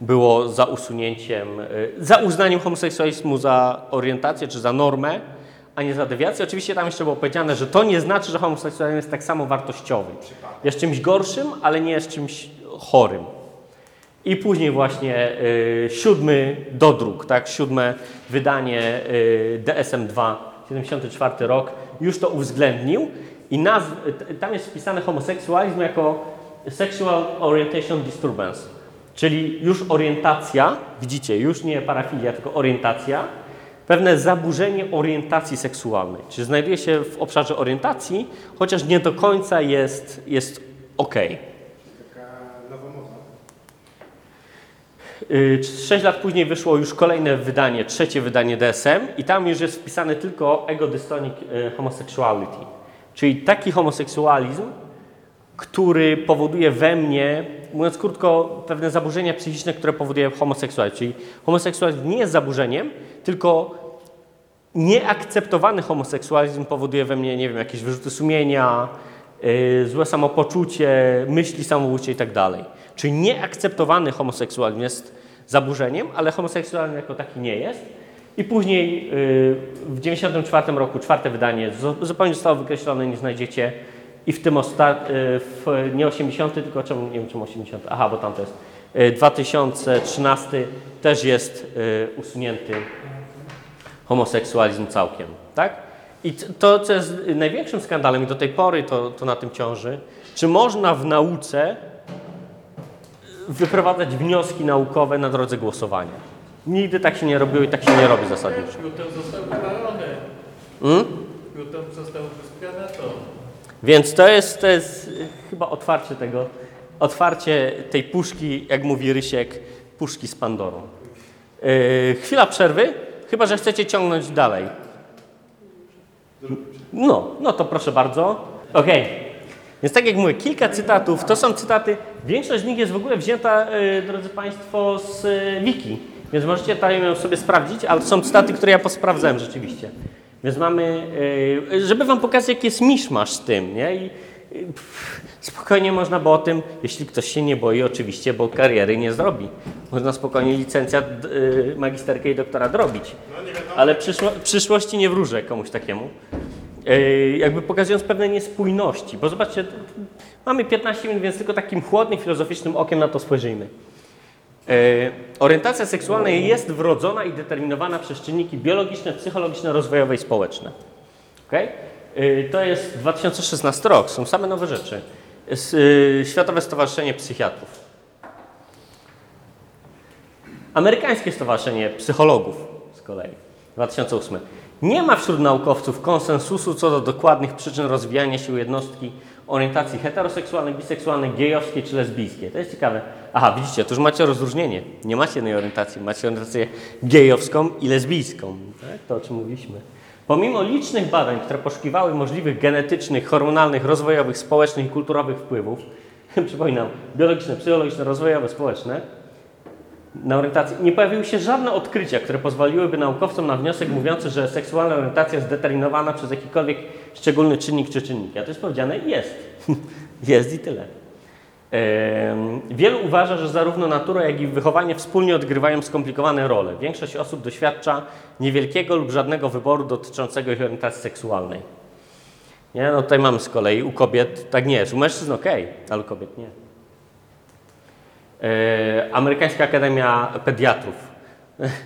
było za usunięciem, y, za uznaniem homoseksualizmu za orientację czy za normę, a nie za dewiację. Oczywiście tam jeszcze było powiedziane, że to nie znaczy, że homoseksualizm jest tak samo wartościowy. Jest czymś gorszym, ale nie jest czymś chorym. I później właśnie y, siódmy dodruk, tak, siódme wydanie y, DSM-2, 74 rok, już to uwzględnił i tam jest wpisany homoseksualizm jako sexual orientation disturbance, czyli już orientacja, widzicie, już nie parafilia, tylko orientacja, pewne zaburzenie orientacji seksualnej, czyli znajduje się w obszarze orientacji, chociaż nie do końca jest, jest okej. Taka nowomodna. Y, Sześć lat później wyszło już kolejne wydanie, trzecie wydanie DSM i tam już jest wpisane tylko ego dystonic y, homosexuality, czyli taki homoseksualizm, który powoduje we mnie, mówiąc krótko, pewne zaburzenia psychiczne, które powoduje homoseksualizm. Czyli homoseksualizm nie jest zaburzeniem, tylko nieakceptowany homoseksualizm powoduje we mnie, nie wiem, jakieś wyrzuty sumienia, yy, złe samopoczucie, myśli samobójcze i tak. Czyli nieakceptowany homoseksualizm jest zaburzeniem, ale homoseksualizm jako taki nie jest. I później yy, w 1994 roku czwarte wydanie zu- zupełnie zostało wykreślone, nie znajdziecie. I w tym osta- yy, w nie 80, tylko czemu, nie wiem czemu 80, aha, bo tam to jest. Yy, 2013 też jest yy, usunięty homoseksualizm całkiem, tak? I to, co jest największym skandalem i do tej pory to, to na tym ciąży, czy można w nauce wyprowadzać wnioski naukowe na drodze głosowania? Nigdy tak się nie robiło i tak się nie robi zasadniczo. Jutem został ukarany. Mm? Jutem został ukarany to. Więc to jest, to jest y, chyba otwarcie tego, otwarcie tej puszki, jak mówi Rysiek, puszki z Pandorą. Yy, chwila przerwy, chyba że chcecie ciągnąć dalej. No, no to proszę bardzo. Okej. Więc tak jak mówię, kilka cytatów, to są cytaty, większość z nich jest w ogóle wzięta, yy, drodzy Państwo, z yy, wiki, więc możecie tam sobie sprawdzić, ale są cytaty, które ja posprawdzałem rzeczywiście. Więc mamy, yy, żeby Wam pokazać, jaki jest miszmasz z tym, nie? I, spokojnie można by o tym, jeśli ktoś się nie boi oczywiście, bo kariery nie zrobi. Można spokojnie licencjat, yy, magisterkę i doktorat robić. Ale przyszło, przyszłości nie wróżę komuś takiemu. Yy, jakby pokazując pewne niespójności, bo zobaczcie, mamy 15 minut, więc tylko takim chłodnym, filozoficznym okiem na to spojrzyjmy. Yy, orientacja seksualna jest wrodzona i determinowana przez czynniki biologiczne, psychologiczne, rozwojowe i społeczne. Okay? To jest 2016 rok, są same nowe rzeczy. Yy, Światowe Stowarzyszenie Psychiatrów. Amerykańskie Stowarzyszenie Psychologów z kolei, 2008. Nie ma wśród naukowców konsensusu co do dokładnych przyczyn rozwijania się jednostki orientacji heteroseksualnej, biseksualnej, gejowskiej czy lesbijskiej. To jest ciekawe. Aha, widzicie, tu już macie rozróżnienie. Nie macie jednej orientacji, macie orientację gejowską i lesbijską. Tak? To o czym mówiliśmy. Pomimo licznych badań, które poszukiwały możliwych genetycznych, hormonalnych, rozwojowych, społecznych i kulturowych wpływów, [LAUGHS] przypominam, biologiczne, psychologiczne, rozwojowe, społeczne, na orientacji nie pojawiły się żadne odkrycia, które pozwoliłyby naukowcom na wniosek mówiący, że seksualna orientacja jest determinowana przez jakikolwiek szczególny czynnik czy czynniki. A to jest powiedziane jest. [LAUGHS] jest i tyle. Wielu uważa, że zarówno natura, jak i wychowanie wspólnie odgrywają skomplikowane role. Większość osób doświadcza niewielkiego lub żadnego wyboru dotyczącego ich orientacji seksualnej. Nie? No tutaj mamy z kolei u kobiet tak nie jest. U mężczyzn okej, ale u kobiet nie. E, Amerykańska Akademia Pediatrów.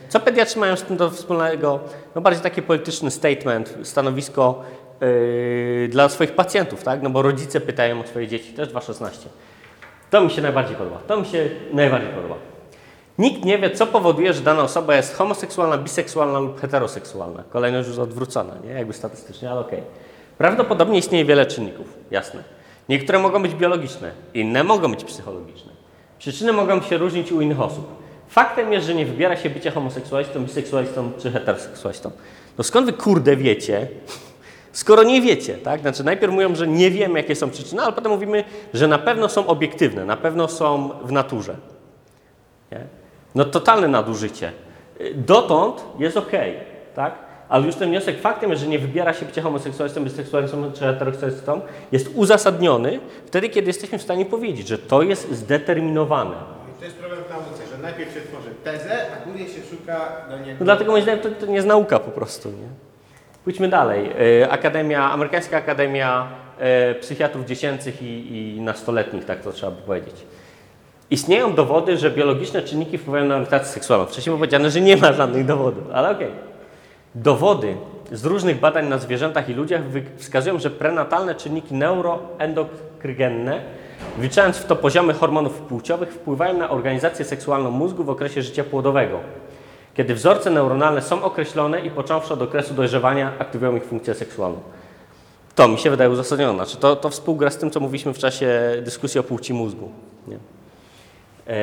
Co pediatrzy mają z tym do wspólnego? No bardziej taki polityczny statement, stanowisko dla swoich pacjentów, tak? No bo rodzice pytają o swoje dzieci, też 2,16. To mi się najbardziej podoba. To mi się najbardziej podoba. Nikt nie wie, co powoduje, że dana osoba jest homoseksualna, biseksualna lub heteroseksualna. Kolejność już odwrócona, nie? Jakby statystycznie, ale okej. Prawdopodobnie istnieje wiele czynników, jasne. Niektóre mogą być biologiczne, inne mogą być psychologiczne. Przyczyny mogą się różnić u innych osób. Faktem jest, że nie wybiera się bycia homoseksualistą, biseksualistą czy heteroseksualistą. No skąd wy kurde wiecie, skoro nie wiecie, tak? Znaczy najpierw mówią, że nie wiemy jakie są przyczyny, ale potem mówimy, że na pewno są obiektywne, na pewno są w naturze. Nie? No totalne nadużycie. Dotąd jest ok, tak? Ale już ten wniosek faktem że nie wybiera się bycia homoseksualistą, biseksualistą czy heteroseksualistą, jest uzasadniony wtedy, kiedy jesteśmy w stanie powiedzieć, że to jest zdeterminowane. I to jest problem w nauce, że najpierw się tworzy tezę, a później się szuka do niego... No dlatego moim zdaniem to, to nie jest nauka po prostu. Nie? Pójdźmy dalej. Y, Akademia, Amerykańska Akademia y, Psychiatrów Dziecięcych i, i Nastoletnich, tak to trzeba by powiedzieć. Istnieją dowody, że biologiczne czynniki wpływają na orientację seksualną. Wcześniej było powiedziane, że nie ma żadnych dowodów, ale okej. Dowody z różnych badań na zwierzętach i ludziach wskazują, że prenatalne czynniki neuroendokrygenne, wliczając w to poziomy hormonów płciowych, wpływają na organizację seksualną mózgu w okresie życia płodowego. Kiedy wzorce neuronalne są określone i począwszy od okresu dojrzewania, aktywują ich funkcję seksualną. To mi się wydaje uzasadnione. Znaczy, to, to współgra z tym, co mówiliśmy w czasie dyskusji o płci mózgu. Nie? E,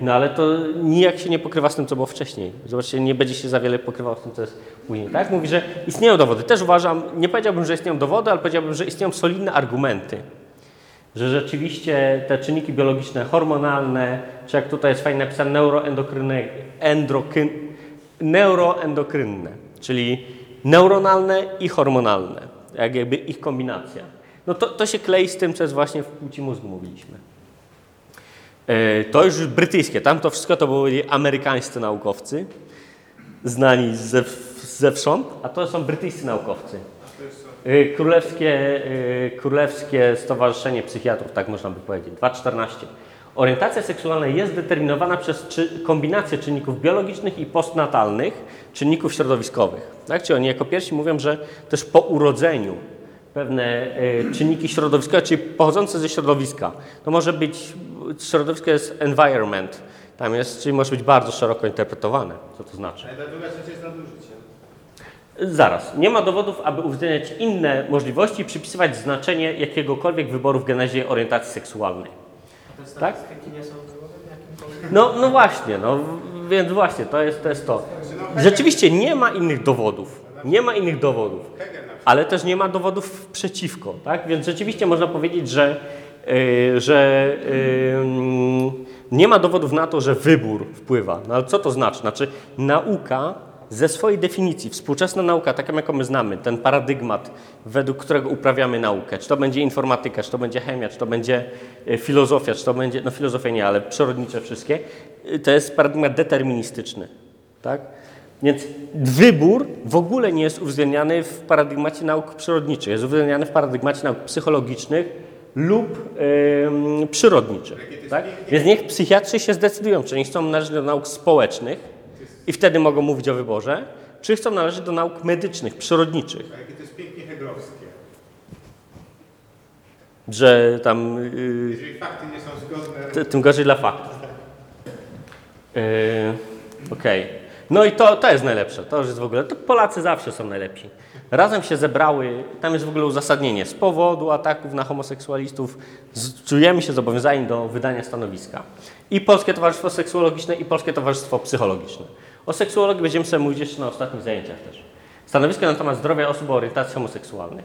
No ale to nijak się nie pokrywa z tym, co było wcześniej. Zobaczcie, nie będzie się za wiele pokrywał z tym, co jest później. Tak? Mówi, że istnieją dowody. Też uważam, nie powiedziałbym, że istnieją dowody, ale powiedziałbym, że istnieją solidne argumenty, że rzeczywiście te czynniki biologiczne, hormonalne, czy jak tutaj jest fajnie napisane, neuroendokrynne, endokry, neuroendokrynne, czyli neuronalne i hormonalne, jak jakby ich kombinacja. No to, to się klei z tym, co jest właśnie w płci mózgu mówiliśmy. E, To już brytyjskie, tam to wszystko to byli amerykańscy naukowcy, znani ze, zewsząd, a to są brytyjscy naukowcy. E, Królewskie, e, Królewskie Stowarzyszenie Psychiatrów, tak można by powiedzieć, 2.14. Orientacja seksualna jest determinowana przez czy, kombinację czynników biologicznych i postnatalnych, czynników środowiskowych. Tak? Czyli oni jako pierwsi mówią, że też po urodzeniu pewne e, czynniki środowiskowe, czyli pochodzące ze środowiska. To może być, środowisko jest environment, tam jest, czyli może być bardzo szeroko interpretowane, co to znaczy. Ale ta druga rzecz jest nadużyciem. Zaraz, nie ma dowodów, aby uwzględniać inne możliwości i przypisywać znaczenie jakiegokolwiek wyboru w genezie orientacji seksualnej. Te Tak? statystyki nie są dowodem jakimkolwiek. No, no właśnie, no więc właśnie, to jest, to jest to. Rzeczywiście nie ma innych dowodów. Nie ma innych dowodów. Ale też nie ma dowodów przeciwko, tak? Więc rzeczywiście można powiedzieć, że, yy, że yy, nie ma dowodów na to, że wybór wpływa. No ale co to znaczy? Znaczy nauka ze swojej definicji, współczesna nauka, taką jaką my znamy, ten paradygmat, według którego uprawiamy naukę, czy to będzie informatyka, czy to będzie chemia, czy to będzie yy, filozofia, czy to będzie, no filozofia nie, ale przyrodnicze wszystkie, yy, to jest paradygmat deterministyczny, tak? Więc wybór w ogóle nie jest uwzględniany w paradygmacie nauk przyrodniczych, jest uwzględniany w paradygmacie nauk psychologicznych lub em, przyrodniczych. Tak? Więc niech psychiatrzy się zdecydują, czy oni chcą należeć do nauk społecznych i wtedy mogą mówić o wyborze, czy chcą należeć do nauk medycznych, przyrodniczych, A jakie to jest pięknie heglowskie. że tam yy, Jeżeli fakty nie są zgodne, Ty- tym gorzej dla faktów. Yy, Okej. No i to, to jest najlepsze. To już jest w ogóle. To Polacy zawsze są najlepsi. Razem się zebrały, tam jest w ogóle uzasadnienie. Z powodu ataków na homoseksualistów czujemy się zobowiązani do wydania stanowiska. I Polskie Towarzystwo Seksuologiczne, i Polskie Towarzystwo Psychologiczne. O seksuologii będziemy sobie mówić jeszcze na ostatnich zajęciach też. Stanowisko na temat zdrowia osób o orientacji homoseksualnej.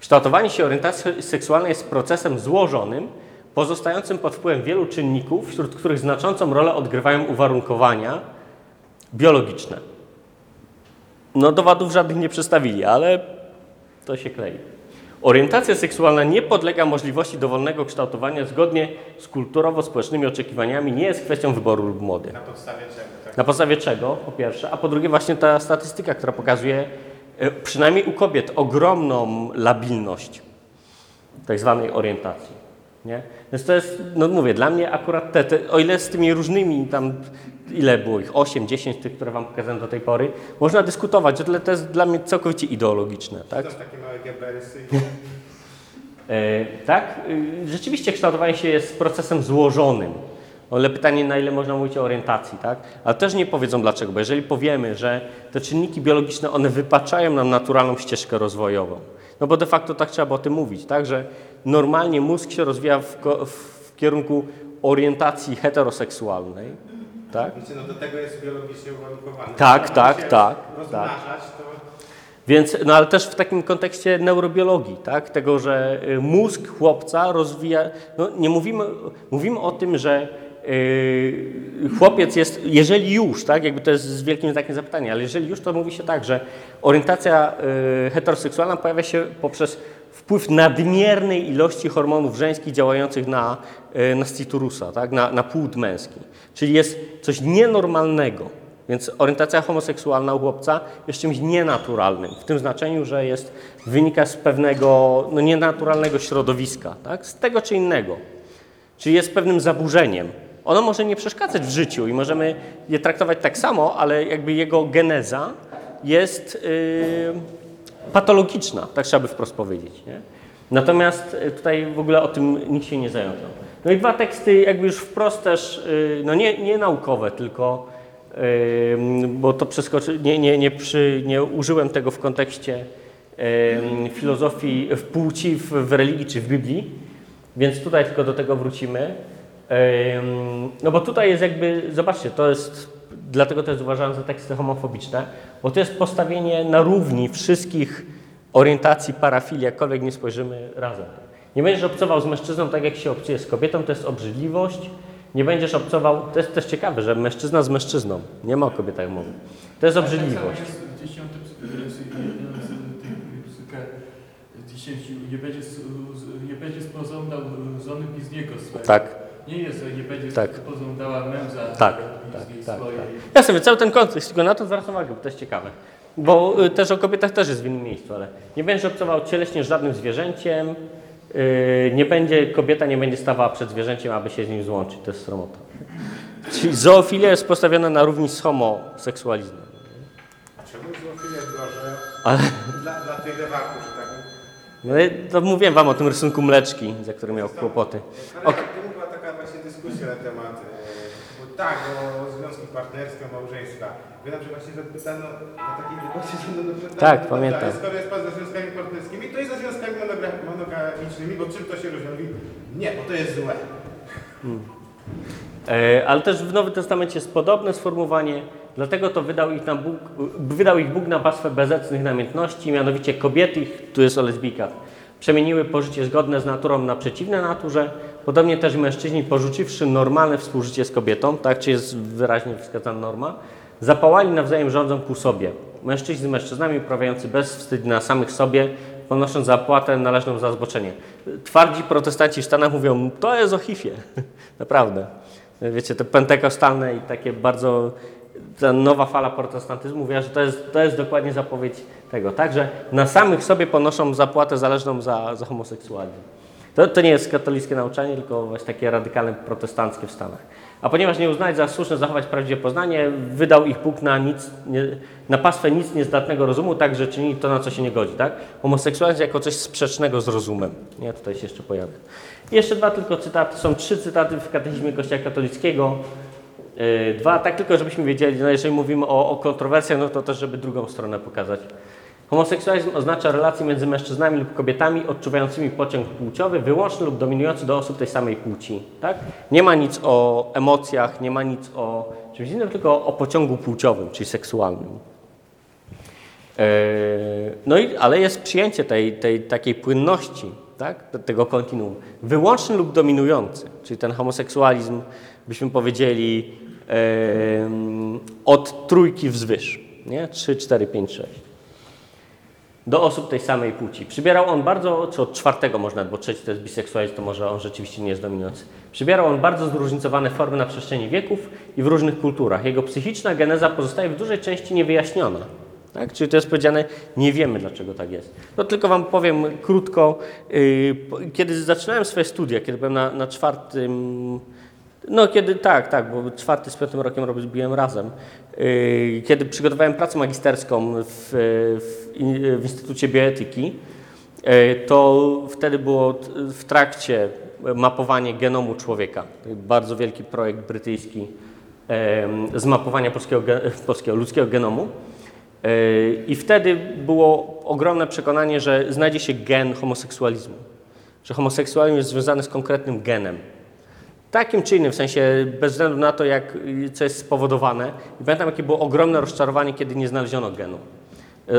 Kształtowanie się orientacji seksualnej jest procesem złożonym, pozostającym pod wpływem wielu czynników, wśród których znaczącą rolę odgrywają uwarunkowania biologiczne. No dowodów żadnych nie przedstawili, ale to się klei. Orientacja seksualna nie podlega możliwości dowolnego kształtowania zgodnie z kulturowo-społecznymi oczekiwaniami, nie jest kwestią wyboru lub mody. na podstawie czego? Na podstawie czego, po pierwsze, a po drugie właśnie ta statystyka, która pokazuje e, przynajmniej u kobiet ogromną labilność tak zwanej orientacji. Nie? Więc to jest, no mówię, dla mnie akurat te, te, o ile z tymi różnymi tam, ile było ich, 8, 10 tych, które Wam pokazałem do tej pory, można dyskutować, o tyle to jest dla mnie całkowicie ideologiczne, tak? Są takie małe gebersy. [LAUGHS] E, tak, y, rzeczywiście kształtowanie się jest procesem złożonym. Ale pytanie, na ile można mówić o orientacji, tak? Ale też nie powiedzą dlaczego, bo jeżeli powiemy, że te czynniki biologiczne, one wypaczają nam naturalną ścieżkę rozwojową, no bo de facto tak trzeba o tym mówić, tak? Że normalnie mózg się rozwija w, w kierunku orientacji heteroseksualnej, tak? Znaczy, no do tego jest biologicznie uwarunkowany. Tak, tak, się tak, Rozmnażać, to Więc, no ale też w takim kontekście neurobiologii, tak? Tego, że y, mózg chłopca rozwija, no nie mówimy, mówimy o tym, że chłopiec jest, jeżeli już, tak? Jakby to jest z wielkim znakiem zapytania, ale jeżeli już, to mówi się tak, że orientacja y, heteroseksualna pojawia się poprzez wpływ nadmiernej ilości hormonów żeńskich działających na, y, na tak? Na, na płód męski. Czyli jest coś nienormalnego. Więc orientacja homoseksualna u chłopca jest czymś nienaturalnym, w tym znaczeniu, że jest, wynika z pewnego no, nienaturalnego środowiska, tak? z tego czy innego. Czyli jest pewnym zaburzeniem. Ono może nie przeszkadzać w życiu i możemy je traktować tak samo, ale jakby jego geneza jest yy, patologiczna, tak trzeba by wprost powiedzieć. Nie? Natomiast y, tutaj w ogóle o tym nikt się nie zająknął. No i dwa teksty jakby już wprost też, yy, no nie, nie naukowe, tylko Ym, bo to przeskoczy, nie, nie, nie, przy, nie użyłem tego w kontekście ym, filozofii w płci, w, w religii czy w Biblii, więc tutaj tylko do tego wrócimy. No bo tutaj jest jakby, zobaczcie, to jest, dlatego to jest uważane za teksty homofobiczne, bo to jest postawienie na równi wszystkich orientacji parafilii, jakkolwiek nie spojrzymy razem. Nie będziesz obcował z mężczyzną tak, jak się obcuje z kobietą, to jest obrzydliwość, nie będziesz obcował, to jest też ciekawe, że mężczyzna z mężczyzną, nie ma o kobietach mowy. To jest obrzydliwość. Tak nie będzie, nie będzie spożądał żony bliźniego swego. Tak, Nie jest, że nie będzie Tak. spożądała męża tak, tak, tak, swojej. tak. Ja sobie cały ten kontekst, tylko na to zwracam uwagę, bo to jest ciekawe. Bo y, też o kobietach też jest w innym miejscu, ale nie będziesz obcował cieleśnie z żadnym zwierzęciem, y, nie będzie, kobieta nie będzie stawała przed zwierzęciem, aby się z nim złączyć. To jest sromota. Czyli zoofilia jest postawiona na równi z homoseksualizmem. A czemu zoofilia jest gorzej Ale dla, dla tych lewaków, że tak no, i to mówiłem wam o tym rysunku mleczki, za który miał kłopoty to była taka właśnie dyskusja na temat, e, bo tak, o związki partnerskie, o małżeństwa. Wiem, że właśnie zapytano na takiej debacie, że no, no, Tak, no, pamiętam. Skoro jest pan za związkami partnerskimi, to jest za związkami monogamicznymi, bo czym to się różni? Mówi, Nie, bo to jest złe. E, Ale też w Nowym Testamencie jest podobne sformułowanie, dlatego to wydał ich, Bóg, wydał ich Bóg na pastwę bezecnych namiętności, mianowicie kobiety, tu jest o lesbijkach, przemieniły pożycie zgodne z naturą na przeciwne naturze, podobnie też mężczyźni porzuciwszy normalne współżycie z kobietą, tak, czy jest wyraźnie wskazana norma, zapałali nawzajem rządzą ku sobie. Mężczyźni z mężczyznami uprawiający bezwstyd na samych sobie, ponosząc zapłatę należną za zboczenie. Twardzi protestanci w Stanach mówią, to jest o hifie. [LAUGHS] Naprawdę. Wiecie, te pentekostalne i takie bardzo ta nowa fala protestantyzmu mówiła, że to jest, to jest dokładnie zapowiedź tego. Także na samych sobie ponoszą zapłatę zależną za, za homoseksualizm. To, to nie jest katolickie nauczanie, tylko właśnie takie radykalne protestanckie w Stanach. A ponieważ nie uznali za słuszne zachować prawdziwe poznanie, wydał ich Bóg na, nic, nie, na pastwę nic niezdatnego rozumu, tak, że czyni to, na co się nie godzi. Tak? Homoseksualizm jako coś sprzecznego z rozumem. Nie, tutaj się jeszcze pojawia. I jeszcze dwa tylko cytaty. Są trzy cytaty w katechizmie Kościoła katolickiego. Yy, Dwa, tak tylko żebyśmy wiedzieli, no jeżeli mówimy o, o kontrowersjach, no to też, żeby drugą stronę pokazać. Homoseksualizm oznacza relacje między mężczyznami lub kobietami odczuwającymi pociąg płciowy, wyłączny lub dominujący do osób tej samej płci. Tak? Nie ma nic o emocjach, nie ma nic o czymś innym, tylko o pociągu płciowym, czyli seksualnym. Yy, No i, ale jest przyjęcie tej, tej takiej płynności, tak? te- tego kontinuum. Wyłączny lub dominujący, czyli ten homoseksualizm, byśmy powiedzieli, od trójki wzwyż. Nie? 3, 4, 5, 6 do osób tej samej płci. Przybierał on bardzo, czy od czwartego można, bo trzeci to jest biseksualizm, to może on rzeczywiście nie jest dominujący. Przybierał on bardzo zróżnicowane formy na przestrzeni wieków i w różnych kulturach. Jego psychiczna geneza pozostaje w dużej części niewyjaśniona. Tak? Czyli to jest powiedziane, nie wiemy dlaczego tak jest. No tylko Wam powiem krótko, yy, kiedy zaczynałem swoje studia, kiedy byłem na, na czwartym, no kiedy tak, tak, bo czwarty z piątym rokiem robiłem razem. Yy, Kiedy przygotowałem pracę magisterską w, w, w Instytucie Bioetyki, yy, to wtedy było w trakcie mapowanie genomu człowieka. Bardzo wielki projekt brytyjski em, zmapowania polskiego, polskiego ludzkiego genomu. Yy, I wtedy było ogromne przekonanie, że znajdzie się gen homoseksualizmu. Że homoseksualizm jest związany z konkretnym genem. Takim czy innym, w sensie bez względu na to, jak, co jest spowodowane. I pamiętam, jakie było ogromne rozczarowanie, kiedy nie znaleziono genu e,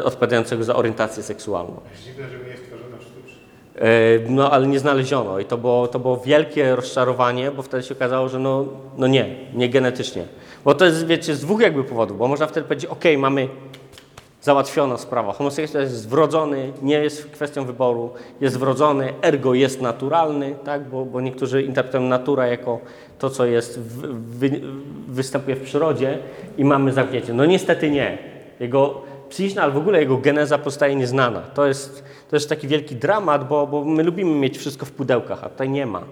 odpowiadającego za orientację seksualną. Dziwne, że mnie stworzono sztucznie. E, No, ale nie znaleziono i to było, to było wielkie rozczarowanie, bo wtedy się okazało, że no, no nie, nie genetycznie. Bo to jest, wiecie, z dwóch jakby powodów, bo można wtedy powiedzieć, ok, mamy załatwiono sprawę. Homoseksualizm jest wrodzony, nie jest kwestią wyboru, jest wrodzony, ergo jest naturalny, tak? bo, bo niektórzy interpretują natura jako to, co jest, w, wy, występuje w przyrodzie i mamy zamknięcie. No niestety nie. Jego psychiczna, ale w ogóle jego geneza pozostaje nieznana. To jest, to jest taki wielki dramat, bo, bo my lubimy mieć wszystko w pudełkach, a tutaj nie ma.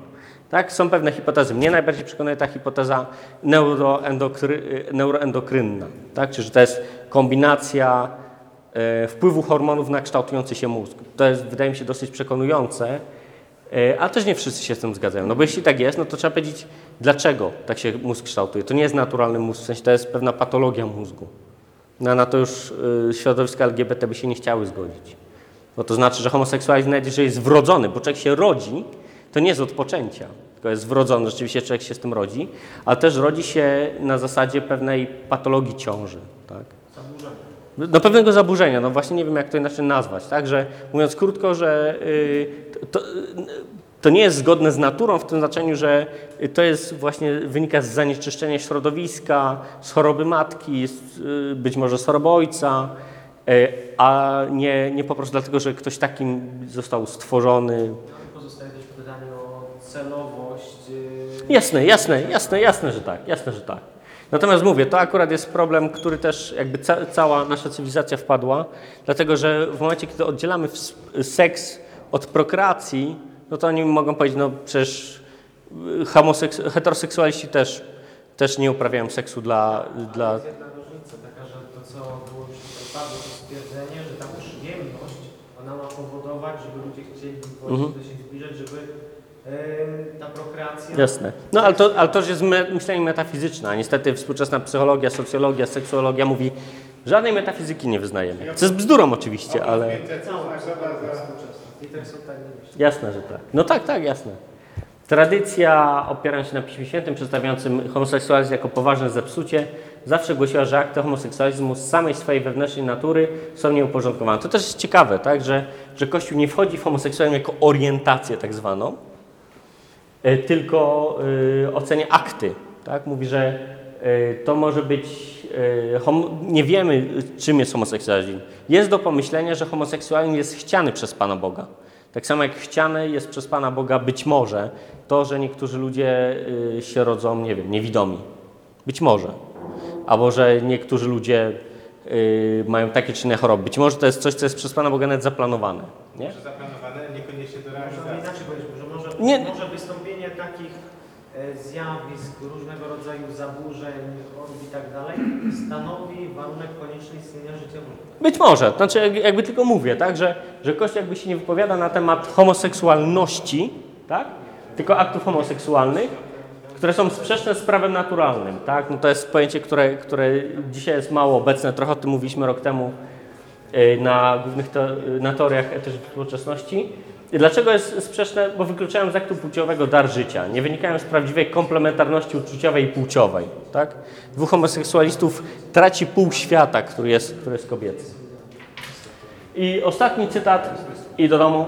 Tak, są pewne hipotezy. Mnie najbardziej przekonuje ta hipoteza neuroendokry, neuroendokrynna, tak? czyli że to jest kombinacja e, wpływu hormonów na kształtujący się mózg. To jest, wydaje mi się, dosyć przekonujące, e, ale też nie wszyscy się z tym zgadzają. No bo jeśli tak jest, no to trzeba powiedzieć, dlaczego tak się mózg kształtuje. To nie jest naturalny mózg, w sensie to jest pewna patologia mózgu. No, na to już y, środowiska LGBT by się nie chciały zgodzić. Bo to znaczy, że homoseksualizm nawet jeżeli jest wrodzony, bo człowiek się rodzi, to nie jest od poczęcia, tylko jest wrodzony, rzeczywiście człowiek się z tym rodzi, ale też rodzi się na zasadzie pewnej patologii ciąży. Tak? Do pewnego zaburzenia, no właśnie nie wiem jak to inaczej nazwać, tak, że mówiąc krótko, że y, to, to nie jest zgodne z naturą w tym znaczeniu, że to jest właśnie wynika z zanieczyszczenia środowiska, z choroby matki, z, y, być może z choroby ojca, y, a nie, nie po prostu dlatego, że ktoś takim został stworzony. Pozostaje też pytanie o celowość. yy, Jasne, jasne, jasne, jasne, że tak, jasne, że tak. Natomiast mówię, to akurat jest problem, który też jakby ca cała nasza cywilizacja wpadła, dlatego że w momencie, kiedy oddzielamy seks od prokreacji, no to oni mogą powiedzieć, no przecież y, homoseks- heteroseksualiści też, też nie uprawiają seksu dla, dla... Jest jedna różnica taka, że to co było już padło to stwierdzenie, że ta przyjemność, ona ma powodować, żeby ludzie chcieli Mhm. do siebie zbliżać, żeby ta prokreacja... Jasne. No ale to, ale to już jest me myślenie metafizyczne, a niestety współczesna psychologia, socjologia, seksuologia mówi, żadnej metafizyki nie wyznajemy. Co jest bzdurą oczywiście, ale... I. Jasne, że tak. No tak, tak, jasne. Tradycja, opierając się na Piśmie Świętym, przedstawiającym homoseksualizm jako poważne zepsucie, zawsze głosiła, że akty homoseksualizmu z samej swojej wewnętrznej natury są nieuporządkowane. To też jest ciekawe, tak, że, że Kościół nie wchodzi w homoseksualizm jako orientację tak zwaną, e, tylko y, ocenia akty. Tak? Mówi, że to może być. Hom- nie wiemy, czym jest homoseksualizm. Jest do pomyślenia, że homoseksualizm jest chciany przez Pana Boga. Tak samo jak chciane jest przez Pana Boga być może to, że niektórzy ludzie y, się rodzą, nie wiem, niewidomi. Być może. albo że niektórzy ludzie mają takie czy inne choroby. Być może to jest coś, co jest przez Pana Boga nawet zaplanowane. Nie? Może zaplanowane, niekoniecznie do realizacji. Nie. może e, zjawisk, różnego rodzaju zaburzeń, chorób i tak dalej stanowi warunek konieczny istnienia życia ludzkiego. Być może, znaczy jak- jakby tylko mówię, tak, że, że jakby się nie wypowiada na temat homoseksualności, tak, tylko aktów homoseksualnych, które są sprzeczne z prawem naturalnym, tak, no to jest pojęcie, które, które dzisiaj jest mało obecne, trochę o tym mówiliśmy rok temu y, na głównych y, na teoriach etycznych współczesności. Dlaczego jest sprzeczne? Bo wykluczają z aktu płciowego dar życia. Nie wynikają z prawdziwej komplementarności uczuciowej i płciowej. Tak? Dwóch homoseksualistów traci pół świata, który jest, który jest kobiecy. I ostatni cytat i do domu.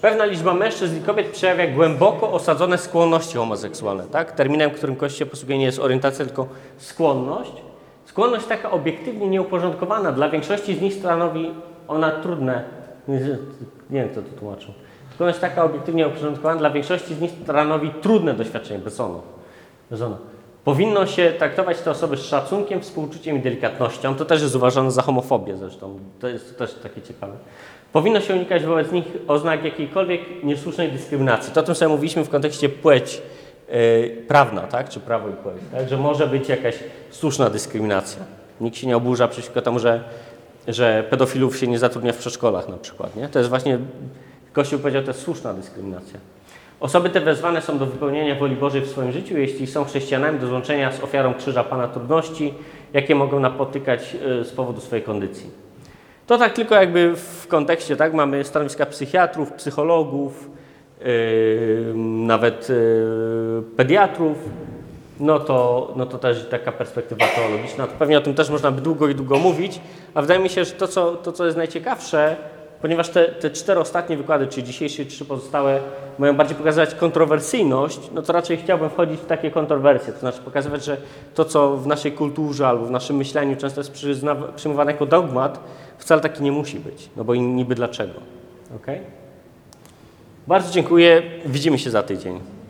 Pewna liczba mężczyzn i kobiet przejawia głęboko osadzone skłonności homoseksualne. Tak? Terminem, którym Kościół posługuje nie jest orientacja, tylko skłonność. Skłonność taka obiektywnie nieuporządkowana. Dla większości z nich stanowi ona trudne. Nie wiem, kto to tłumaczył. Skłonność taka obiektywnie nieuporządkowana dla większości z nich stanowi trudne doświadczenie bezsonu. Bezonu. Powinno się traktować te osoby z szacunkiem, współczuciem i delikatnością. To też jest uważane za homofobię zresztą. To jest też takie ciekawe. Powinno się unikać wobec nich oznak jakiejkolwiek niesłusznej dyskryminacji. To o tym sobie mówiliśmy w kontekście płeć yy, prawna, tak? czy prawo i płeć. Tak? Że może być jakaś słuszna dyskryminacja. Nikt się nie oburza przeciwko temu, że, że pedofilów się nie zatrudnia w przedszkolach na przykład. Nie? To jest właśnie, Kościół powiedział, to jest słuszna dyskryminacja. Osoby te wezwane są do wypełnienia woli Bożej w swoim życiu, jeśli są chrześcijanami, do złączenia z ofiarą krzyża Pana trudności, jakie mogą napotykać y, z powodu swojej kondycji. To tak tylko jakby w kontekście, tak? Mamy stanowiska psychiatrów, psychologów, yy, nawet yy, pediatrów, no to, no to też taka perspektywa teologiczna. Pewnie o tym też można by długo i długo mówić, a wydaje mi się, że to, co, to, co jest najciekawsze, ponieważ te, te cztery ostatnie wykłady, czy dzisiejsze, trzy pozostałe, mają bardziej pokazywać kontrowersyjność, no to raczej chciałbym wchodzić w takie kontrowersje, to znaczy pokazywać, że to, co w naszej kulturze albo w naszym myśleniu często jest przyjmowane jako dogmat, wcale taki nie musi być, no bo niby dlaczego. Okay? Bardzo dziękuję, widzimy się za tydzień.